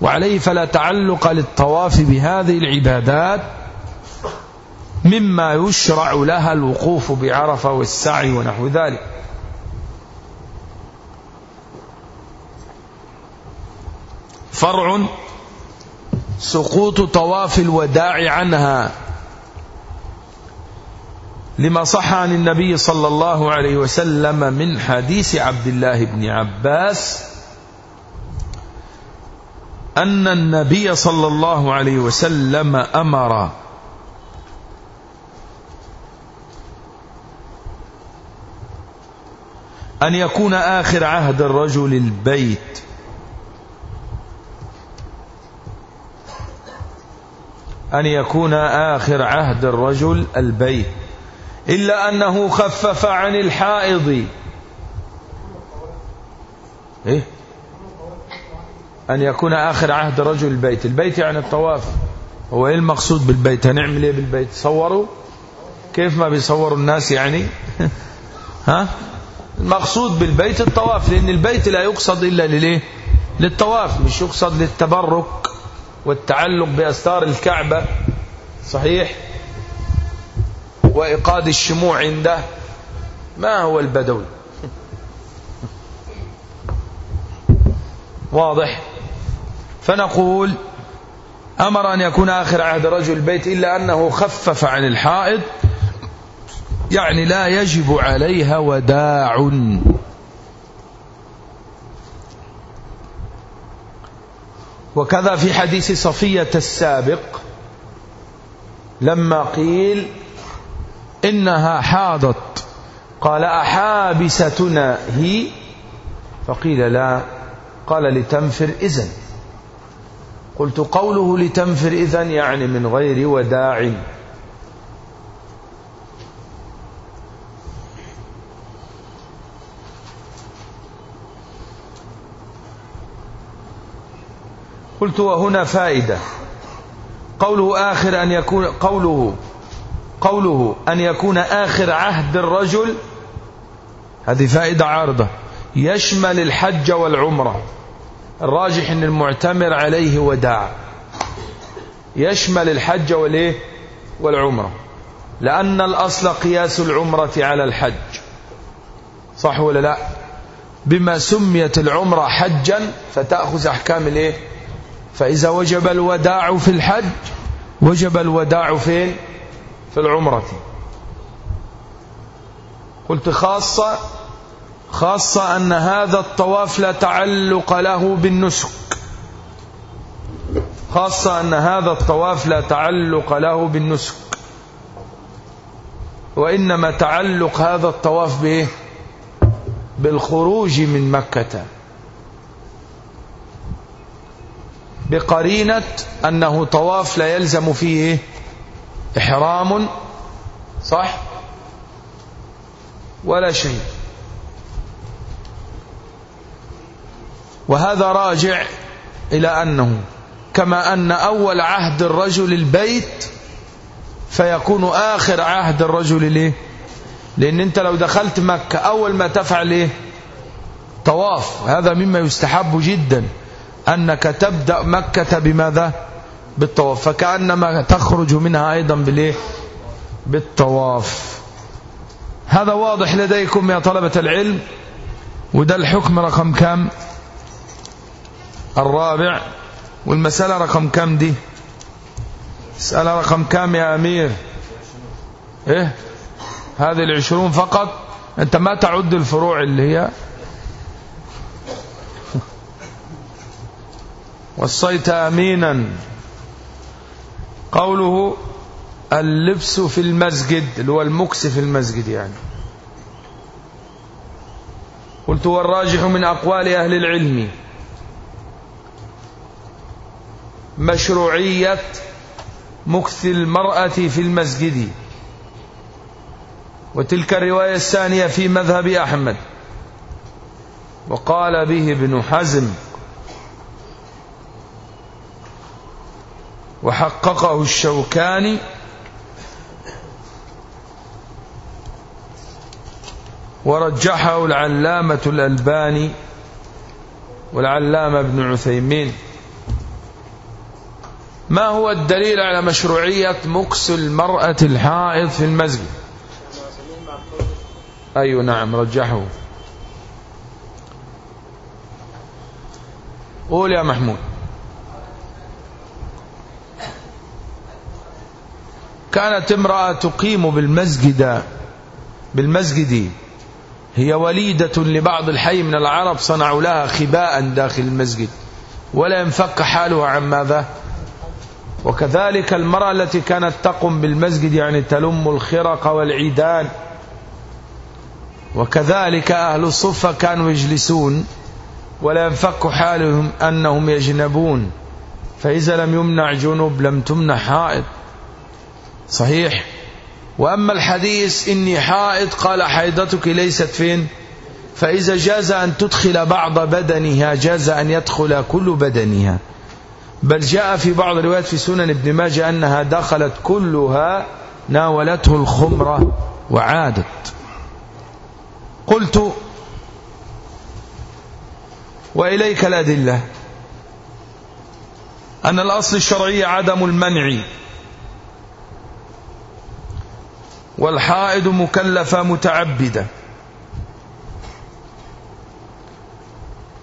وعليه فلا تعلق للطواف بهذه العبادات مما يشرع لها الوقوف بعرفة والسعي ونحو ذلك. فرع سقوط طواف الوداع عنها. لما صح عن النبي صلى الله عليه وسلم من حديث عبد الله بن عباس أن النبي صلى الله عليه وسلم أمر. أن يكون آخر عهد الرجل البيت. أن يكون آخر عهد الرجل البيت إلا أنه خفف عن الحائض. إيه؟ أن يكون آخر عهد رجل البيت. البيت يعني الطواف. هو إيه المقصود بالبيت؟ هنعمل إيه بالبيت؟ صوروا. كيف ما بيصوروا الناس يعني؟ (laughs) ها؟ المقصود بالبيت الطواف لأن البيت لا يقصد إلا لليه للطواف مش يقصد للتبرك. والتعلق بأستار الكعبة صحيح؟ وإيقاد الشموع عنده ما هو البدوي؟ (laughs) واضح. فنقول أمر أن يكون آخر عهد رجل البيت إلا أنه خفف عن الحائض يعني لا يجب عليها وداع. وكذا في حديث صفية السابق لما قيل إنها حاضت قال أحابستنا هي؟ فقيل لا قال لتنفر إذن. قلت قوله لتنفر إذن يعني من غير وداع. قلت وهنا فائدة. قوله آخر أن يكون قوله قوله أن يكون آخر عهد الرجل هذه فائدة عارضة. يشمل الحج والعمرة. الراجح إن المعتمر عليه وداع. يشمل الحج والإيه؟ والعمرة. لأن الأصل قياس العمرة على الحج. صح ولا لا؟ بما سميت العمرة حجا فتأخذ أحكام الإيه؟ فإذا وجب الوداع في الحج وجب الوداع فين في العمرة. قلت خاصة خاصة أن هذا الطواف لا تعلق له بالنسك. خاصة أن هذا الطواف لا تعلق له بالنسك. وإنما تعلق هذا الطواف به بالخروج من مكة. بقرينة أنه طواف لا يلزم فيه إحرام صح؟ ولا شيء. وهذا راجع إلى أنه كما أن أول عهد الرجل البيت فيكون آخر عهد الرجل ليه؟ لأن أنت لو دخلت مكة أول ما تفعل إيه؟ طواف. هذا مما يستحب جدا. أنك تبدأ مكة بماذا؟ بالطواف. فكأنما تخرج منها أيضا بالإيه بالطواف. هذا واضح لديكم يا طلبة العلم؟ وده الحكم رقم كم؟ الرابع. والمسألة رقم كم دي؟ مسألة رقم كم يا أمير؟ إيه؟ هذه العشرون فقط؟ أنت ما تعد الفروع اللي هي وصيت أمينا. قوله اللبس في المسجد اللي هو المكس في المسجد يعني. قلت والراجح من أقوال أهل العلم. مشروعية مكث المرأة في المسجد. وتلك الرواية الثانية في مذهب أحمد. وقال به ابن حزم. وحققه الشوكاني ورجحه العلامة الألباني والعلامة ابن عثيمين. ما هو الدليل على مشروعية مكس المرأة الحائض في المسجد؟ أي أيوة نعم رجحه. قول يا محمود. كانت امرأة تقيم بالمسجد بالمسجد. هي وليدة لبعض الحي من العرب صنعوا لها خباء داخل المسجد. ولا ينفك حالها عن ماذا؟ وكذلك المرأة التي كانت تقم بالمسجد يعني تلم الخرق والعيدان. وكذلك أهل الصفة كانوا يجلسون ولا ينفك حالهم أنهم يجنبون. فإذا لم يمنع جنوب لم تمنع حائط. صحيح. وأما الحديث إني حائط قال حيضتك ليست فين؟ فإذا جاز أن تدخل بعض بدنها جاز أن يدخل كل بدنها. بل جاء في بعض الروايات في سنن ابن ماجه أنها دخلت كلها ناولته الخمرة وعادت. قلت وإليك الأدلة. أن الأصل الشرعي عدم المنع. والحائض مكلفة متعبدة.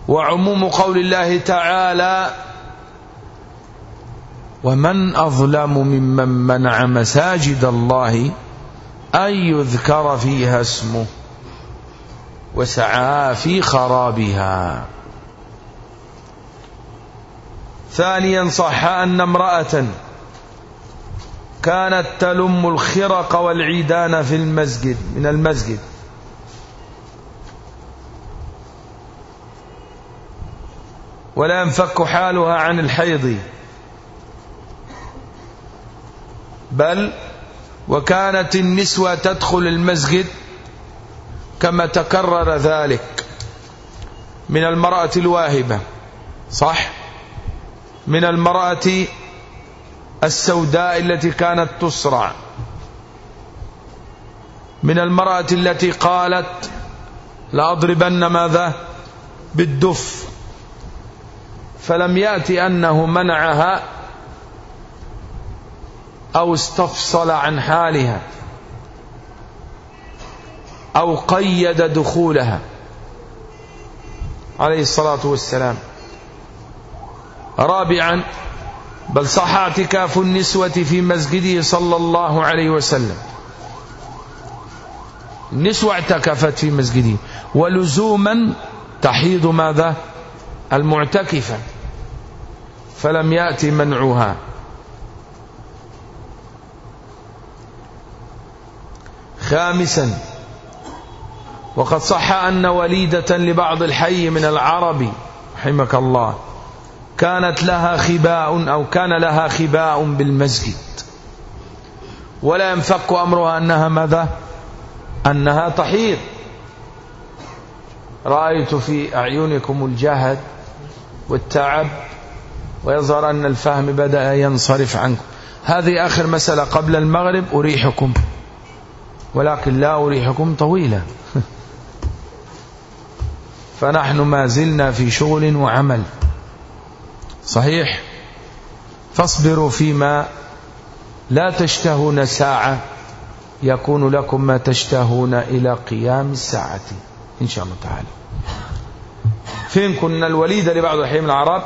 وعموم قول الله تعالى ومن أظلم ممن منع مساجد الله أن يذكر فيها اسمه وسعى في خرابها. ثانيا صح أن امرأة كانت تلم الخرق والعيدان في المسجد من المسجد. ولا ينفك حالها عن الحيض. بل وكانت النسوة تدخل المسجد كما تكرر ذلك من المرأة الواهبة صح؟ من المرأة السوداء التي كانت تصرع من المرأة التي قالت لأضربن ماذا؟ بالدف. فلم يأتي أنه منعها أو استفصل عن حالها أو قيد دخولها. عليه الصلاة والسلام. رابعا بل صح اعتكاف النسوة في مسجده صلى الله عليه وسلم. النسوة اعتكفت في مسجده. ولزوما تحيض ماذا؟ المعتكفة. فلم يأتي منعها. خامسا وقد صح أن وليدة لبعض الحي من العرب رحمك الله كانت لها خباء أو كان لها خباء بالمسجد. ولا ينفك أمرها أنها ماذا؟ أنها تحيض رأيت في أعينكم الجهد والتعب ويظهر أن الفهم بدأ ينصرف عنكم. هذه آخر مسألة قبل المغرب أريحكم. ولكن لا أريحكم طويلة (laughs) فنحن ما زلنا في شغل وعمل. صحيح؟ فاصبروا فيما لا تشتهون ساعة يكون لكم ما تشتهون إلى قيام الساعة إن شاء الله تعالى. فين كنا الوليدة لبعض الحين العرب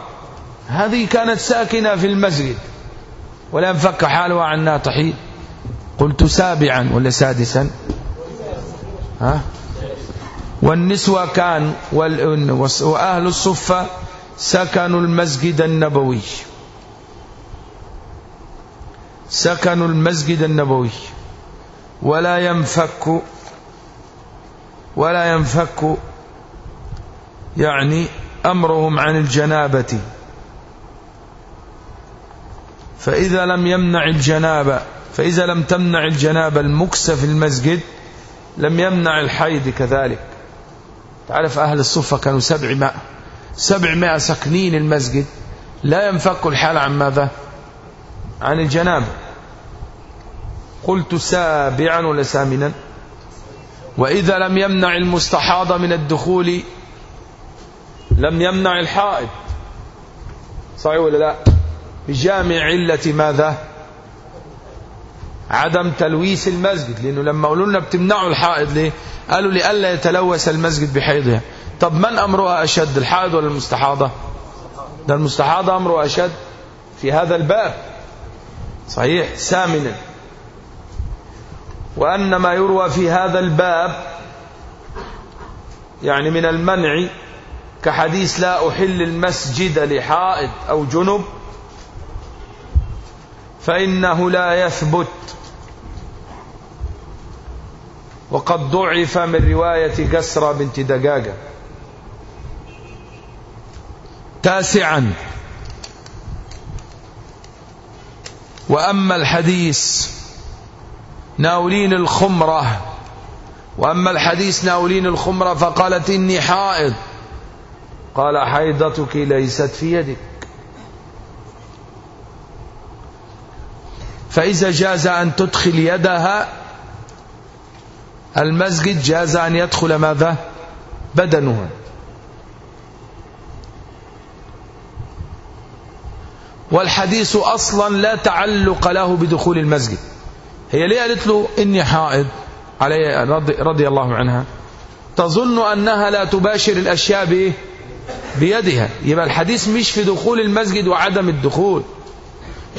هذه كانت ساكنة في المسجد. ولا ينفك حالها عنها تحيد قلت سابعا ولا سادسا؟ ها؟ والنسوة كان وأهل الصفة سكنوا المسجد النبوي. سكنوا المسجد النبوي. ولا ينفك ولا ينفك يعني أمرهم عن الجنابة. فإذا لم يمنع الجنابة فإذا لم تمنع الجنابة المكس في المسجد لم يمنع الحيض كذلك. تعرف أهل الصفة كانوا سبعمائة. سبعمائة سكنين المسجد لا ينفك الحال عن ماذا؟ عن الجنابة. قلت سابعا ولا سامنا وإذا لم يمنع المستحاضة من الدخول لم يمنع الحائط صحيح ولا لا؟ بجامع علة ماذا؟ عدم تلويث المسجد لأنه لما قالوا لنا بتمنعوا الحائض ليه؟ قالوا لئلا يتلوث المسجد بحيضها. طب من أمرها أشد الحائض ولا المستحاضة؟ ده المستحاضة أمره أشد في هذا الباب. صحيح سامنا وأن ما يروى في هذا الباب يعني من المنع كحديث لا أحل المسجد لحائط أو جنب فإنه لا يثبت. وقد ضعف من رواية قسرة بنت دقاقة تاسعا. وأما الحديث ناولين الخمرة. وأما الحديث ناولين الخمرة فقالت إني حائض. قال حيضتك ليست في يدك. فإذا جاز أن تدخل يدها المسجد جاز أن يدخل ماذا؟ بدنها. والحديث أصلا لا تعلق له بدخول المسجد. هي ليه قالت له إني حائض علي رضي, رضي الله عنها؟ تظن أنها لا تباشر الأشياء بيدها. يبقى الحديث مش في دخول المسجد وعدم الدخول.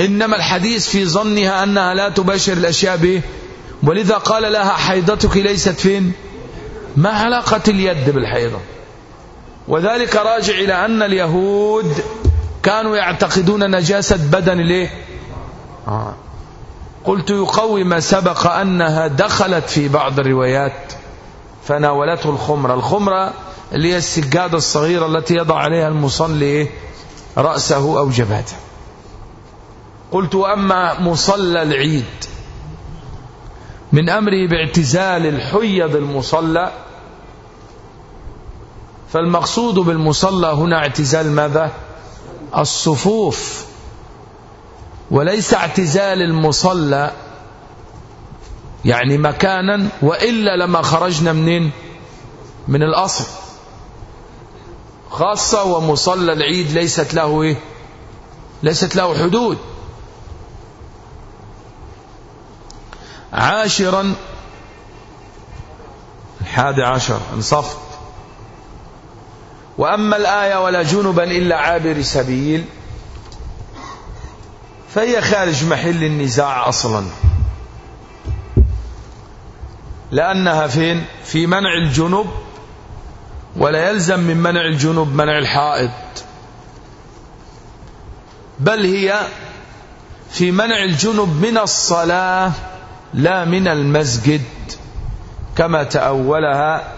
إنما الحديث في ظنها أنها لا تباشر الأشياء به. ولذا قال لها حيضتك ليست فين؟ ما علاقة اليد بالحيضة. وذلك راجع إلى أن اليهود كانوا يعتقدون نجاسة بدن ليه؟ آه. قلت يقوي ما سبق أنها دخلت في بعض الروايات فناولته الخمرة. الخمرة اللي هي السجادة الصغيرة التي يضع عليها المصلي رأسه أو جبهته. قلت وأما مصلى العيد من أمره باعتزال الحيض المصلى فالمقصود بالمصلى هنا اعتزال ماذا؟ الصفوف وليس اعتزال المصلى يعني مكانا وإلا لما خرجنا منين؟ من الأصل. خاصة ومصلى العيد ليست له إيه؟ ليست له حدود. عاشرا الحادي عشر انصفت وأما الآية ولا جنبا إلا عابر سبيل فهي خارج محل النزاع أصلا. لأنها فين؟ في منع الجنوب ولا يلزم من منع الجنوب منع الحائط بل هي في منع الجنوب من الصلاة لا من المسجد كما تأولها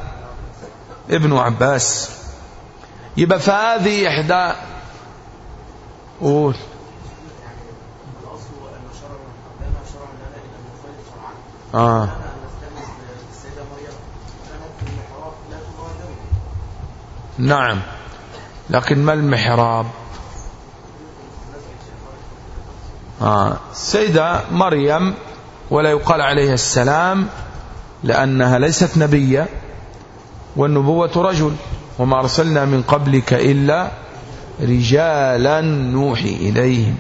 ابن عباس. يبقى فهذه إحدى قول. آه. نعم. لكن ما المحراب؟ آه. السيدة مريم ولا يقال عليها السلام لأنها ليست نبية والنبوة رجل. وما أرسلنا من قبلك إلا رجالا نوحي إليهم.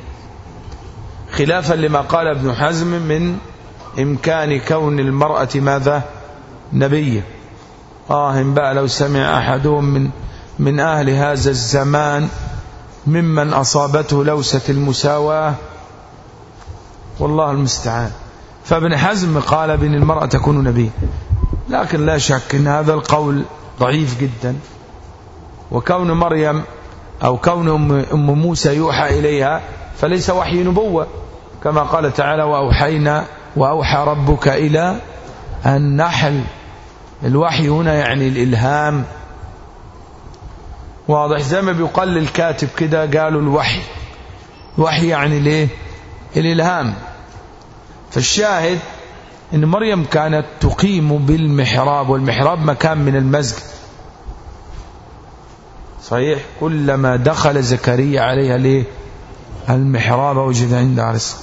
خلافا لما قال ابن حزم من إمكان كون المرأة ماذا؟ نبية. آه بقى لو سمع أحدهم من من أهل هذا الزمان ممن أصابته لوسة المساواة. والله المستعان. فابن حزم قال بأن المرأة تكون نبي لكن لا شك أن هذا القول ضعيف جدا. وكون مريم أو كون أم موسى يوحى إليها فليس وحي نبوة كما قال تعالى وأوحينا وأوحى ربك إلى النحل الوحي هنا يعني الإلهام. واضح؟ زي ما بيقال للكاتب كده قالوا الوحي. الوحي يعني ليه؟ الإلهام. فالشاهد إن مريم كانت تقيم بالمحراب والمحراب مكان من المسجد. صحيح؟ كلما دخل زكريا عليها ليه؟ المحراب وجد عندها رزق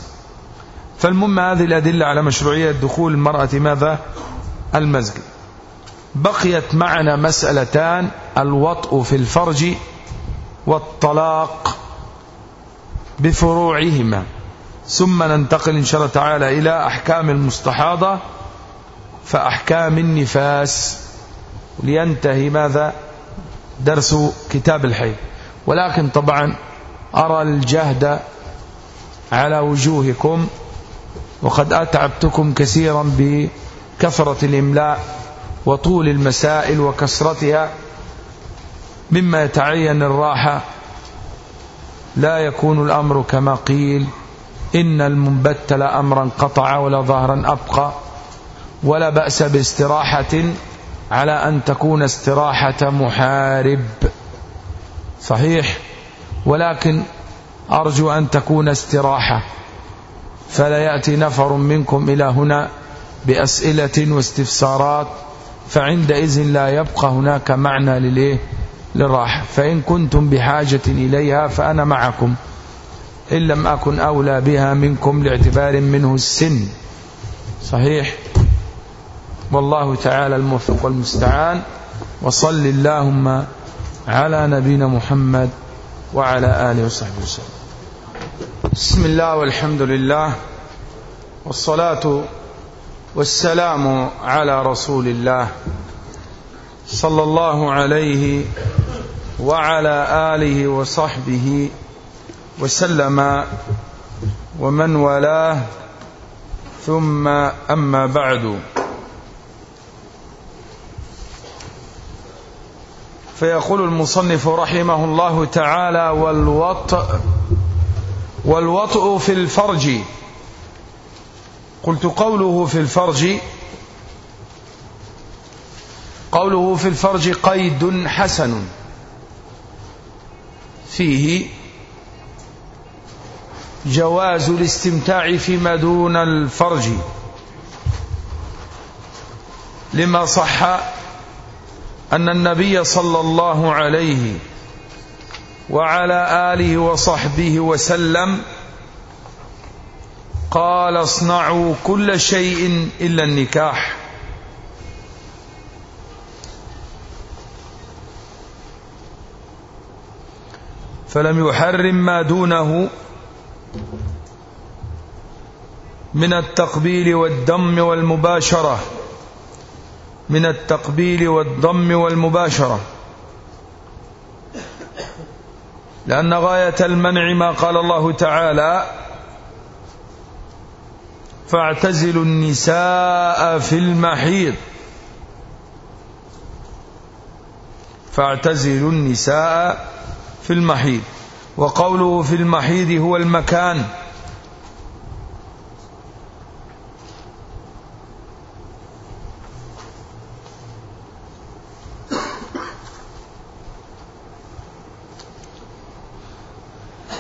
فالمهم هذه الأدلة على مشروعية دخول المرأة ماذا؟ المسجد. بقيت معنا مسألتان الوطء في الفرج والطلاق بفروعهما. ثم ننتقل إن شاء الله تعالى إلى أحكام المستحاضة فأحكام النفاس. لينتهي ماذا؟ درس كتاب الحيض ولكن طبعا أرى الجهد على وجوهكم وقد أتعبتكم كثيرا بكثرة الإملاء وطول المسائل وكسرتها مما يتعين الراحة. لا يكون الأمر كما قيل إن المنبت لأمرا قطع ولا ظهرا أبقى ولا بأس باستراحة على أن تكون استراحة محارب. صحيح؟ ولكن أرجو أن تكون استراحة. فلا يأتي نفر منكم إلى هنا بأسئلة واستفسارات فعندئذ لا يبقى هناك معنى للإيه؟ للراحة. فإن كنتم بحاجة إليها فأنا معكم. إن لم أكن أولى بها منكم لاعتبار منه السن. صحيح؟ والله تعالى الموفق والمستعان. وصل اللهم على نبينا محمد وعلى آله وصحبه وسلم. بسم الله والحمد لله والصلاة والسلام على رسول الله صلى الله عليه وعلى آله وصحبه وسلم. ومن والاه ثم أما بعد. فيقول المصنف رحمه الله تعالى والوطء والوطء في الفرج. قلت قوله في الفرج. قوله في الفرج قيد حسن. فيه جواز الاستمتاع فيما دون الفرج. لما صح أن النبي صلى الله عليه وعلى آله وصحبه وسلم قال اصنعوا كل شيء إلا النكاح. فلم يحرم ما دونه من التقبيل والدم والمباشرة. من التقبيل والضم والمباشرة. لأن غاية المنع ما قال الله تعالى فاعتزلوا النساء في المحيض. فاعتزلوا النساء في المحيض. وقوله في المحيض هو المكان.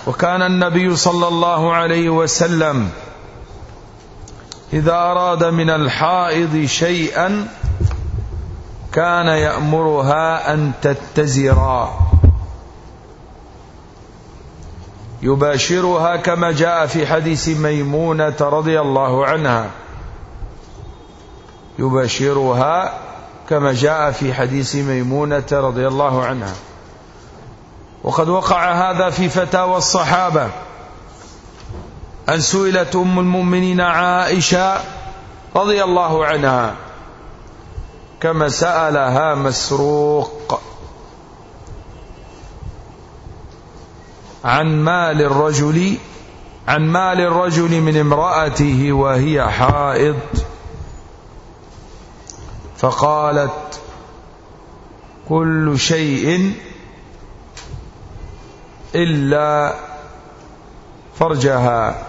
وكان النبي صلى الله عليه وسلم إذا أراد من الحائض شيئا كان يأمرها أن تتزرا يباشرها كما جاء في حديث ميمونة رضي الله عنها. يباشرها كما جاء في حديث ميمونة رضي الله عنها. وقد وقع هذا في فتاوى الصحابة. أن سئلت أم المؤمنين عائشة رضي الله عنها كما سألها مسروق عن مال الرجل عن مال الرجل من امرأته وهي حائض. فقالت كل شيء إلا فرجها.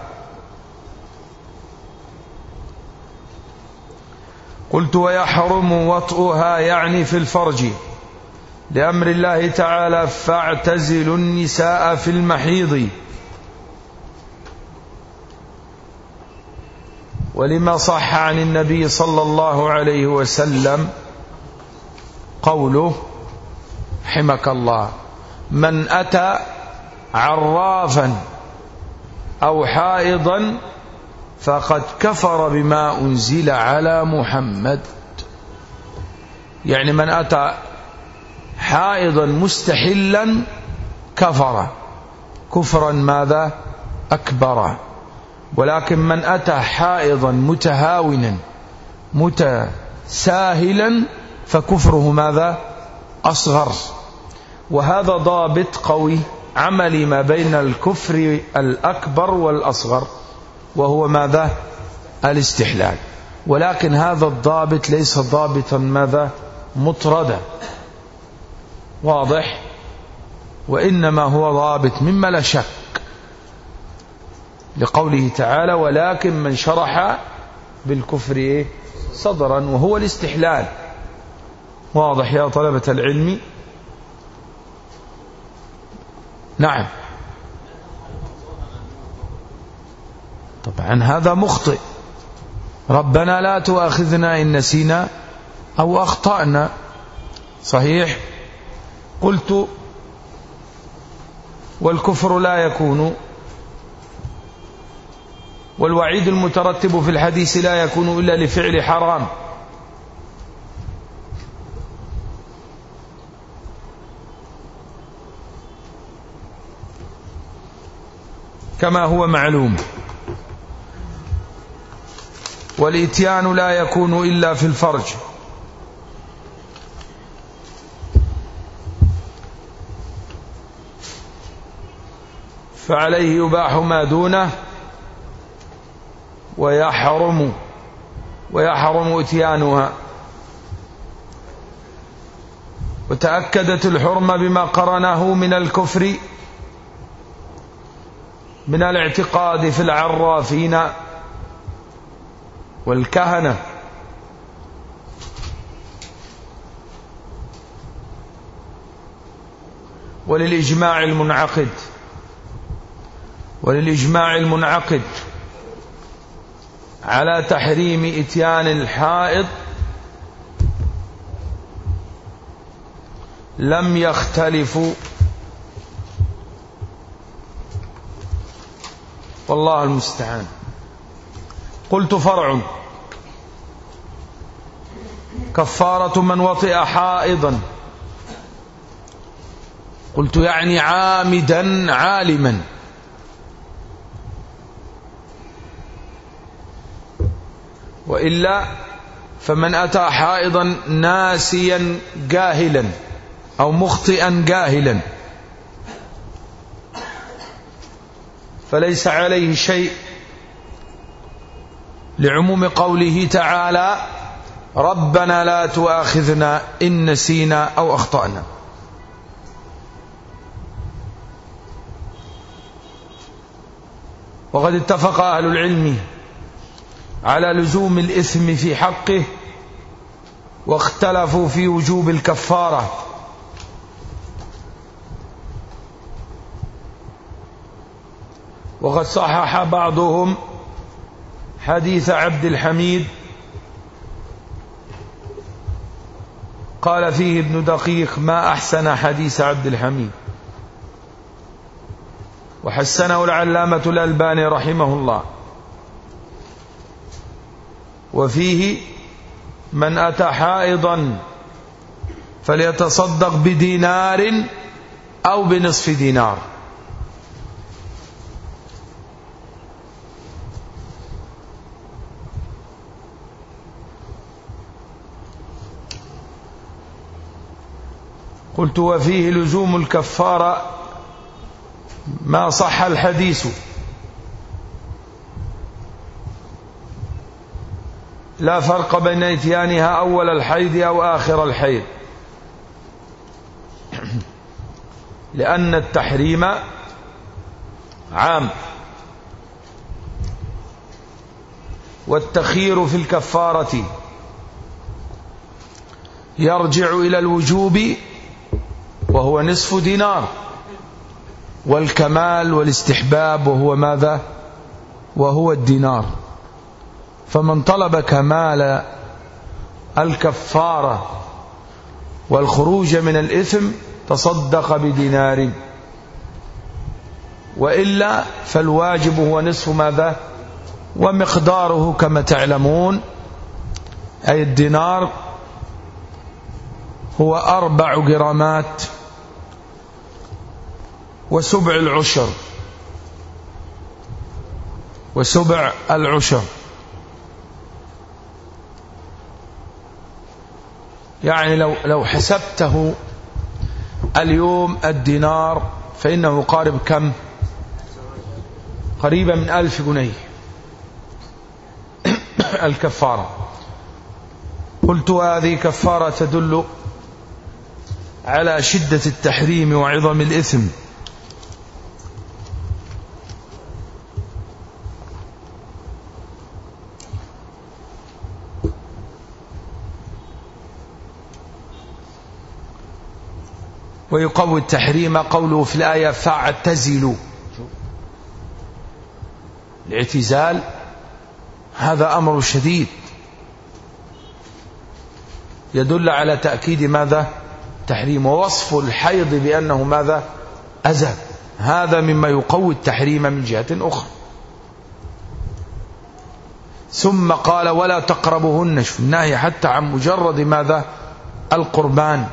قلت ويحرم وطئها يعني في الفرج. لأمر الله تعالى فاعتزلوا النساء في المحيض. ولما صح عن النبي صلى الله عليه وسلم قوله حمك الله من أتى عرافا أو حائضا فقد كفر بما أنزل على محمد. يعني من أتى حائضا مستحلا كفر. كفرا ماذا؟ أكبر. ولكن من أتى حائضا متهاونا متساهلا فكفره ماذا؟ أصغر. وهذا ضابط قوي عملي ما بين الكفر الأكبر والأصغر وهو ماذا؟ الاستحلال. ولكن هذا الضابط ليس ضابطا ماذا؟ مطردا. واضح؟ وإنما هو ضابط مما لا شك. لقوله تعالى ولكن من شرح بالكفر؟ صدرا وهو الاستحلال. واضح يا طلبة العلم؟ نعم. طبعا هذا مخطئ. ربنا لا تؤاخذنا إن نسينا أو أخطأنا. صحيح؟ قلت والكفر لا يكون والوعيد المترتب في الحديث لا يكون إلا لفعل حرام. كما هو معلوم. والإتيان لا يكون إلا في الفرج. فعليه يباح ما دونه ويحرم ويحرم إتيانها. وتأكدت الحرمة بما قرنه من الكفر من الاعتقاد في العرافين والكهنة. وللإجماع المنعقد. وللإجماع المنعقد. على تحريم إتيان الحائض. لم يختلفوا والله المستعان. قلت فرع. كفارة من وطئ حائضا. قلت يعني عامدا عالما. وإلا فمن أتى حائضا ناسيا جاهلا أو مخطئا جاهلا. فليس عليه شيء لعموم قوله تعالى ربنا لا تؤاخذنا إن نسينا أو أخطأنا. وقد اتفق أهل العلم على لزوم الإثم في حقه واختلفوا في وجوب الكفارة. وقد صحح بعضهم حديث عبد الحميد قال فيه ابن دقيق ما أحسن حديث عبد الحميد. وحسنه العلامة الألباني رحمه الله. وفيه من أتى حائضا فليتصدق بدينار أو بنصف دينار. قلت وفيه لزوم الكفارة ما صح الحديث. لا فرق بين إتيانها أول الحيض أو آخر الحيض. لأن التحريم عام. والتخيير في الكفارة. يرجع إلى الوجوب وهو نصف دينار. والكمال والاستحباب وهو ماذا؟ وهو الدينار. فمن طلب كمال الكفارة والخروج من الإثم تصدق بدينار. وإلا فالواجب هو نصف ماذا؟ ومقداره كما تعلمون. أي الدينار هو أربع جرامات. وسبع العشر. وسبع العشر. يعني لو لو حسبته اليوم الدينار فإنه قارب كم؟ قريبا من ألف جنيه. (coughs) الكفارة. قلت هذه كفارة تدل على شدة التحريم وعظم الإثم. ويقوي التحريم قوله في الآية فاعتزلوا. الاعتزال هذا أمر شديد. يدل على تأكيد ماذا؟ تحريم ووصف الحيض بأنه ماذا؟ أذى هذا مما يقوي التحريم من جهة أخرى. ثم قال ولا تقربهن شوف النهي حتى عن مجرد ماذا؟ القربان.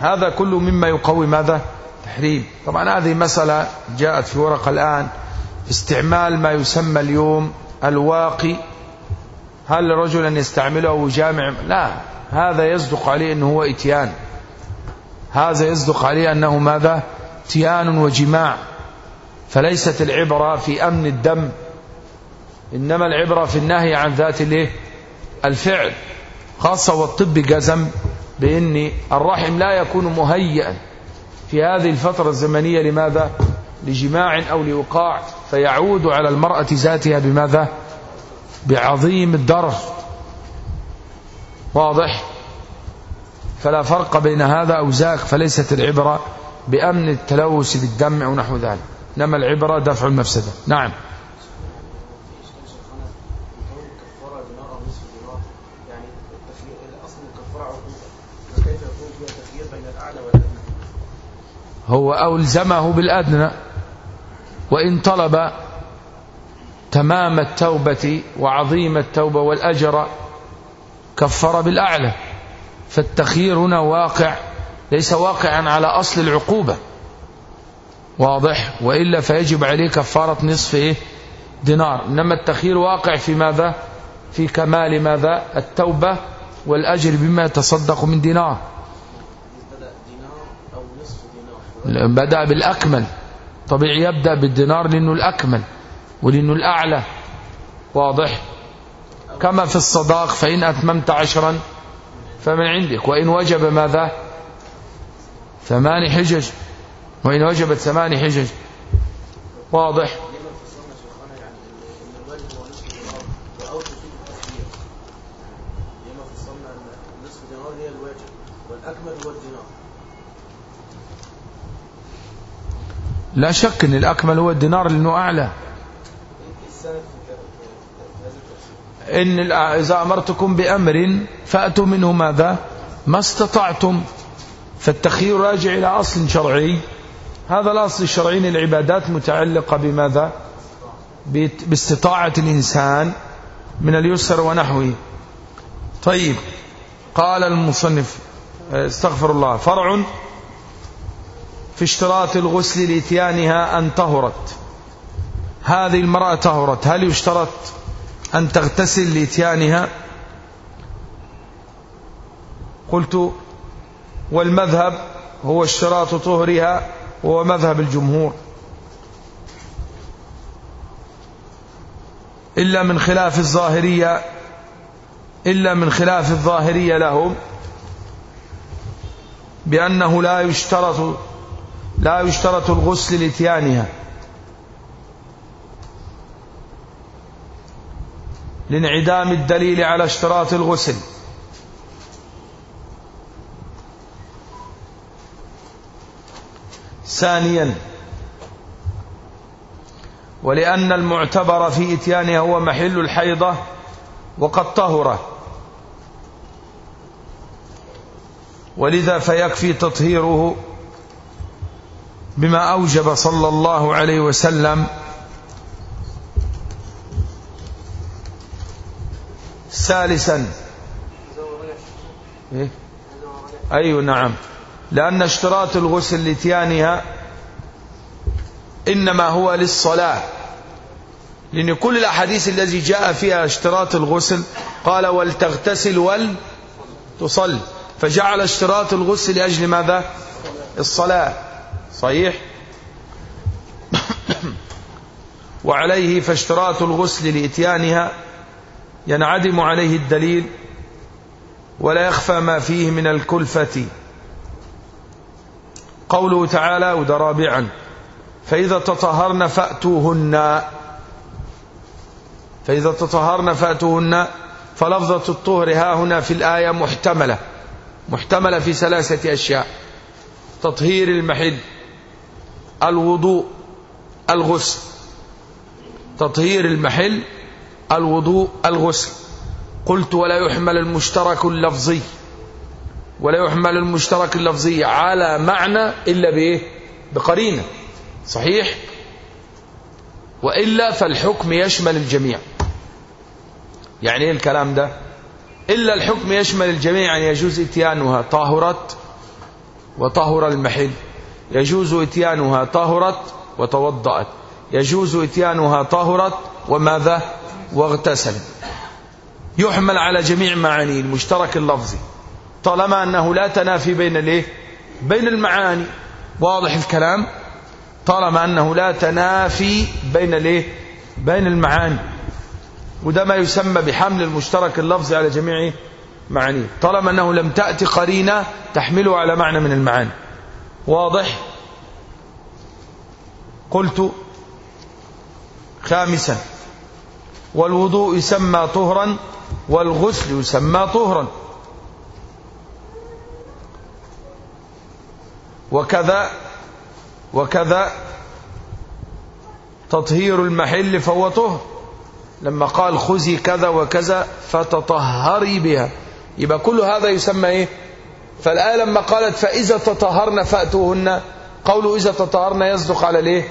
هذا كله مما يقوي ماذا؟ تحريم. طبعا هذه مسألة جاءت في ورقة الآن. استعمال ما يسمى اليوم الواقي. هل رجلا يستعمله جامع؟ لا. هذا يصدق عليه أنه هو إتيان. هذا يصدق عليه أنه ماذا؟ اتيان وجماع. فليست العبرة في أمن الدم إنما العبرة في النهي عن ذات الإيه؟ الفعل خاصة والطب جزم. بأن الرحم لا يكون مهيئا في هذه الفترة الزمنية. لماذا؟ لجماع أو لوقاع. فيعود على المرأة ذاتها بماذا؟ بعظيم الضرر واضح؟ فلا فرق بين هذا أو ذاك فليست العبرة بأمن التلوث بالدم أو نحو ذلك. إنما العبرة دفع المفسدة. نعم. هو ألزمه بالأدنى وإن طلب تمام التوبة وعظيم التوبة والأجر كفر بالأعلى. فالتخيير هنا واقع ليس واقعا على أصل العقوبة. واضح؟ وإلا فيجب عليه كفارة نصف إيه؟ دينار. إنما التخيير واقع في ماذا؟ في كمال ماذا؟ التوبة والأجر بما يتصدق من دينار بدأ دينار أو نصف دينار بدأ بالأكمل. طبيعي يبدأ بالدينار لأنه الأكمل ولأنه الأعلى. واضح؟ كما في الصداق فإن أتممت عشرا فمن عندك. وإن وجب ماذا؟ ثمان حجج. وإن وجبت ثمان حجج. واضح لما فصلنا شيخنا يعني إن إن الواجب هو نصف دينار وأو تفيد التسبيح لما فصلنا أن نصف دينار هي الواجب والأكمل هو الدينار لا شك أن الأكمل هو الدينار لأنه أعلى إيه السند في ك- في هذا التفسير إن الأ- إذا أمرتكم بأمر فأتوا منه ماذا؟ ما استطعتم. فالتخيير راجع إلى أصل شرعي. هذا الأصل الشرعي للعبادات متعلقة بماذا؟ باستطاعة الإنسان من اليسر ونحوه. طيب. قال المصنف استغفر الله. فرع في اشتراط الغسل لإتيانها أن طهرت. هذه المرأة طهرت. هل يشترط أن تغتسل لإتيانها؟ قلت والمذهب هو اشتراط طهرها وهو مذهب الجمهور. إلا من خلاف الظاهرية إلا من خلاف الظاهرية لهم بأنه لا يشترط لا يشترط الغسل لإتيانها لانعدام الدليل على اشتراط الغسل. ثانيا ولأن المعتبر في إتيانها هو محل الحيضة وقد طهر. ولذا فيكفي تطهيره بما أوجب صلى الله عليه وسلم ثالثا. إيه؟ أيوة نعم. لأن اشتراط الغسل لتيانها إنما هو للصلاة. لأن كل الأحاديث الذي جاء فيها اشتراط الغسل قال ولتغتسل ولتصل فجعل اشتراط الغسل لأجل ماذا؟ الصلاة. صحيح؟ وعليه فاشتراط الغسل لإتيانها ينعدم عليه الدليل ولا يخفى ما فيه من الكلفة. قوله تعالى وده رابعا فإذا تطهرن فأتوهن. فإذا تطهرن فأتوهن فلفظة الطهر ها هنا في الآية محتملة محتملة في ثلاثة أشياء. تطهير المحل الوضوء الغسل. تطهير المحل الوضوء الغسل. قلت ولا يحمل المشترك اللفظي. ولا يحمل المشترك اللفظي على معنى إلا بإيه؟ بقرينة. صحيح؟ وإلا فالحكم يشمل الجميع. يعني إيه الكلام ده؟ إلا الحكم يشمل الجميع يعني يجوز اتيانها طاهرت وطهر المحل. يجوز إتيانها طهرت وتوضأت. يجوز إتيانها طهرت وماذا؟ واغتسلت. يحمل على جميع معاني المشترك اللفظي طالما أنه لا تنافي بين الإيه؟ بين المعاني. واضح الكلام؟ طالما أنه لا تنافي بين الإيه؟ بين المعاني. وده ما يسمى بحمل المشترك اللفظي على جميع معانيه. طالما أنه لم تأتي قرينة تحمله على معنى من المعاني. واضح؟ قلت خامسا. والوضوء يسمى طهرا والغسل يسمى طهرا. وكذا وكذا تطهير المحل فهو طهر. لما قال خذي كذا وكذا فتطهري بها. يبقى كل هذا يسمى إيه؟ فالآية لما قالت فإذا تطهرن فأتوهن قوله إذا تطهرن يصدق على الايه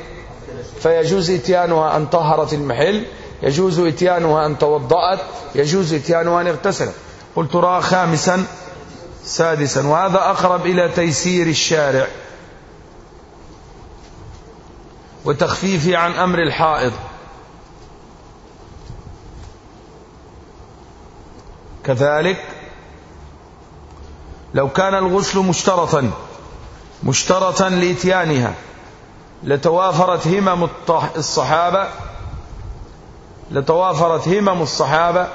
فيجوز إتيانها أن طهرت المحل يجوز إتيانها أن توضأت يجوز إتيانها أن اغتسلت. قلت رأى خامسا سادسا. وهذا أقرب إلى تيسير الشارع. وتخفيفه عن أمر الحائض. كذلك لو كان الغسل مشترطا مشترطا لإتيانها لتوافرت همم الصحابة لتوافرت همم الصحابة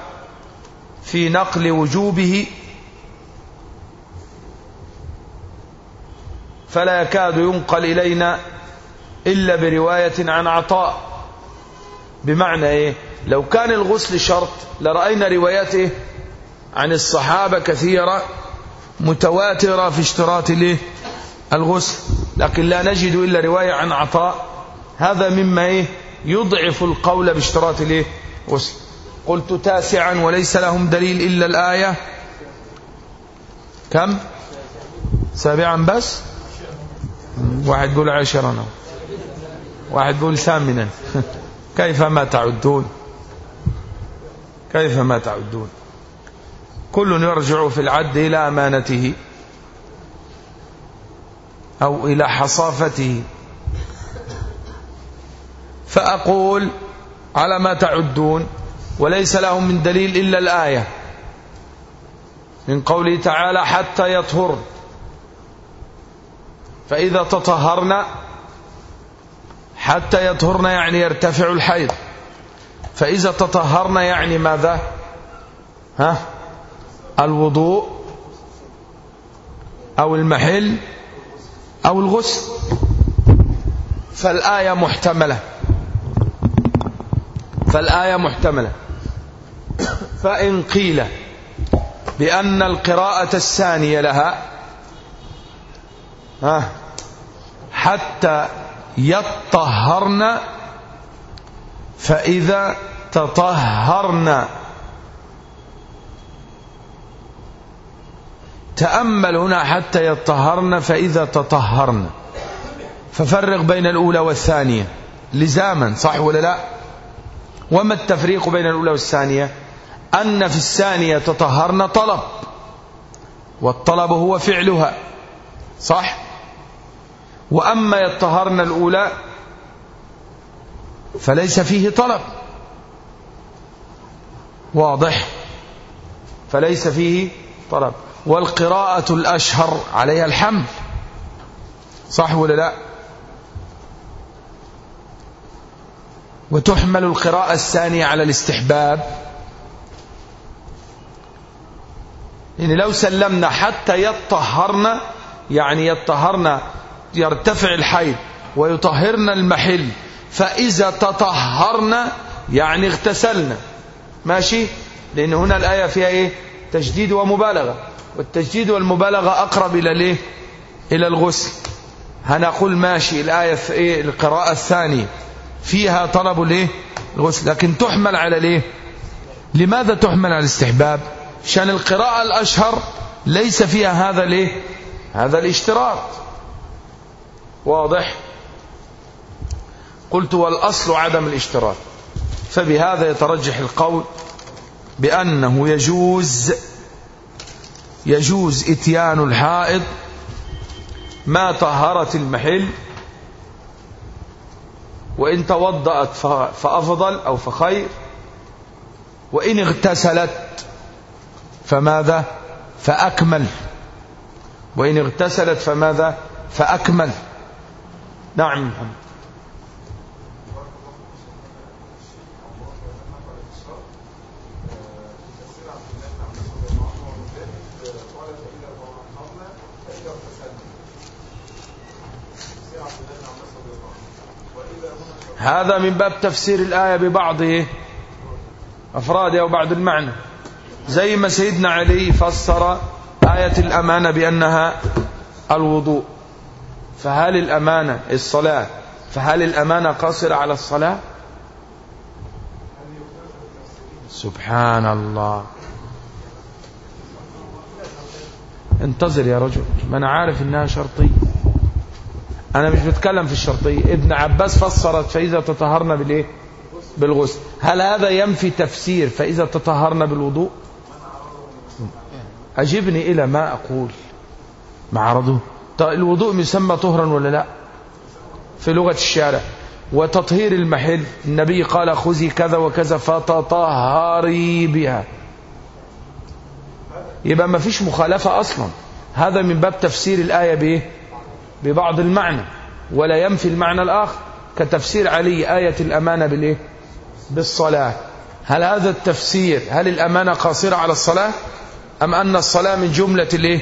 في نقل وجوبه فلا يكاد ينقل إلينا إلا برواية عن عطاء. بمعنى إيه؟ لو كان الغسل شرط لرأينا رواياته عن الصحابة كثيرة متواترة في اشتراط له الغسل لكن لا نجد إلا رواية عن عطاء. هذا مما إيه؟ يضعف القول باشتراط له غسل. قلت تاسعا وليس لهم دليل إلا الآية. كم؟ سابعا بس؟ واحد يقول عشرا. واحد يقول ثامنا. (laughs) كيف ما تعدون؟ كيف ما تعدون؟ كل يرجع في العد إلى أمانته أو إلى حصافته. فأقول على ما تعدون وليس لهم من دليل إلا الآية من قوله تعالى حتى يطهر. فإذا تطهرنا حتى يطهرن يعني يرتفع الحيض. فإذا تطهرنا يعني ماذا؟ ها؟ الوضوء أو المحل أو الغسل. فالآية محتملة. فالآية محتملة. فإن قيل بأن القراءة الثانية لها ها حتى يطهرن فإذا تطهرن تأمل هنا حتى يطهرن فإذا تطهرن. ففرق بين الأولى والثانية. لزاما صح ولا لا؟ وما التفريق بين الأولى والثانية؟ أن في الثانية تطهرن طلب والطلب هو فعلها. صح؟ وأما يطهرن الأولى فليس فيه طلب. واضح؟ فليس فيه طلب. والقراءة الأشهر عليها الحمل صح ولا لا؟ وتحمل القراءة الثانية على الاستحباب. يعني لو سلمنا حتى يطهرن يعني يطهرن يرتفع الحيض ويطهرن المحل فإذا تطهرن يعني اغتسلنا. ماشي؟ لأن هنا الآية فيها إيه؟ تجديد ومبالغة. والتجديد والمبالغة أقرب إلى ليه؟ إلى الغسل. هنقول ماشي الآية إيه؟ القراءة الثانية. فيها طلب ليه؟ الغسل. لكن تحمل على ليه؟ لماذا تحمل على الاستحباب؟ شان القراءة الأشهر ليس فيها هذا ليه؟ هذا الاشتراط. واضح؟ قلت والأصل عدم الاشتراط. فبهذا يترجح القول بأنه يجوز يجوز إتيان الحائض ما طهرت المحل وإن توضأت فأفضل أو فخير وإن اغتسلت فماذا؟ فأكمل. وإن اغتسلت فماذا؟ فأكمل. نعم. محمد هذا من باب تفسير الآية ببعض أفرادها أو بعض المعنى. زي ما سيدنا علي فسر آية الأمانة بأنها الوضوء. فهل الأمانة الصلاة فهل الأمانة قاصرة على الصلاة؟ سبحان الله. انتظر يا رجل ما أنا عارف إنها شرطية. أنا مش بتكلم في الشرطية. ابن عباس فسرت فإذا تطهرنا بالإيه؟ بالغسل. هل هذا ينفي تفسير فإذا تطهرنا بالوضوء؟ أجبني إلى ما أقول. مع عرضه طيب الوضوء يسمى طهرا ولا لا؟ في لغة الشارع. وتطهير المحل. النبي قال خذي كذا وكذا فتطهري بها. يبقى ما فيش مخالفة أصلا. هذا من باب تفسير الآية بإيه؟ ببعض المعنى ولا ينفي المعنى الآخر. كتفسير علي آية الأمانة بالإيه؟ بالصلاة. هل هذا التفسير هل الأمانة قاصرة على الصلاة؟ أم أن الصلاة من جملة الإيه؟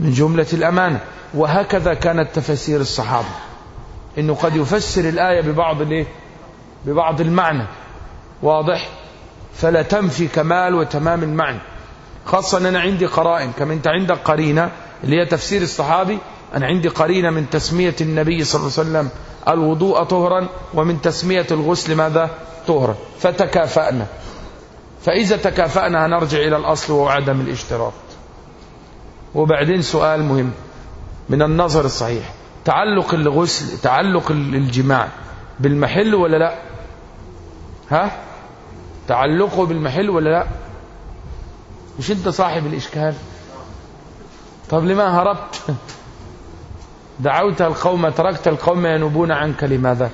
من جملة الأمانة. وهكذا كانت تفسير الصحابة. إنه قد يفسر الآية ببعض الإيه؟ ببعض المعنى. واضح؟ فلا تنفي كمال وتمام المعنى. خاصة أن أنا عندي قرائن. كما أنت عندك قرينة اللي هي تفسير الصحابي أنا عندي قرينة من تسمية النبي صلى الله عليه وسلم الوضوء طهرا ومن تسمية الغسل ماذا؟ طهرا. فتكافأنا. فإذا تكافأنا هنرجع إلى الأصل وهو عدم الاشتراط. وبعدين سؤال مهم من النظر الصحيح تعلق الغسل تعلق الجماع بالمحل ولا لا؟ ها؟ تعلقه بالمحل ولا لا؟ مش أنت صاحب الإشكال؟ طب لما هربت؟ دعوت القوم تركت القوم ينوبون عنك لماذا؟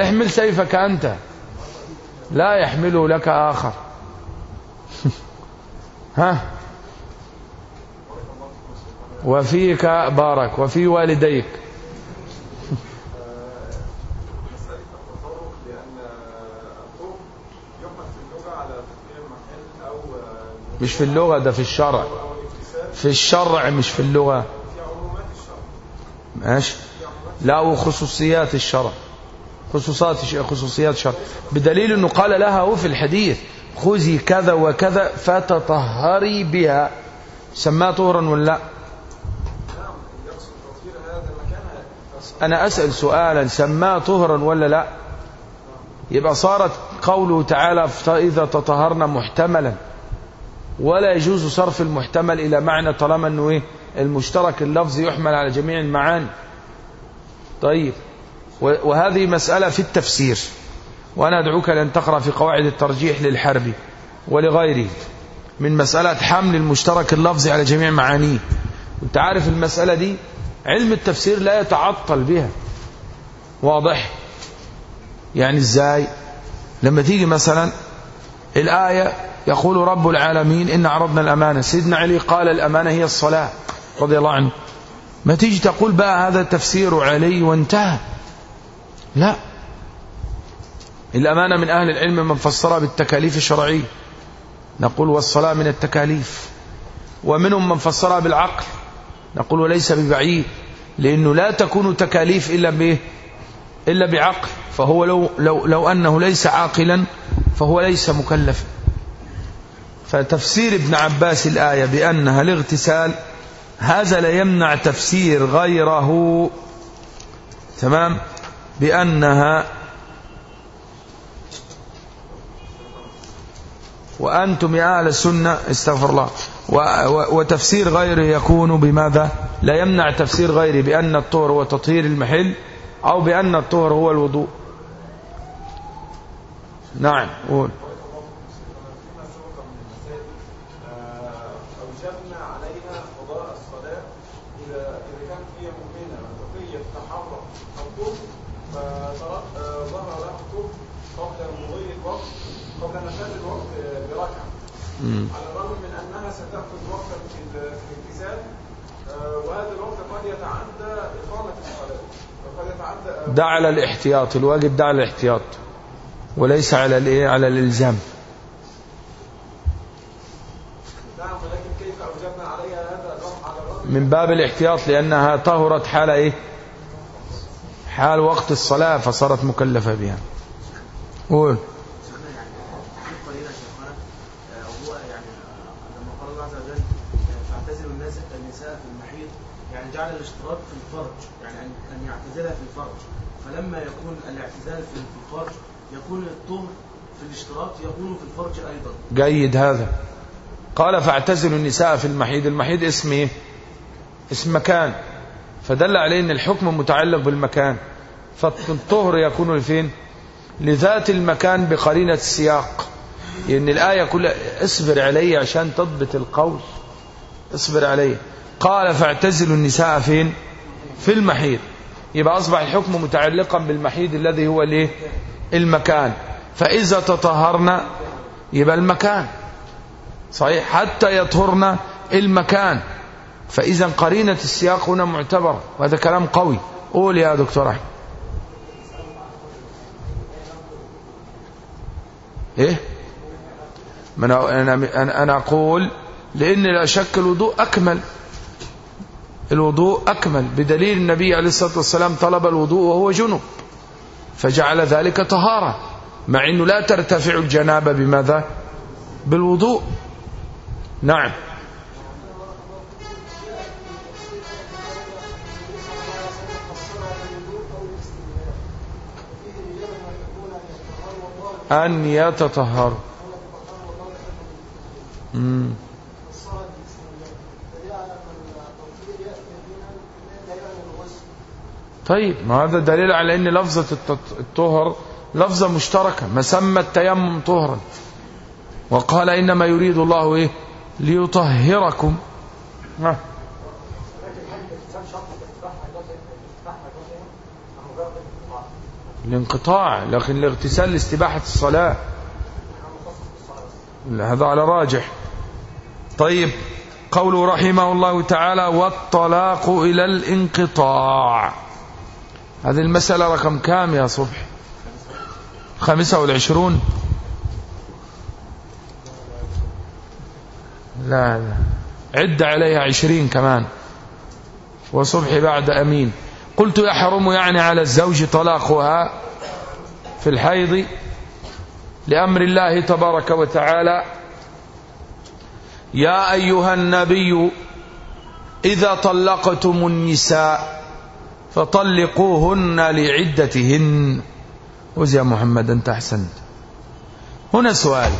احمل سيفك أنت. لا يحمله لك آخر. (laughs) ها؟ وفيك بارك وفي والديك. مش في اللغة ده في الشرع. في الشرع مش في اللغة. ماشي لا وخصوصيات الشرع. خصوصات خصوصيات الشرع. بدليل إنه قال لها هو في الحديث خذي كذا وكذا فتطهري بها. سماه طهرا ولا لا؟ أنا أسأل سؤالا سماه طهرا ولا لا؟ يبقى صارت قوله تعالى فإذا تطهرنا محتملا. ولا يجوز صرف المحتمل إلى معنى طالما إنه إيه؟ المشترك اللفظي يحمل على جميع المعاني. طيب وهذه مسألة في التفسير. وأنا أدعوك لأن تقرأ في قواعد الترجيح للحرب ولغيره. من مسألة حمل المشترك اللفظي على جميع معانيه. وانت عارف المسألة دي؟ علم التفسير لا يتعطل بها. واضح؟ يعني إزاي؟ لما تيجي مثلا الآية يقول رب العالمين إن عرضنا الأمانة. سيدنا علي قال الأمانة هي الصلاة. رضي الله عنه. ما تيجي تقول بقى هذا تفسير علي وانتهى. لا. الأمانة من أهل العلم من فسرها بالتكاليف الشرعية. نقول والصلاة من التكاليف. ومنهم من فسرها بالعقل. نقول وليس ببعيد. لأنه لا تكون تكاليف إلا به إلا بعقل. فهو لو, لو, لو أنه ليس عاقلا فهو ليس مكلفا. فتفسير ابن عباس الآية بأنها الاغتسال هذا لا يمنع تفسير غيره تمام؟ بأنها وأنتم يا أهل السنة استغفر الله وتفسير غيره يكون بماذا؟ لا يمنع تفسير غيره بأن الطهر هو تطهير المحل أو بأن الطهر هو الوضوء. نعم قول. الرغم من أنها ستأخذ وقتا في ال- في الاغتسال آه، وهذا الوقت قد يتعدى إقامة الصلاة وقد يتعدى ده على الاحتياط. الواجب ده على الاحتياط. وليس على الايه على الإلزام. نعم من باب الاحتياط لأنها طهرت حال إيه؟ حال وقت الصلاة فصارت مكلفة بها. قول شيخنا يعني في قليلا شيخنا آه، هو يعني آه، لما قال الله عز وجل آه، فاعتزلوا الناس النساء في المحيض يعني جعل الاشتراك في الفرج يعني ان أن يعتزلها في الفرج. فلما يكون الاعتزال في الفرج يكون الطهر في الاشتراك يكون في الفرج أيضا. جيد هذا. قال فاعتزلوا النساء في المحيض. المحيض اسم إيه؟ اسم مكان. فدل عليه إن الحكم متعلق بالمكان. فالطهر يكون فين لذات المكان بقرينة السياق. لأن الآية كلها اصبر علي عشان تضبط القول. اصبر علي. قال فاعتزلوا النساء فين في المحيط يبقى أصبح الحكم متعلقا بالمحيط الذي هو الايه المكان. فإذا تطهرنا يبقى المكان. صحيح؟ حتى يطهرنا المكان. فإذا قرينة السياق هنا معتبر. وهذا كلام قوي. قول يا دكتور أحمد. إيه؟ أنا, أنا, أنا أقول لأن لا شك الوضوء أكمل. الوضوء أكمل. بدليل النبي عليه الصلاة والسلام طلب الوضوء وهو جنب فجعل ذلك طهارة مع أنه لا ترتفع الجنابة بماذا؟ بالوضوء. نعم. أن يتطهر. طيب. ما هذا دليل على إن لفظة الطهر لفظة مشتركة. مسمى التيمم طهرا. وقال إنما يريد الله إيه؟ ليطهركم. ها. الانقطاع لكن الاغتسال لاستباحة الصلاة. هذا على راجح. طيب قوله رحمه الله تعالى والطلاق إلى الانقطاع هذه المسألة رقم كام يا صبح؟ خامسة والعشرون؟ لا لا. عد عليها عشرين كمان. وصبح بعد أمين. قلت يحرم يعني على الزوج طلاقها في الحيض لأمر الله تبارك وتعالى. يا أيها النبي إذا طلقتم النساء فطلقوهن لعدتهن. وز يا محمد أنت أحسنت. هنا سؤال.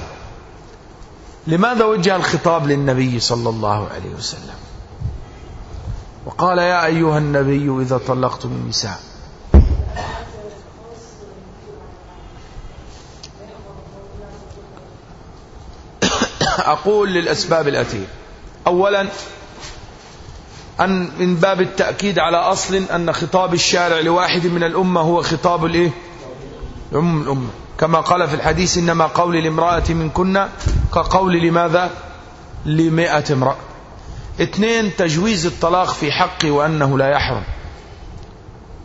لماذا وجه الخطاب للنبي صلى الله عليه وسلم؟ وقال يا أيها النبي إذا طلقتم النساء. (coughs) أقول للأسباب الأتية أولا أن من باب التأكيد على أصل أن خطاب الشارع لواحد من الأمة هو خطاب الإيه؟ أم الأمة. كما قال في الحديث إنما قول لامرأة من كنا كقول لماذا؟ لمئة امرأة. اثنين تجويز الطلاق في حقه وأنه لا يحرم.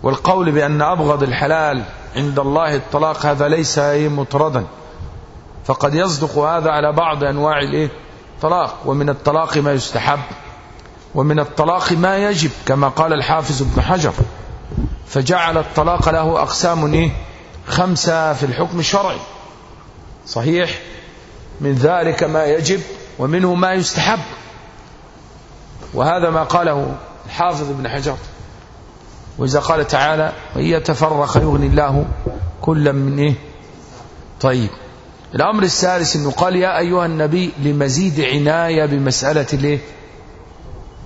والقول بأن أبغض الحلال عند الله الطلاق هذا ليس مطردا. فقد يصدق هذا على بعض أنواع الإيه؟ طلاق. ومن الطلاق ما يستحب. ومن الطلاق ما يجب كما قال الحافظ ابن حجر. فجعل الطلاق له أقسام إيه؟ خمسة في الحكم الشرعي. صحيح؟ من ذلك ما يجب ومنه ما يستحب. وهذا ما قاله الحافظ ابن حجر. وإذا قال تعالى وإن يتفرق يغني الله كلا من إيه؟ طيب. الأمر الثالث أنه قال يا أيها النبي لمزيد عناية بمسألة الإيه؟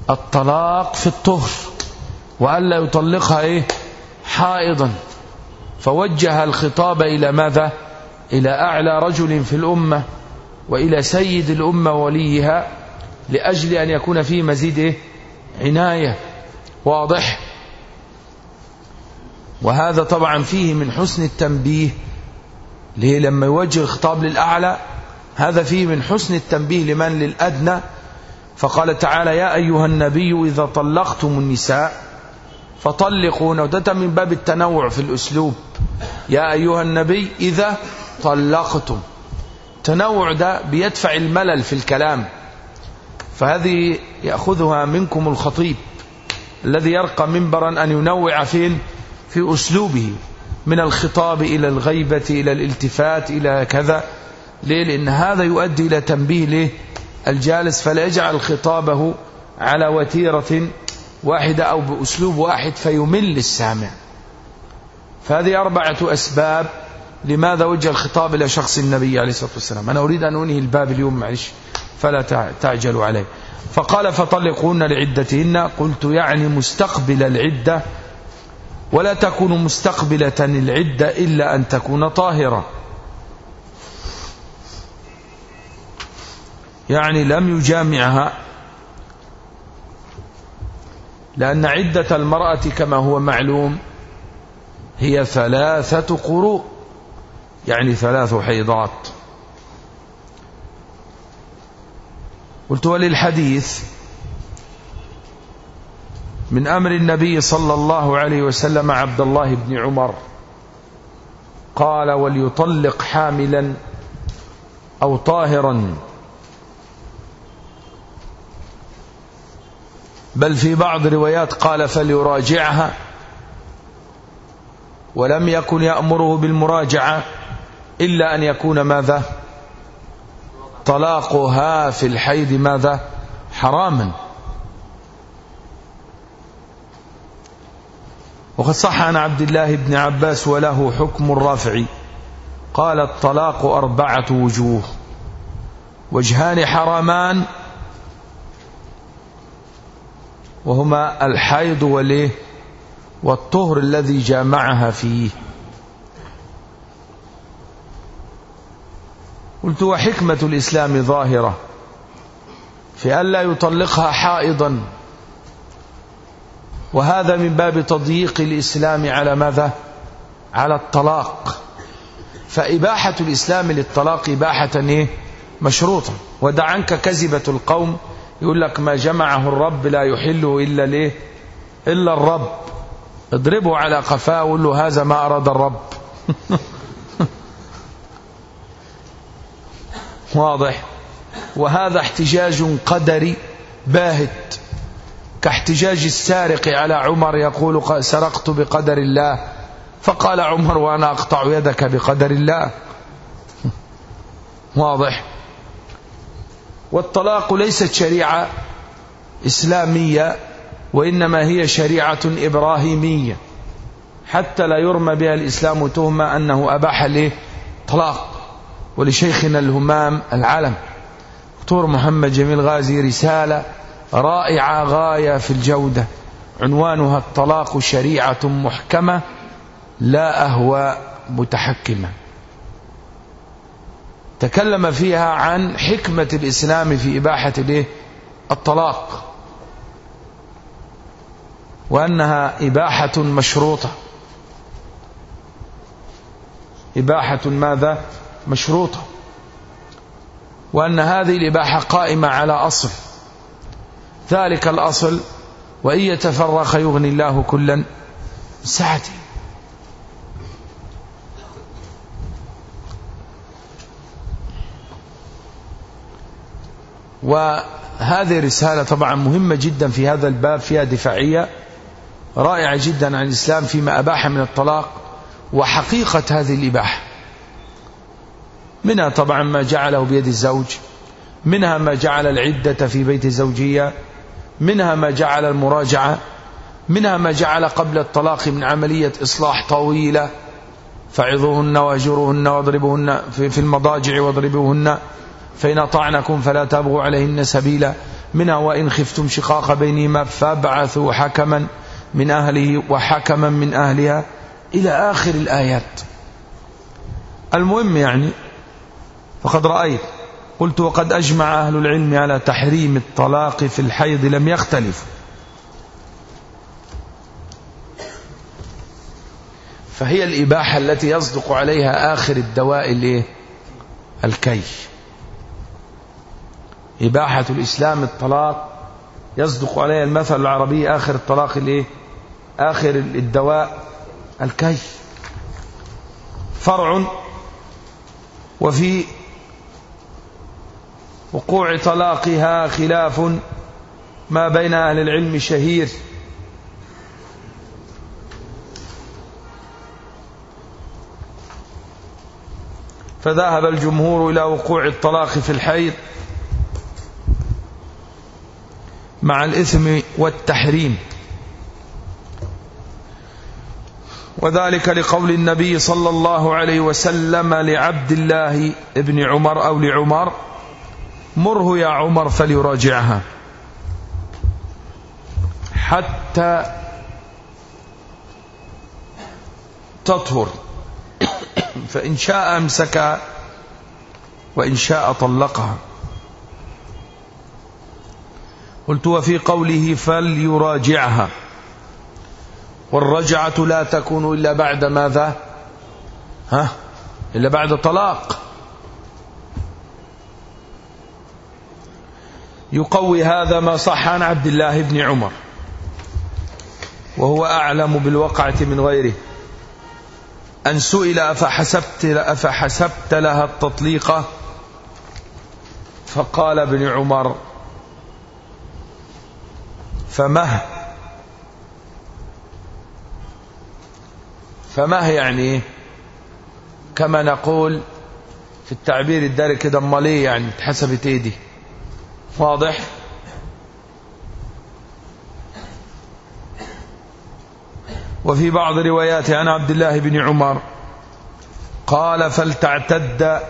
الطلاق في الطهر وألا يطلقها إيه؟ حائضا. فوجه الخطاب إلى ماذا؟ إلى أعلى رجل في الأمة وإلى سيد الأمة وليها لأجل أن يكون فيه مزيد إيه؟ عناية. واضح؟ وهذا طبعا فيه من حسن التنبيه. ليه؟ لما يوجه الخطاب للأعلى هذا فيه من حسن التنبيه لمن؟ للأدنى. فقال تعالى يا أيها النبي إذا طلقتم النساء فطلقون وده من باب التنوع في الأسلوب. يا أيها النبي إذا طلقتم. تنوع ده بيدفع الملل في الكلام. فهذه يأخذها منكم الخطيب الذي يرقى منبرا أن ينوع فين في أسلوبه من الخطاب إلى الغيبة إلى الالتفات إلى كذا. ليه؟ لأن هذا يؤدي إلى تنبيه الجالس فلا يجعل خطابه على وتيرة واحدة أو بأسلوب واحد فيمل السامع. فهذه أربعة أسباب لماذا وجه الخطاب إلى شخص النبي عليه الصلاة والسلام. أنا أريد أن أنهي الباب اليوم معلش فلا تعجلوا عليه فقال فطلقون لعدتهن قلت يعني مستقبل العدة ولا تكون مستقبلة العدة إلا أن تكون طاهرة يعني لم يجامعها لأن عدة المرأة كما هو معلوم هي ثلاثة قروء يعني ثلاث حيضات. قلت وللحديث من أمر النبي صلى الله عليه وسلم عبد الله بن عمر قال وليطلق حاملا أو طاهرا بل في بعض روايات قال فليراجعها ولم يكن يأمره بالمراجعة إلا أن يكون ماذا؟ طلاقها في الحيض ماذا؟ حراما. وقد صح عن عبد الله بن عباس وله حكم الرافع قال الطلاق أربعة وجوه. وجهان حرامان وهما الحيض والإيه والطهر الذي جامعها فيه. قلت وحكمة الإسلام ظاهرة في ألا يطلقها حائضا. وهذا من باب تضييق الإسلام على ماذا؟ على الطلاق. فإباحة الإسلام للطلاق إباحة إيه؟ مشروطة. ودع عنك كذبة القوم يقول لك ما جمعه الرب لا يحله إلا ليه؟ إلا الرب. اضربه على قفاه وقول له هذا ما أراد الرب. (laughs) واضح. وهذا احتجاج قدري باهت. كاحتجاج السارق على عمر يقول سرقت بقدر الله فقال عمر وأنا أقطع يدك بقدر الله (laughs) واضح. والطلاق ليست شريعة إسلامية وإنما هي شريعة إبراهيمية. حتى لا يرمى بها الإسلام تهمة أنه أباح له طلاق ولشيخنا الهمام العلم دكتور محمد جميل غازي رسالة رائعة غاية في الجودة. عنوانها الطلاق شريعة محكمة لا أهواء متحكمة. تكلم فيها عن حكمة الإسلام في إباحة الطلاق. وأنها إباحة مشروطة. إباحة ماذا؟ مشروطة. وأن هذه الإباحة قائمة على أصل. ذلك الأصل. وإن يتفرخ يغني الله كلا سعته. وهذه رسالة طبعا مهمة جدا في هذا الباب فيها دفاعية رائعة جدا عن الإسلام فيما أباح من الطلاق وحقيقة هذه الإباحة. منها طبعا ما جعله بيد الزوج منها ما جعل العدة في بيت الزوجية منها ما جعل المراجعة منها ما جعل قبل الطلاق من عملية إصلاح طويلة فعظوهن وأجروهن وأضربوهن في المضاجع وأضربوهن. فإن أطعنكم فلا تبغوا عليهن سبيلا منها وإن خفتم شقاق بينهما فابعثوا حكما من أهله وحكما من أهلها إلى آخر الآيات. المهم يعني فقد رأيت قلت وقد أجمع أهل العلم على تحريم الطلاق في الحيض لم يختلفوا فهي الإباحة التي يصدق عليها آخر الدواء الكي. إباحة الإسلام الطلاق. يصدق عليها المثل العربي آخر الطلاق الايه آخر الدواء الكي فرع وفي وقوع طلاقها خلاف ما بين أهل العلم شهير. فذهب الجمهور إلى وقوع الطلاق في الحيض. مع الإثم والتحريم. وذلك لقول النبي صلى الله عليه وسلم لعبد الله ابن عمر أو لعمر مره يا عمر فليراجعها. حتى تطهر. فإن شاء أمسكها وإن شاء طلقها. قلت وفي قوله فليراجعها. والرجعة لا تكون إلا بعد ماذا؟ ها؟ إلا بعد طلاق. يقوي هذا ما صح عن عبد الله بن عمر. وهو أعلم بالوقعة من غيره. أن سئل أفحسبت, أفحسبت لها التطليقة فقال ابن عمر فمه فمه يعني كما نقول في التعبير الداري كده امال يعني اتحسبت ايدي واضح؟ وفي بعض روايات عن عبد الله بن عمر قال فلتعتد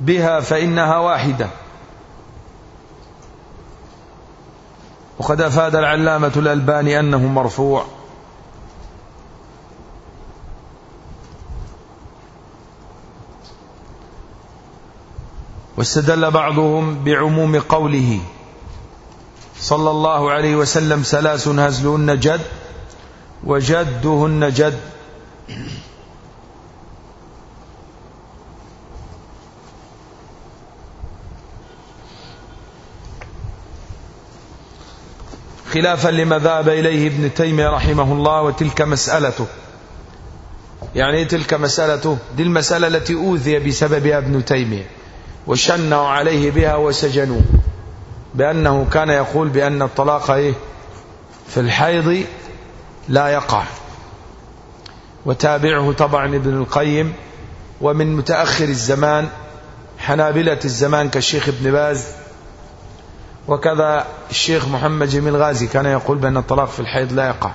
بها فإنها واحدة. وقد أفاد العلامة الألباني أنه مرفوع. واستدل بعضهم بعموم قوله صلى الله عليه وسلم ثلاث هزلهن جد وجدهن جد. خلافا لما ذهب إليه ابن تيمية رحمه الله وتلك مسألته. يعني تلك مسألته؟ دي المسألة التي أوذي بسببها ابن تيمية وشنوا عليه بها وسجنوه بأنه كان يقول بأن الطلاق إيه؟ في الحيض لا يقع. وتابعه طبعا ابن القيم ومن متأخر الزمان حنابلة الزمان كالشيخ ابن باز وكذا الشيخ محمد جميل غازي كان يقول بأن الطلاق في الحيض لا يقع.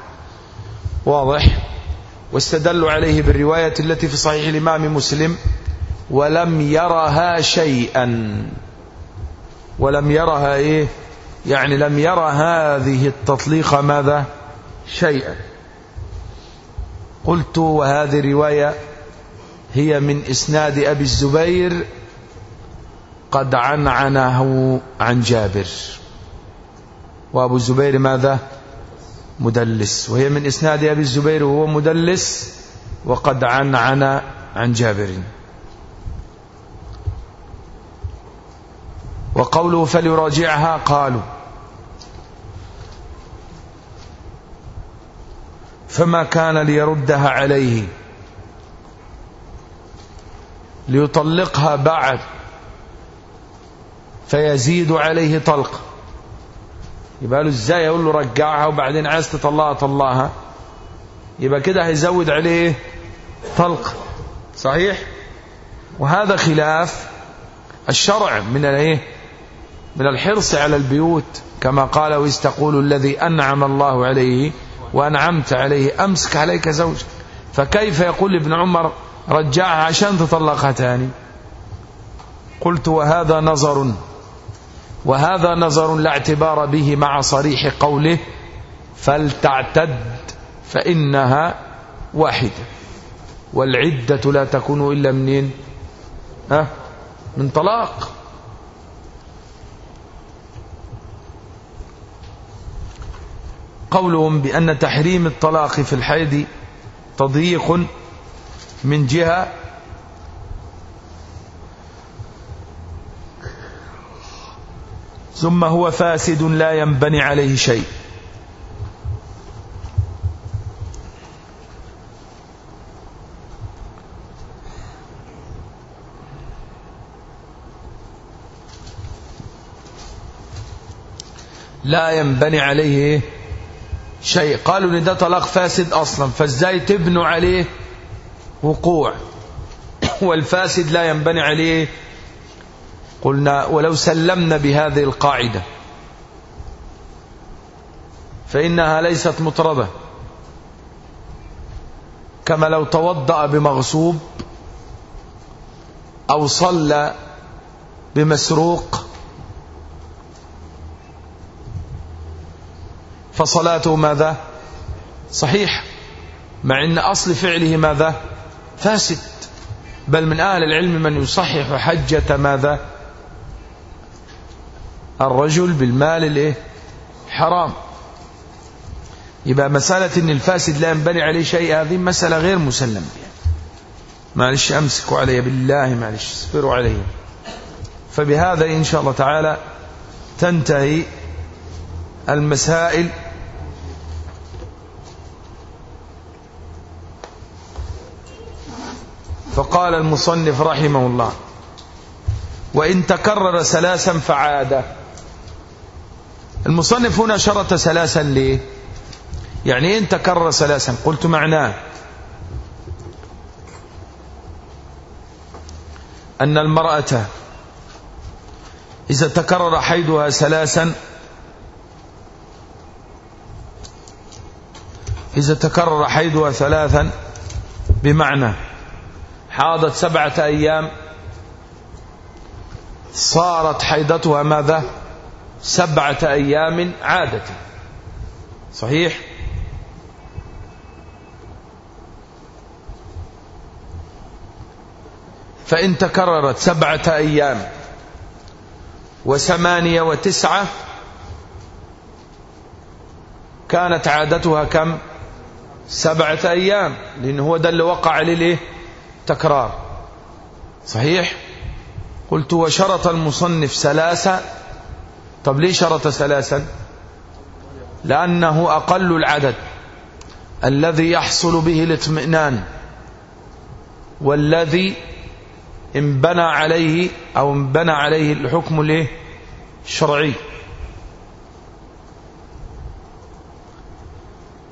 واضح. واستدلوا عليه بالرواية التي في صحيح الإمام مسلم ولم يرها شيئا. ولم يرها إيه؟ يعني لم يرى هذه التطليقة ماذا؟ شيئا. قلت وهذه الرواية هي من إسناد أبي الزبير قد عنعنه عن جابر. وأبو الزبير ماذا؟ مدلس. وهي من إسناد أبي الزبير وهو مدلس وقد عنعن عن جابر. وقوله فليراجعها قالوا. فما كان ليردها عليه. ليطلقها بعد فيزيد عليه طلق. يبقى له إزاي يقول له رجعها وبعدين عايز تطلقها طلقها؟ يبقى كده هيزود عليه طلق. صحيح؟ وهذا خلاف الشرع من الإيه؟ من الحرص على البيوت كما قال وإذ تقول الذي أنعم الله عليه وأنعمت عليه أمسك عليك زوجك. فكيف يقول ابن عمر رجعها عشان تطلقها تاني قلت وهذا نظر وهذا نظر لا اعتبار به مع صريح قوله فلتعتد فإنها واحدة والعدة لا تكون إلا منين؟ ها؟ من طلاق. قولهم بأن تحريم الطلاق في الحيض تضييق من جهة ثم هو فاسد لا ينبني عليه شيء. لا ينبني عليه شيء. قالوا إن ده طلاق فاسد أصلا فإزاي تبنوا عليه وقوع؟ (clears throat) والفاسد لا ينبني عليه قلنا ولو سلمنا بهذه القاعدة فإنها ليست مطربة. كما لو توضأ بمغصوب أو صلى بمسروق فصلاته ماذا؟ صحيح مع إن أصل فعله ماذا؟ فاسد. بل من أهل العلم من يصحح حجة ماذا؟ الرجل بالمال الايه؟ حرام يبقى مسألة إن الفاسد لا ينبني عليه شيء هذه مسألة غير مسلم معلش أمسكوا علي بالله معلش اصبروا علي. فبهذا إن شاء الله تعالى تنتهي المسائل. فقال المصنف رحمه الله وإن تكرر سلاسا فعاد المصنف هنا شرط سلاسا ليه؟ يعني إن تكرر سلاسا قلت معناه أن المرأة إذا تكرر حيضها سلاسا إذا تكرر حيضها ثلاثا بمعنى حاضت سبعة أيام صارت حيضتها ماذا؟ سبعة أيام عادة. صحيح؟ فإن تكررت سبعة أيام وثمانية وتسعة كانت عادتها كم؟ سبعة أيام لأن هو ده اللي وقع عليه تكرار. صحيح؟ قلت وشرط المصنف ثلاثة طب ليه شرط ثلاثا؟ لأنه أقل العدد الذي يحصل به الاطمئنان والذي انبنى عليه أو انبنى عليه الحكم الايه الشرعي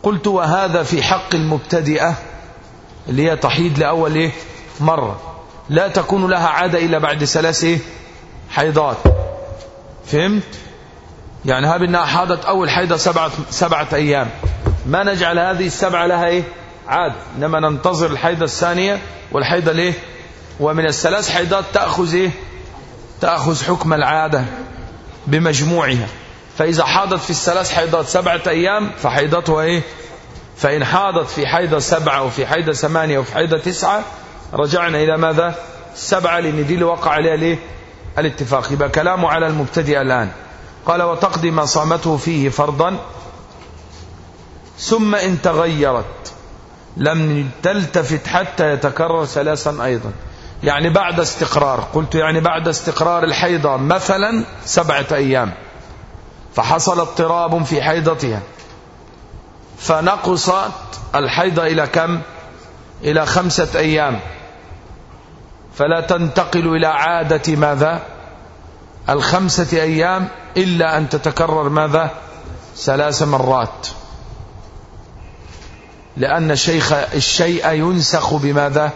قلت وهذا في حق المبتدئة اللي هي تحيض لأول إيه؟ مرة. لا تكون لها عادة إلا بعد ثلاث إيه؟ حيضات. فهمت؟ يعني هذه إنها حاضت أول حيضة سبعة, سبعة أيام. ما نجعل هذه السبعة لها إيه؟ عادة إنما ننتظر الحيضة الثانية والحيضة الإيه؟ ومن الثلاث حيضات تأخذ إيه؟ تأخذ حكم العادة بمجموعها. فإذا حاضت في الثلاث حيضات سبعة أيام فحيضتها إيه؟ فإن حاضت في حيضة سبعة وفي حيضة ثمانية وفي حيضة تسعة رجعنا إلى ماذا؟ سبعة لأن دي اللي وقع عليها ليه؟ الاتفاق يبقى كلامه على المبتدئ الآن. قال وتقضي ما صامته فيه فرضا ثم إن تغيرت لم تلتفت حتى يتكرر ثلاثا أيضا. يعني بعد استقرار قلت يعني بعد استقرار الحيضة مثلا سبعة أيام فحصل اضطراب في حيضتها فنقصت الحيضة إلى كم؟ إلى خمسة أيام. فلا تنتقل إلى عادة ماذا؟ الخمسة أيام إلا أن تتكرر ماذا؟ ثلاث مرات. لأن الشيخ الشيء ينسخ بماذا؟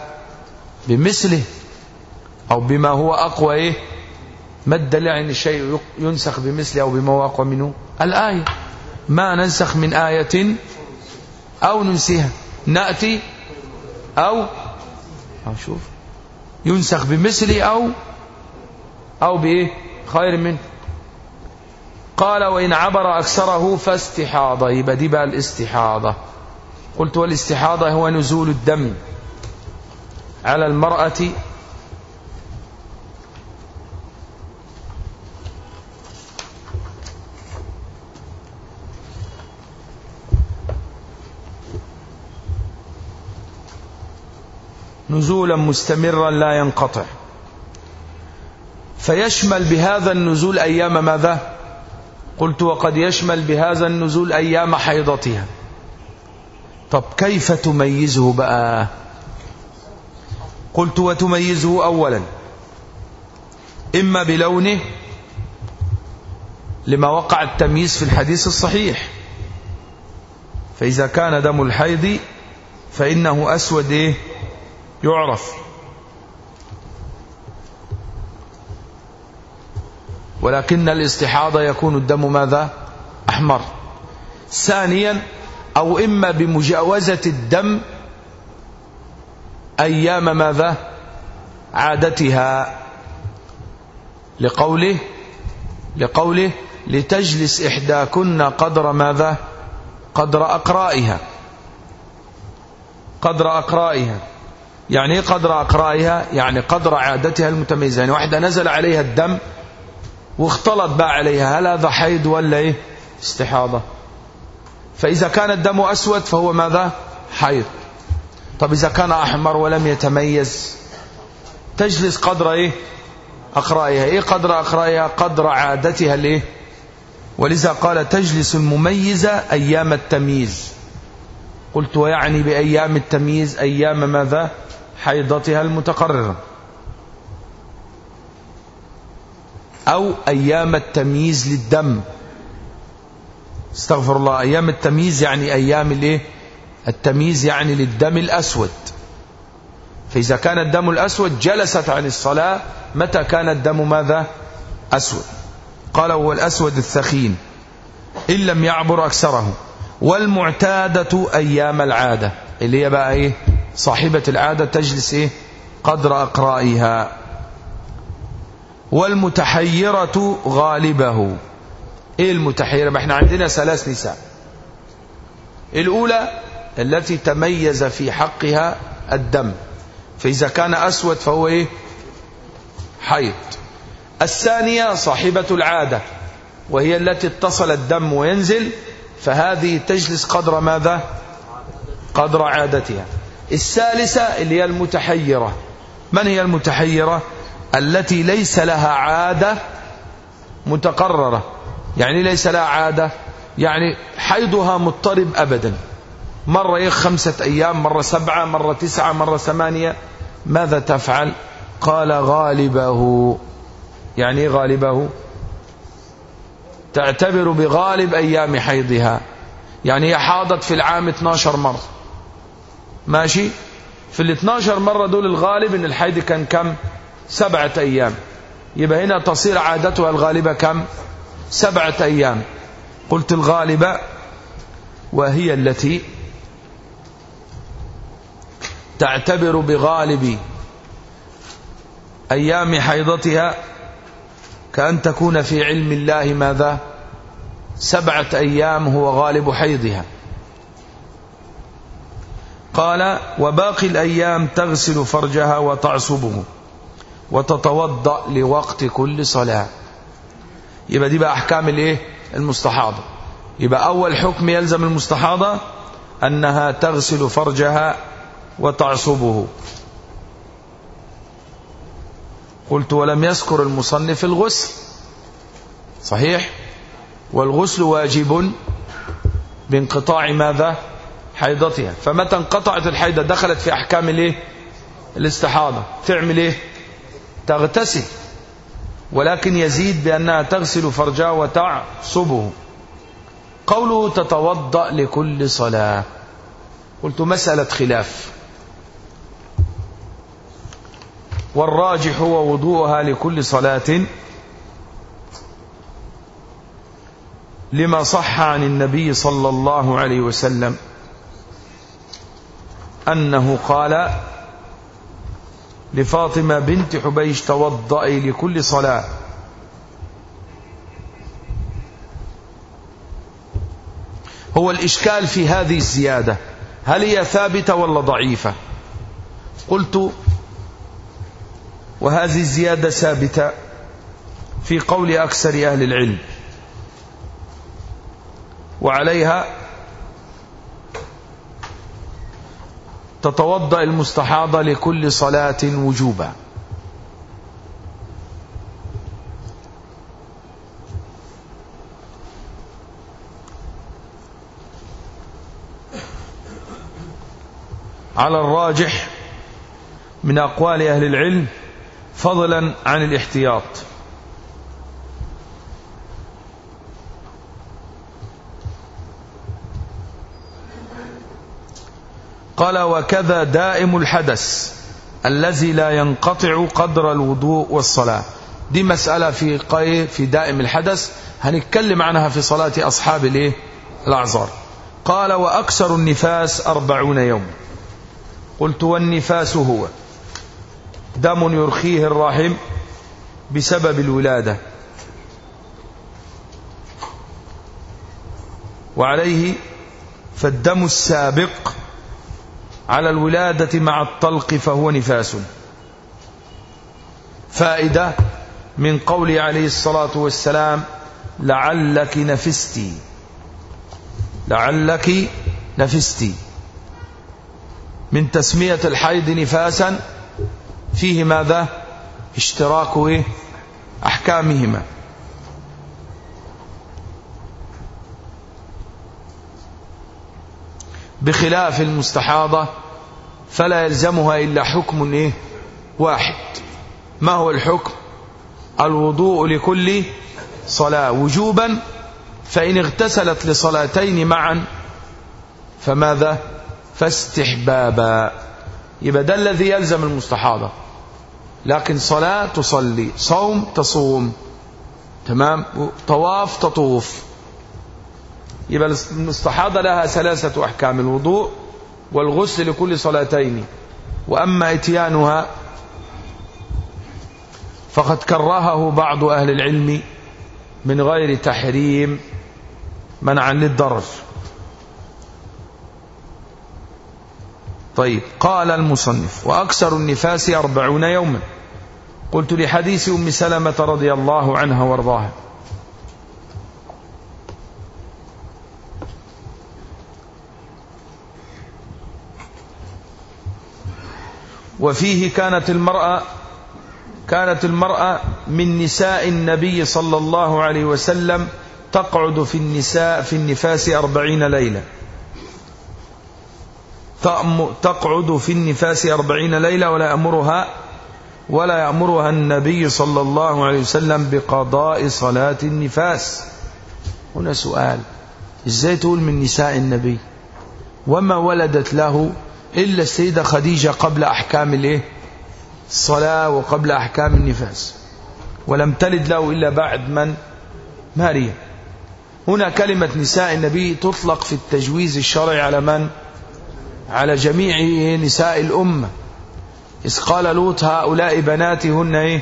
بمثله. أو بما هو أقوى إيه؟ ما الدليل عن الشيء ينسخ بمثله أو بما هو أقوى منه؟ الآية. ما ننسخ من آية أو ننسيها. نأتي أو شوف. ينسخ بمثله أو أو بإيه؟ خير منه. قال وإن عبر أكثره فاستحاضة. يبقى دي بقى الاستحاضة. قلت والاستحاضة هو نزول الدم على المرأة نزولا مستمرا لا ينقطع. فيشمل بهذا النزول أيام ماذا؟ قلت وقد يشمل بهذا النزول أيام حيضتها. طب كيف تميزه بقى؟ قلت وتميزه أولا. إما بلونه لما وقع التمييز في الحديث الصحيح. فإذا كان دم الحيض فإنه أسود إيه؟ يعرف. ولكن الاستحاضة يكون الدم ماذا؟ أحمر. ثانيا أو إما بمجاوزة الدم أيام ماذا؟ عادتها. لقوله لقوله لتجلس إحداكن قدر ماذا؟ قدر أقرائها. قدر أقرائها. يعني إيه قدر أقرائها يعني قدر عادتها المتميزة. يعني واحدة نزل عليها الدم واختلط بقى عليها هل هذا حيض ولا إيه؟ استحاضة. فإذا كان الدم أسود فهو ماذا؟ حيض. طب إذا كان أحمر ولم يتميز تجلس قدر إيه؟ أقرائها. إيه قدر أقرائها؟ قدر عادتها ليه ولذا قال تجلس المميزة أيام التمييز. قلت ويعني بأيام التمييز أيام ماذا؟ حيضتها المتقررة. أو أيام التمييز للدم. استغفر الله. أيام التمييز يعني أيام الإيه؟ التمييز يعني للدم الأسود. فإذا كان الدم الأسود جلست عن الصلاة متى كان الدم ماذا؟ أسود. قال هو الأسود الثخين. إن لم يعبر أكثره. والمعتادة أيام العادة. اللي هي بقى إيه؟ صاحبة العادة تجلس إيه؟ قدر أقرائها. والمتحيرة غالبه. إيه المتحيرة؟ ما إحنا عندنا ثلاث نساء. الأولى التي تميز في حقها الدم. فإذا كان أسود فهو إيه؟ حيض. الثانية صاحبة العادة وهي التي اتصل الدم وينزل فهذه تجلس قدر ماذا؟ قدر عادتها. الثالثة اللي هي المتحيرة. من هي المتحيرة؟ التي ليس لها عادة متقررة. يعني ليس لها عادة. يعني حيضها مضطرب أبدا. مرة إيه؟ خمسة أيام مرة سبعة مرة تسعة مرة ثمانية. ماذا تفعل؟ قال غالبه. يعني إيه غالبه؟ تعتبر بغالب أيام حيضها. يعني هي حاضت في العام 12 مرة. ماشي؟ في ال 12 مرة دول الغالب إن الحيض كان كم؟ سبعة أيام. يبقى هنا تصير عادتها الغالبة كم؟ سبعة أيام. قلت الغالبة وهي التي تعتبر بغالب أيام حيضتها كأن تكون في علم الله ماذا؟ سبعة أيام هو غالب حيضها. قال وباقي الأيام تغسل فرجها وتعصبه وتتوضأ لوقت كل صلاة. يبقى دي بقى أحكام الإيه؟ المستحاضة. يبقى أول حكم يلزم المستحاضة أنها تغسل فرجها وتعصبه. قلت ولم يذكر المصنف الغسل. صحيح؟ والغسل واجب بانقطاع ماذا؟ حيضتها. فمتى انقطعت الحيضة دخلت في أحكام الإيه؟ الاستحاضة. تعمل إيه؟ تغتسل. ولكن يزيد بأنها تغسل فرجها وتعصبه. قوله تتوضأ لكل صلاة. قلت مسألة خلاف. والراجح هو وضوءها لكل صلاة. لما صح عن النبي صلى الله عليه وسلم. أنه قال لفاطمة بنت حبيش توضئي لكل صلاة. هو الإشكال في هذه الزيادة. هل هي ثابتة ولا ضعيفة؟ قلت وهذه الزيادة ثابتة في قول أكثر أهل العلم. وعليها تتوضأ المستحاضة لكل صلاة وجوبا. على الراجح من أقوال أهل العلم فضلا عن الاحتياط. قال وكذا دائم الحدث الذي لا ينقطع قدر الوضوء والصلاة. دي مسألة في قي في دائم الحدث. هنتكلم عنها في صلاة أصحاب الإيه؟ الأعذار. قال وأكثر النفاس أربعون يوم. قلت والنفاس هو. دم يرخيه الرحم بسبب الولادة. وعليه فالدم السابق على الولادة مع الطلق فهو نفاس. فائدة من قول عليه الصلاة والسلام لعلك نفستي. لعلك نفستي. من تسمية الحيض نفاسا فيه ماذا؟ اشتراك إيه؟ بخلاف المستحاضة فلا يلزمها إلا حكم إيه؟ واحد. ما هو الحكم؟ الوضوء لكل صلاة. وجوبا فإن اغتسلت لصلاتين معا فماذا؟ فاستحبابا. يبقى ده الذي يلزم المستحاضة. لكن صلاة تصلي صوم تصوم. تمام؟ طواف تطوف. يبقى المستحاضة لها ثلاثة أحكام الوضوء والغسل لكل صلاتين. وأما إتيانها فقد كرهه بعض أهل العلم من غير تحريم منعا للضرر طيب قال المصنف وأكثر النفاس أربعون يوما. قلت لحديث أم سلمة رضي الله عنها وأرضاها وفيه كانت المرأة كانت المرأة من نساء النبي صلى الله عليه وسلم تقعد في النساء في النفاس أربعين ليلة. تقعد في النفاس أربعين ليلة ولا يأمرها ولا يأمرها النبي صلى الله عليه وسلم بقضاء صلاة النفاس. هنا سؤال إزاي تقول من نساء النبي؟ وما ولدت له إلا السيدة خديجة قبل أحكام الإيه؟ الصلاة وقبل أحكام النفاس. ولم تلد له إلا بعد من؟ ماريا هنا كلمة نساء النبي تطلق في التجويز الشرعي على من؟ على جميع نساء الأمة. إذ قال لوط هؤلاء بناتي هن إيه؟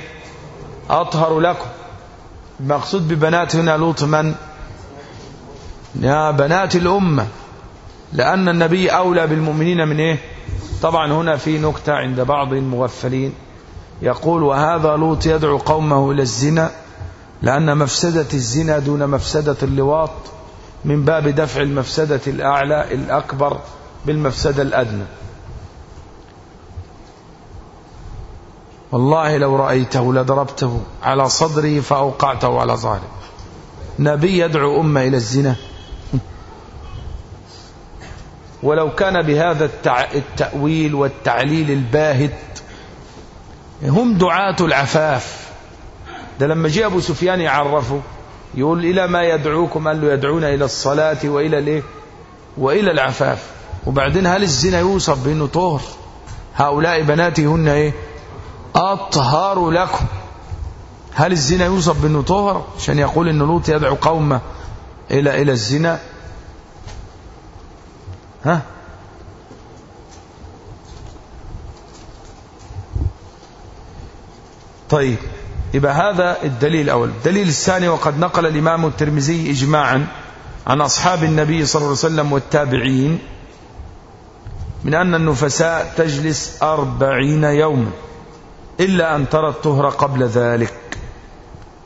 أطهر لكم. المقصود ببنات هنا لوط من؟ يا بنات الأمة. لأن النبي أولى بالمؤمنين من إيه؟ طبعا هنا في نكتة عند بعض المغفلين يقول وهذا لوط يدعو قومه إلى الزنا لأن مفسدة الزنا دون مفسدة اللواط من باب دفع المفسدة الأعلى الأكبر بالمفسدة الأدنى. والله لو رأيته لضربته على صدره فأوقعته على ظهره نبي يدعو أمة إلى الزنا؟ ولو كان بهذا التأويل والتعليل الباهت هم دعاة العفاف. ده لما جاء أبو سفيان يعرفه يقول إلى ما يدعوكم؟ قال له يدعون إلى الصلاة وإلى الإيه؟ وإلى العفاف. وبعدين هل الزنا يوصف بأنه طهر؟ هؤلاء بناتي هن إيه؟ أطهار لكم. هل الزنا يوصف بأنه طهر؟ عشان يقول أن لوط يدعو قومه إلى إلى الزنا. ها؟ طيب يبقى هذا الدليل الأول. الدليل الثاني وقد نقل الإمام الترمذي إجماعا عن أصحاب النبي صلى الله عليه وسلم والتابعين من أن النفساء تجلس أربعين يوما إلا أن ترى الطهر قبل ذلك.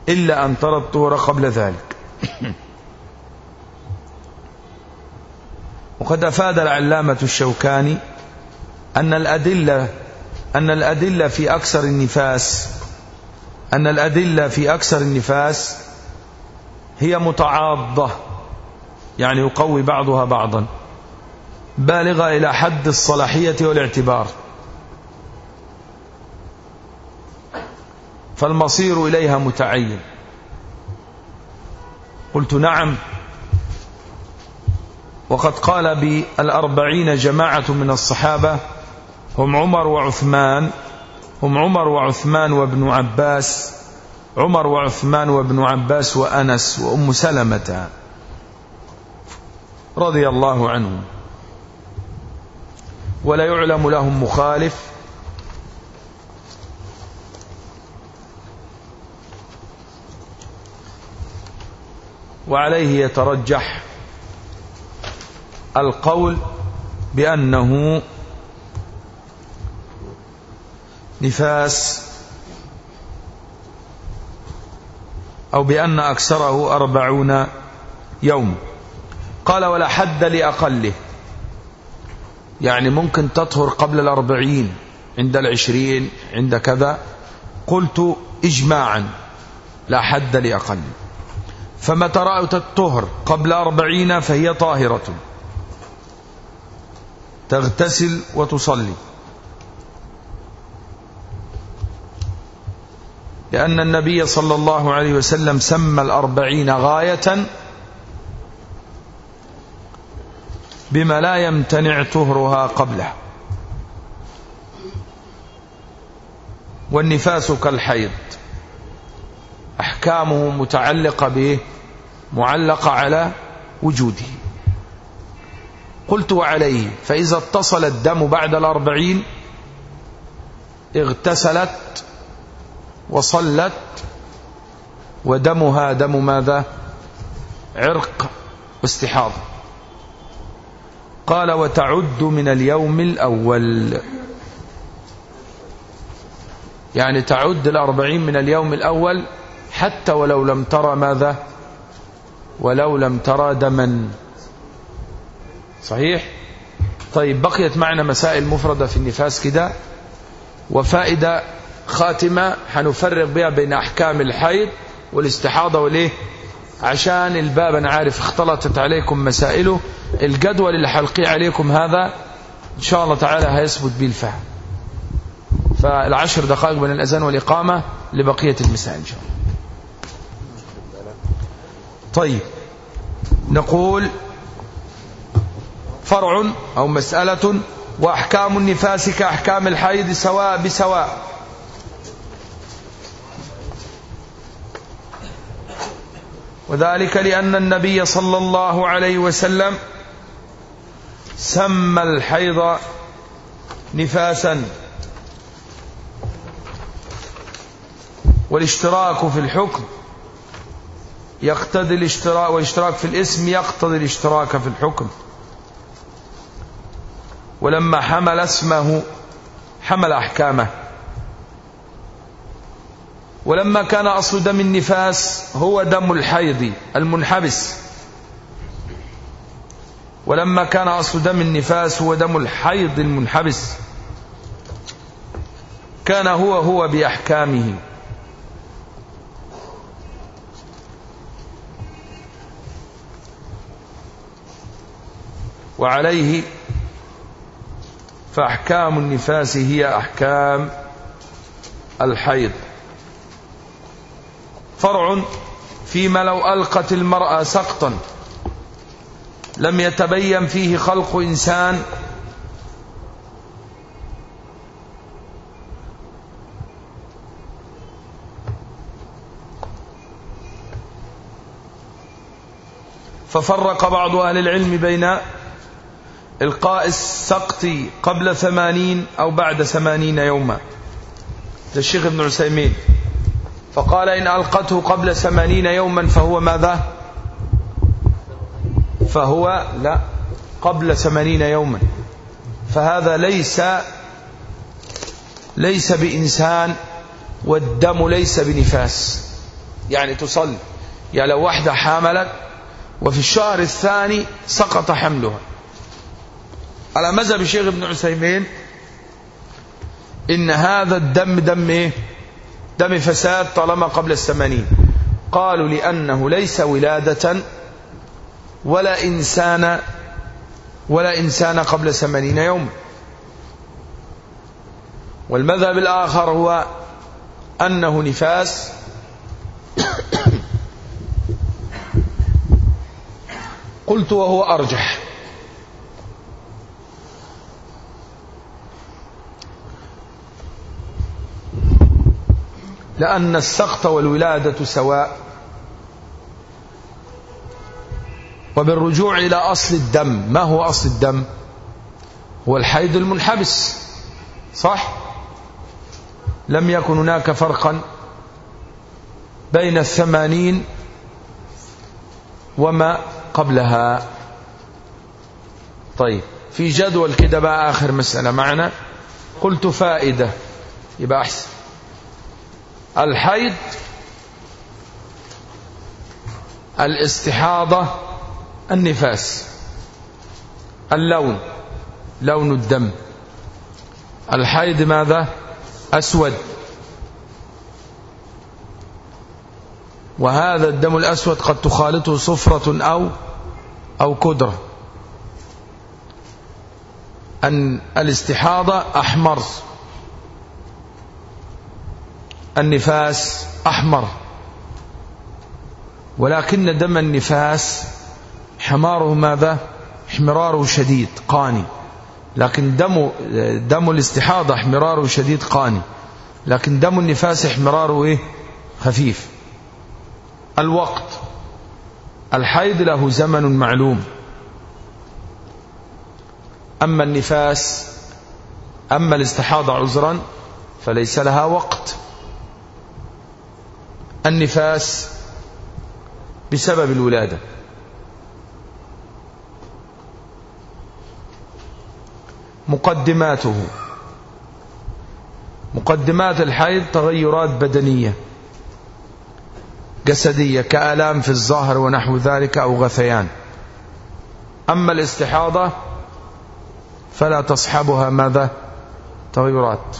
إلا أن ترى الطهر قبل ذلك. وقد أفاد العلامة الشوكاني أن الأدلة أن الأدلة في أكثر النفاس أن الأدلة في أكثر النفاس هي متعاضة يعني يقوي بعضها بعضا بالغة إلى حد الصلاحية والاعتبار. فالمصير إليها متعين. قلت نعم وقد قال بالأربعين جماعة من الصحابة هم عمر وعثمان هم عمر وعثمان وابن عباس عمر وعثمان وابن عباس وأنس وأم سلمة رضي الله عنهم. ولا يعلم لهم مخالف. وعليه يترجح القول بأنه نفاس أو بأن أكثره أربعون يوم. قال ولا حد لأقله. يعني ممكن تطهر قبل الأربعين عند العشرين عند كذا. قلت إجماعا لا حد لأقل. فمتى رأت الطهر قبل أربعين فهي طاهرة. تغتسل وتصلي. لأن النبي صلى الله عليه وسلم سمى الأربعين غاية بما لا يمتنع طهرها قبله والنفاس كالحيض. أحكامه متعلقة به معلقة على وجوده. قلت وعليه فإذا اتصل الدم بعد الأربعين اغتسلت وصلت ودمها دم ماذا؟ عرق واستحاضة. قال وتعد من اليوم الأول. يعني تعد الأربعين من اليوم الأول حتى ولو لم ترى ماذا؟ ولو لم ترى دما. صحيح؟ طيب بقيت معنا مسائل مفردة في النفاس كده. وفائدة خاتمة حنفرق بها بين أحكام الحيض والاستحاضة والإيه؟ عشان الباب أنا عارف اختلطت عليكم مسائله. الجدول اللي حلقي عليكم هذا إن شاء الله تعالى هيثبت به الفهم. فالعشر دقائق بين الأذان والإقامة لبقية المسائل إن شاء الله. طيب نقول فرع أو مسألة وأحكام النفاس كأحكام الحيض سواء بسواء. وذلك لأن النبي صلى الله عليه وسلم سمى الحيض نفاسا. والاشتراك في الحكم يقتضي الاشتراك والاشتراك في الاسم يقتضي الاشتراك في الحكم. ولما حمل اسمه حمل أحكامه. ولما كان أصل دم النفاس هو دم الحيض المنحبس. ولما كان أصل دم النفاس هو دم الحيض المنحبس. كان هو هو بأحكامه. وعليه فأحكام النفاس هي أحكام الحيض. فرع فيما لو ألقت المرأة سقطا لم يتبين فيه خلق إنسان. ففرق بعض أهل العلم بين إلقاء السقط قبل ثمانين أو بعد ثمانين يوما. للشيخ ابن عسيمين فقال إن ألقته قبل ثمانين يوما فهو ماذا؟ فهو لا قبل ثمانين يوما. فهذا ليس ليس بإنسان والدم ليس بنفاس. يعني تصلي يعني لو واحدة حاملت وفي الشهر الثاني سقط حملها. على مذهب الشيخ ابن عثيمين إن هذا الدم دم إيه؟ دم فساد طالما قبل الثمانين. قالوا لأنه ليس ولادة ولا إنسان ولا إنسان قبل ثمانين يوم. والمذهب الآخر هو أنه نفاس. (coughs) قلت وهو أرجح. لأن السقط والولادة سواء. وبالرجوع إلى أصل الدم ما هو أصل الدم؟ هو الحيض المنحبس صح؟ لم يكن هناك فرقا بين الثمانين وما قبلها. طيب في جدول كده بقى آخر مسألة معنا. قلت فائدة يبقى أحسن. الحيض الاستحاضة النفاس اللون لون الدم. الحيض ماذا؟ أسود. وهذا الدم الأسود قد تخالطه صفرة أو أو كدرة. أن الاستحاضة أحمر. النفاس أحمر. ولكن دم النفاس حماره ماذا؟ احمراره شديد قاني. لكن دم دم الاستحاضة احمراره شديد قاني. لكن دم النفاس احمراره إيه؟ خفيف. الوقت. الحيض له زمن معلوم. أما النفاس أما الاستحاضة عذرا فليس لها وقت. النفاس بسبب الولادة. مقدماته. مقدمات الحيض تغيرات بدنية. جسدية كآلام في الظهر ونحو ذلك أو غثيان. أما الاستحاضة فلا تصحبها. ماذا؟ تغيرات.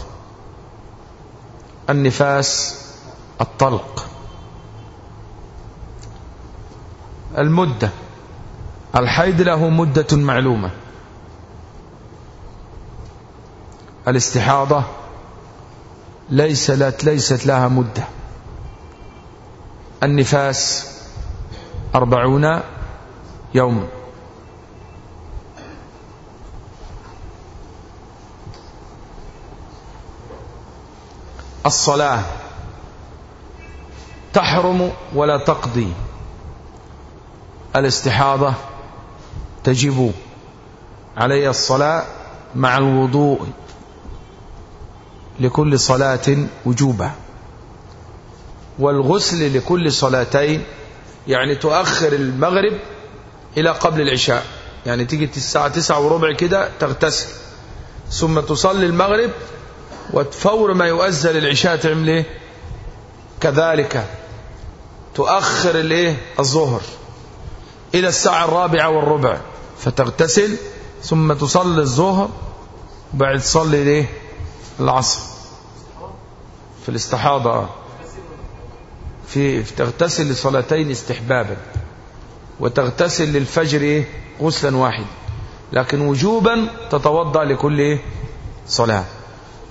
النفاس الطلق. المدة. الحيض له مدة معلومة. الاستحاضة ليس ليست لها مدة. النفاس أربعون يوما. الصلاة تحرم ولا تقضي. الاستحاضة تجب علي الصلاة مع الوضوء لكل صلاة وجوبة والغسل لكل صلاتين يعني تؤخر المغرب إلى قبل العشاء. يعني تيجي الساعة تسعة وربع كده تغتسل. ثم تصلي المغرب وفور ما يؤذن العشاء تعمل إيه؟ كذلك تؤخر الايه؟ الظهر إلى الساعة الرابعة والربع فتغتسل ثم تصلي الظهر وبعد تصلي الايه؟ العصر في الاستحاضة. في تغتسل لصلاتين استحبابا وتغتسل للفجر إيه؟ غسلا واحد لكن وجوبا تتوضأ لكل إيه؟ صلاة.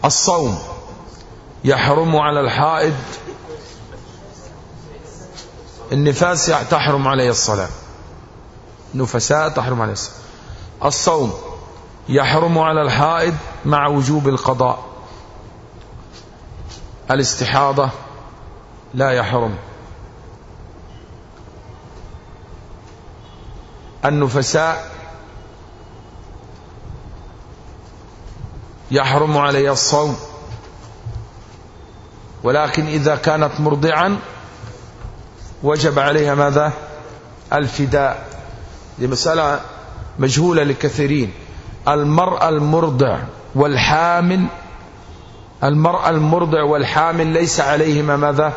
الصوم يحرم على الحائض النفاس تحرم عليه الصلاة. نفساء تحرم عليه الصلاة. الصوم يحرم على الحائض مع وجوب القضاء. الاستحاضة لا يحرم. النفساء يحرم علي الصوم. ولكن إذا كانت مرضعا وجب عليها ماذا؟ الفداء. دي مسألة مجهولة لكثيرين المرأة المرضع والحامل المرأة المرضع والحامل ليس عليهما ماذا؟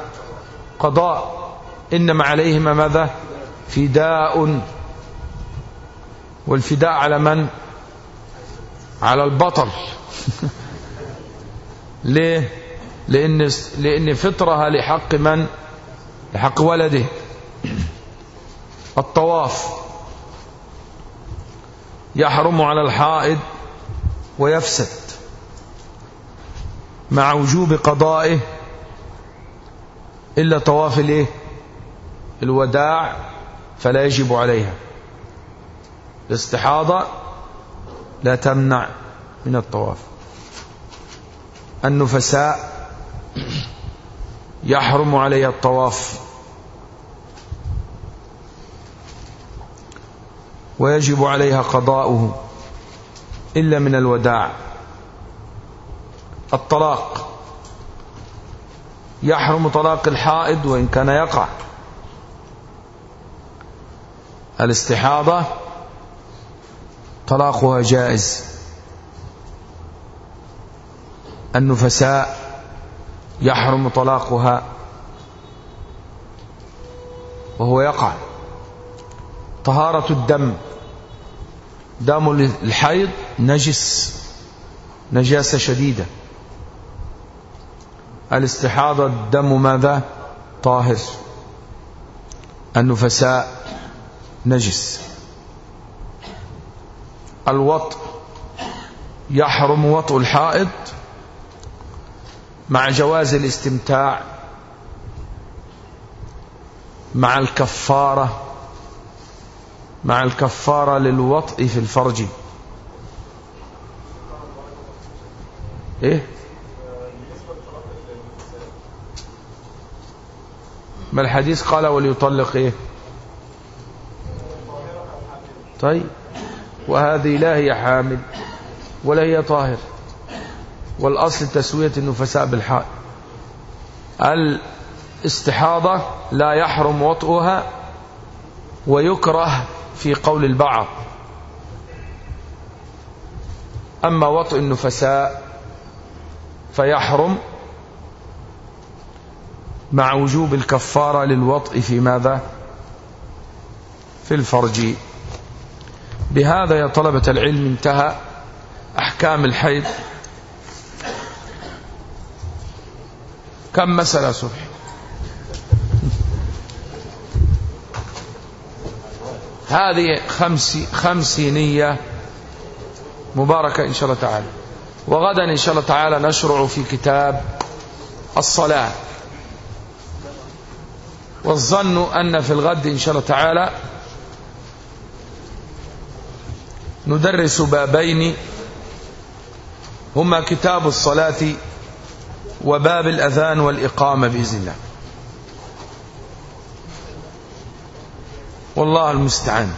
قضاء إنما عليهما ماذا؟ فداء. والفداء على من؟ على البطل. (laughs) ليه؟ لأن, لأن فطرها لحق من؟ لحق ولده. الطواف يحرم على الحائض ويفسد مع وجوب قضائه إلا طواف الإيه؟ الوداع فلا يجب عليها. الاستحاضة لا تمنع من الطواف. النفساء يحرم عليها الطواف. ويجب عليها قضاؤه إلا من الوداع. الطلاق. يحرم طلاق الحائض وإن كان يقع. الاستحاضة طلاقها جائز. النفساء يحرم طلاقها وهو يقع. طهارة الدم دم الحيض نجس نجاسة شديدة. الاستحاضة الدم ماذا؟ طاهر. النفساء نجس. الوطء يحرم وطء الحائض مع جواز الاستمتاع مع الكفارة مع الكفارة للوطء في الفرج. إيه؟ ما الحديث قال وليطلق إيه؟ طيب. وهذه لا هي حامل ولا هي طاهر. والأصل تسوية النفساء بالحائط الاستحاضة لا يحرم وطئها ويكره في قول البعض. أما وطئ النفساء فيحرم مع وجوب الكفارة للوطئ في ماذا؟ في الفرج. بهذا يا طلبة العلم انتهى أحكام الحيض. كم مسألة صبح؟ هذه خمس خمسينية مباركة إن شاء الله تعالى. وغدا إن شاء الله تعالى نشرع في كتاب الصلاة. والظن أن في الغد إن شاء الله تعالى ندرس بابين. هما كتاب الصلاة وباب الأذان والإقامة بإذن الله. والله المستعان.